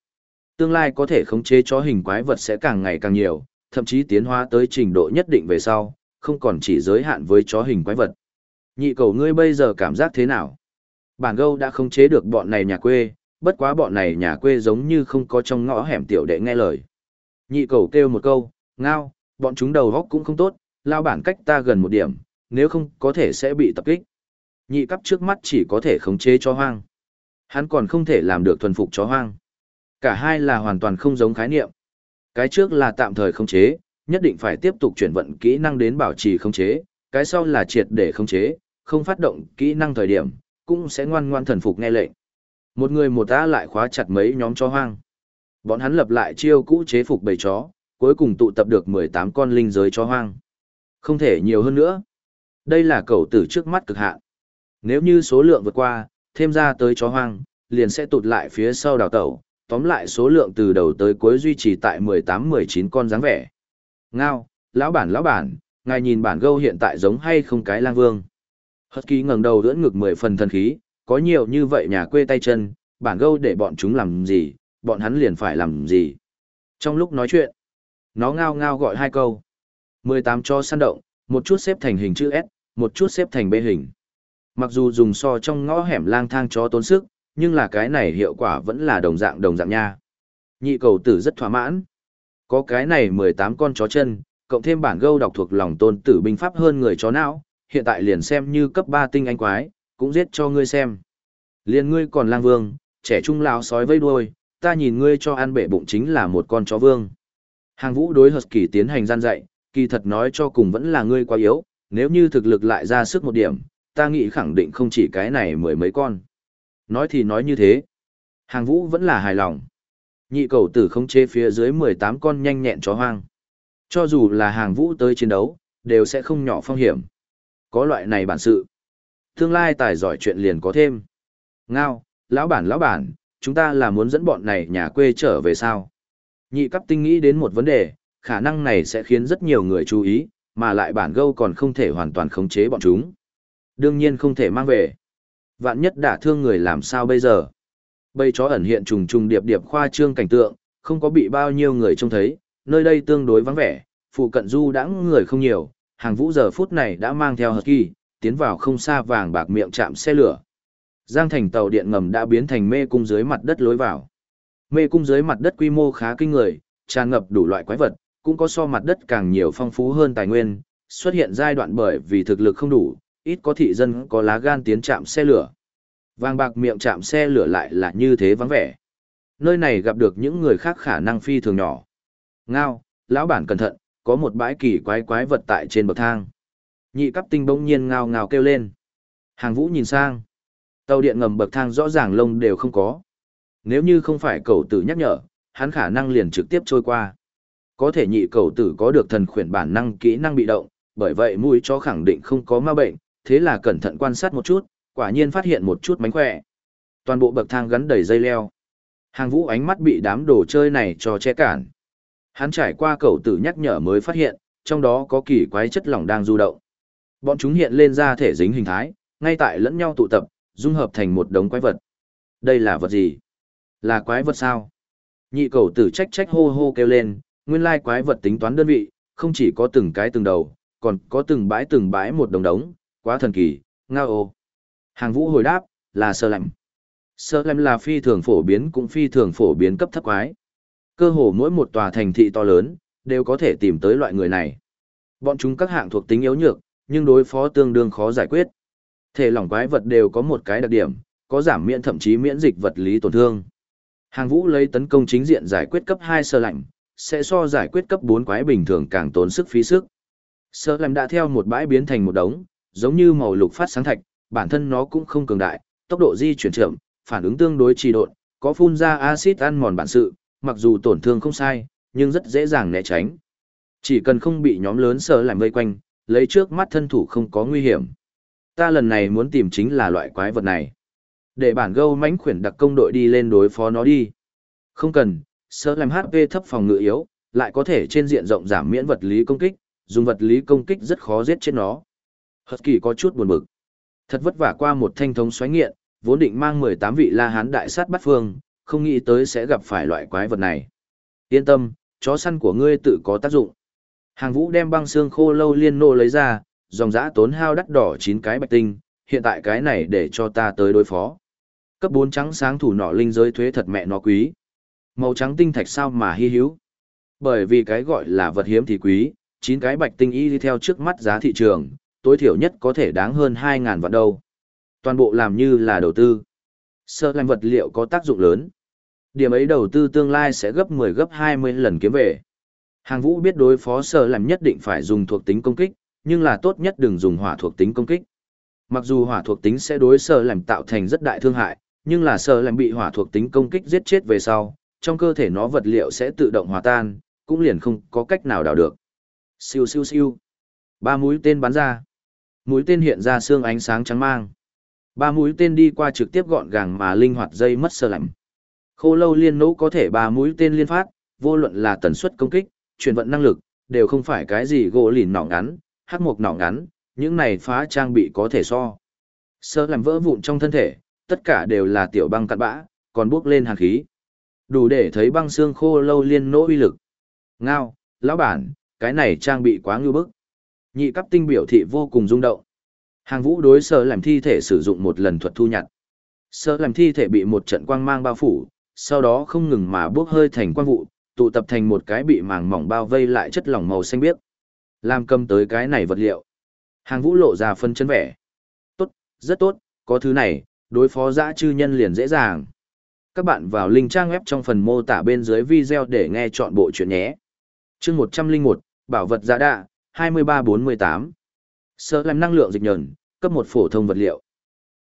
Tương lai có thể khống chế chó hình quái vật sẽ càng ngày càng nhiều, thậm chí tiến hóa tới trình độ nhất định về sau, không còn chỉ giới hạn với chó hình quái vật. Nhị cầu ngươi bây giờ cảm giác thế nào? Bản gâu đã không chế được bọn này nhà quê, bất quá bọn này nhà quê giống như không có trong ngõ hẻm tiểu đệ nghe lời. Nhị cầu kêu một câu, ngao, bọn chúng đầu góc cũng không tốt, lao bản cách ta gần một điểm, nếu không có thể sẽ bị tập kích. Nhị cấp trước mắt chỉ có thể khống chế chó hoang. Hắn còn không thể làm được thuần phục chó hoang. Cả hai là hoàn toàn không giống khái niệm. Cái trước là tạm thời khống chế, nhất định phải tiếp tục chuyển vận kỹ năng đến bảo trì khống chế, cái sau là triệt để khống chế, không phát động kỹ năng thời điểm, cũng sẽ ngoan ngoan thần phục nghe lệnh. Một người một ta lại khóa chặt mấy nhóm chó hoang. Bọn hắn lập lại chiêu cũ chế phục bầy chó, cuối cùng tụ tập được 18 con linh giới chó hoang. Không thể nhiều hơn nữa. Đây là cầu tử trước mắt cực hạn. Nếu như số lượng vượt qua, thêm ra tới chó hoang, liền sẽ tụt lại phía sau đào tẩu, tóm lại số lượng từ đầu tới cuối duy trì tại 18-19 con dáng vẻ. Ngao, lão bản lão bản, ngài nhìn bản gâu hiện tại giống hay không cái lang vương. Hất ký ngẩng đầu đưỡn ngực 10 phần thần khí, có nhiều như vậy nhà quê tay chân, bản gâu để bọn chúng làm gì, bọn hắn liền phải làm gì. Trong lúc nói chuyện, nó ngao ngao gọi hai câu. 18 cho săn động, một chút xếp thành hình chữ S, một chút xếp thành bê hình. Mặc dù dùng so trong ngõ hẻm lang thang chó tốn sức, nhưng là cái này hiệu quả vẫn là đồng dạng đồng dạng nha. Nhị cầu tử rất thỏa mãn. Có cái này 18 con chó chân, cộng thêm bản gâu đọc thuộc lòng tôn tử binh pháp hơn người chó não, hiện tại liền xem như cấp 3 tinh anh quái, cũng giết cho ngươi xem. Liền ngươi còn lang vương, trẻ trung lão sói vây đuôi, ta nhìn ngươi cho ăn bể bụng chính là một con chó vương. Hàng vũ đối hợp kỳ tiến hành gian dạy, kỳ thật nói cho cùng vẫn là ngươi quá yếu, nếu như thực lực lại ra sức một điểm, ta nghĩ khẳng định không chỉ cái này mười mấy con. Nói thì nói như thế. Hàng vũ vẫn là hài lòng. Nhị cầu tử không chế phía dưới 18 con nhanh nhẹn chó hoang. Cho dù là hàng vũ tới chiến đấu, đều sẽ không nhỏ phong hiểm. Có loại này bản sự. Tương lai tài giỏi chuyện liền có thêm. Ngao, lão bản lão bản, chúng ta là muốn dẫn bọn này nhà quê trở về sao? Nhị cấp tinh nghĩ đến một vấn đề, khả năng này sẽ khiến rất nhiều người chú ý, mà lại bản gâu còn không thể hoàn toàn khống chế bọn chúng. Đương nhiên không thể mang về. Vạn nhất đả thương người làm sao bây giờ? Bầy chó ẩn hiện trùng trùng điệp điệp khoa trương cảnh tượng, không có bị bao nhiêu người trông thấy, nơi đây tương đối vắng vẻ, phụ cận du đãng người không nhiều, hàng vũ giờ phút này đã mang theo hợp kỳ, tiến vào không xa vàng bạc miệng chạm xe lửa. Giang thành tàu điện ngầm đã biến thành mê cung dưới mặt đất lối vào. Mê cung dưới mặt đất quy mô khá kinh người, tràn ngập đủ loại quái vật, cũng có so mặt đất càng nhiều phong phú hơn tài nguyên, xuất hiện giai đoạn bởi vì thực lực không đủ, ít có thị dân có lá gan tiến chạm xe lửa. Vàng bạc miệng chạm xe lửa lại là như thế vắng vẻ. Nơi này gặp được những người khác khả năng phi thường nhỏ. Ngao, lão bản cẩn thận, có một bãi kỳ quái quái vật tại trên bậc thang. Nhị cấp tinh bỗng nhiên ngao ngao kêu lên. Hàng vũ nhìn sang. Tàu điện ngầm bậc thang rõ ràng lông đều không có. Nếu như không phải cầu tử nhắc nhở, hắn khả năng liền trực tiếp trôi qua. Có thể nhị cầu tử có được thần khuyển bản năng kỹ năng bị động, bởi vậy mũi chó khẳng định không có ma bệnh, thế là cẩn thận quan sát một chút, quả nhiên phát hiện một chút mánh khỏe. Toàn bộ bậc thang gắn đầy dây leo. Hàng vũ ánh mắt bị đám đồ chơi này cho che cản. Hắn trải qua cầu tử nhắc nhở mới phát hiện, trong đó có kỳ quái chất lỏng đang du động. Bọn chúng hiện lên ra thể dính hình thái, ngay tại lẫn nhau tụ tập, dung hợp thành một đống quái vật. Đây là vật gì? Là quái vật sao? Nhị cầu tử trách trách hô hô kêu lên, nguyên lai quái vật tính toán đơn vị, không chỉ có từng cái từng đầu, còn có từng bãi từng bãi một đồng đống, quá thần kỳ, ngao ô. Hàng vũ hồi đáp, là sơ lạnh. Sơ lạnh là phi thường phổ biến cũng phi thường phổ biến cấp thấp quái. Cơ hồ mỗi một tòa thành thị to lớn, đều có thể tìm tới loại người này. Bọn chúng các hạng thuộc tính yếu nhược, nhưng đối phó tương đương khó giải quyết. Thể lỏng quái vật đều có một cái đặc điểm, có giảm miễn thậm chí miễn dịch vật lý tổn thương. Hàng vũ lấy tấn công chính diện giải quyết cấp 2 sơ lạnh, sẽ so giải quyết cấp 4 quái bình thường càng tốn sức phí sức. Sơ lạnh đã theo một bãi biến thành một đống, giống như màu lục phát sáng thạch, bản thân nó cũng không cường đại, tốc độ di chuyển chậm, phản ứng tương đối trì độn, có phun ra axit ăn mòn bản sự, mặc dù tổn thương không sai, nhưng rất dễ dàng né tránh. Chỉ cần không bị nhóm lớn sợ làm vây quanh, lấy trước mắt thân thủ không có nguy hiểm. Ta lần này muốn tìm chính là loại quái vật này. Để bản gâu mánh khuyển đặc công đội đi lên đối phó nó đi. Không cần, sợ làm HP thấp phòng ngự yếu, lại có thể trên diện rộng giảm miễn vật lý công kích, dùng vật lý công kích rất khó giết chết nó. Hật kỳ có chút buồn bực. Thật vất vả qua một thanh thống xoáy nghiện, vốn định mang 18 vị la hán đại sát bắt phương, không nghĩ tới sẽ gặp phải loại quái vật này. Yên tâm, chó săn của ngươi tự có tác dụng. Hàng vũ đem băng xương khô lâu liên nô lấy ra, dòng giã tốn hao đắt đỏ 9 cái bạch tinh, hiện tại cái này để cho ta tới đối phó. Cấp 4 trắng sáng thủ nọ linh giới thuế thật mẹ nó quý. Màu trắng tinh thạch sao mà hy hữu. Bởi vì cái gọi là vật hiếm thì quý, 9 cái bạch tinh y đi theo trước mắt giá thị trường, tối thiểu nhất có thể đáng hơn 2.000 vạn đâu. Toàn bộ làm như là đầu tư. Sơ lành vật liệu có tác dụng lớn. Điểm ấy đầu tư tương lai sẽ gấp 10 gấp 20 lần kiếm về. Hàng vũ biết đối phó sơ làm nhất định phải dùng thuộc tính công kích, nhưng là tốt nhất đừng dùng hỏa thuộc tính công kích. Mặc dù hỏa thuộc tính sẽ đối sơ làm tạo thành rất đại thương hại, nhưng là sơ làm bị hỏa thuộc tính công kích giết chết về sau, trong cơ thể nó vật liệu sẽ tự động hòa tan, cũng liền không có cách nào đào được. Siêu siêu siêu. Ba mũi tên bắn ra. Mũi tên hiện ra xương ánh sáng trắng mang. Ba mũi tên đi qua trực tiếp gọn gàng mà linh hoạt dây mất sơ lạnh. Khô lâu liên nỗ có thể ba mũi tên liên phát, vô luận là tần suất công kích, chuyển vận năng lực, đều không phải cái gì gỗ lìn nỏ ngắn, hắc mục nỏ ngắn, những này phá trang bị có thể so. Sơ làm vỡ vụn trong thân thể, tất cả đều là tiểu băng cặn bã, còn bước lên hàn khí. Đủ để thấy băng xương khô lâu liên nỗ uy lực. Ngao, lão bản, cái này trang bị quá ngư bức. Nhị cấp tinh biểu thị vô cùng rung động. Hàng vũ đối sơ làm thi thể sử dụng một lần thuật thu nhặt. Sơ làm thi thể bị một trận quang mang bao phủ, sau đó không ngừng mà bước hơi thành quang vụ, tụ tập thành một cái bị màng mỏng bao vây lại chất lỏng màu xanh biếc. Làm cầm tới cái này vật liệu. Hàng vũ lộ ra phân chân vẻ. Tốt, rất tốt, có thứ này, đối phó dã chư nhân liền dễ dàng. Các bạn vào link trang web trong phần mô tả bên dưới video để nghe chọn bộ chuyện nhé. chương 101, Bảo vật giả đạ, 2348. Sở làm năng lượng dịch nhờn, cấp một phổ thông vật liệu.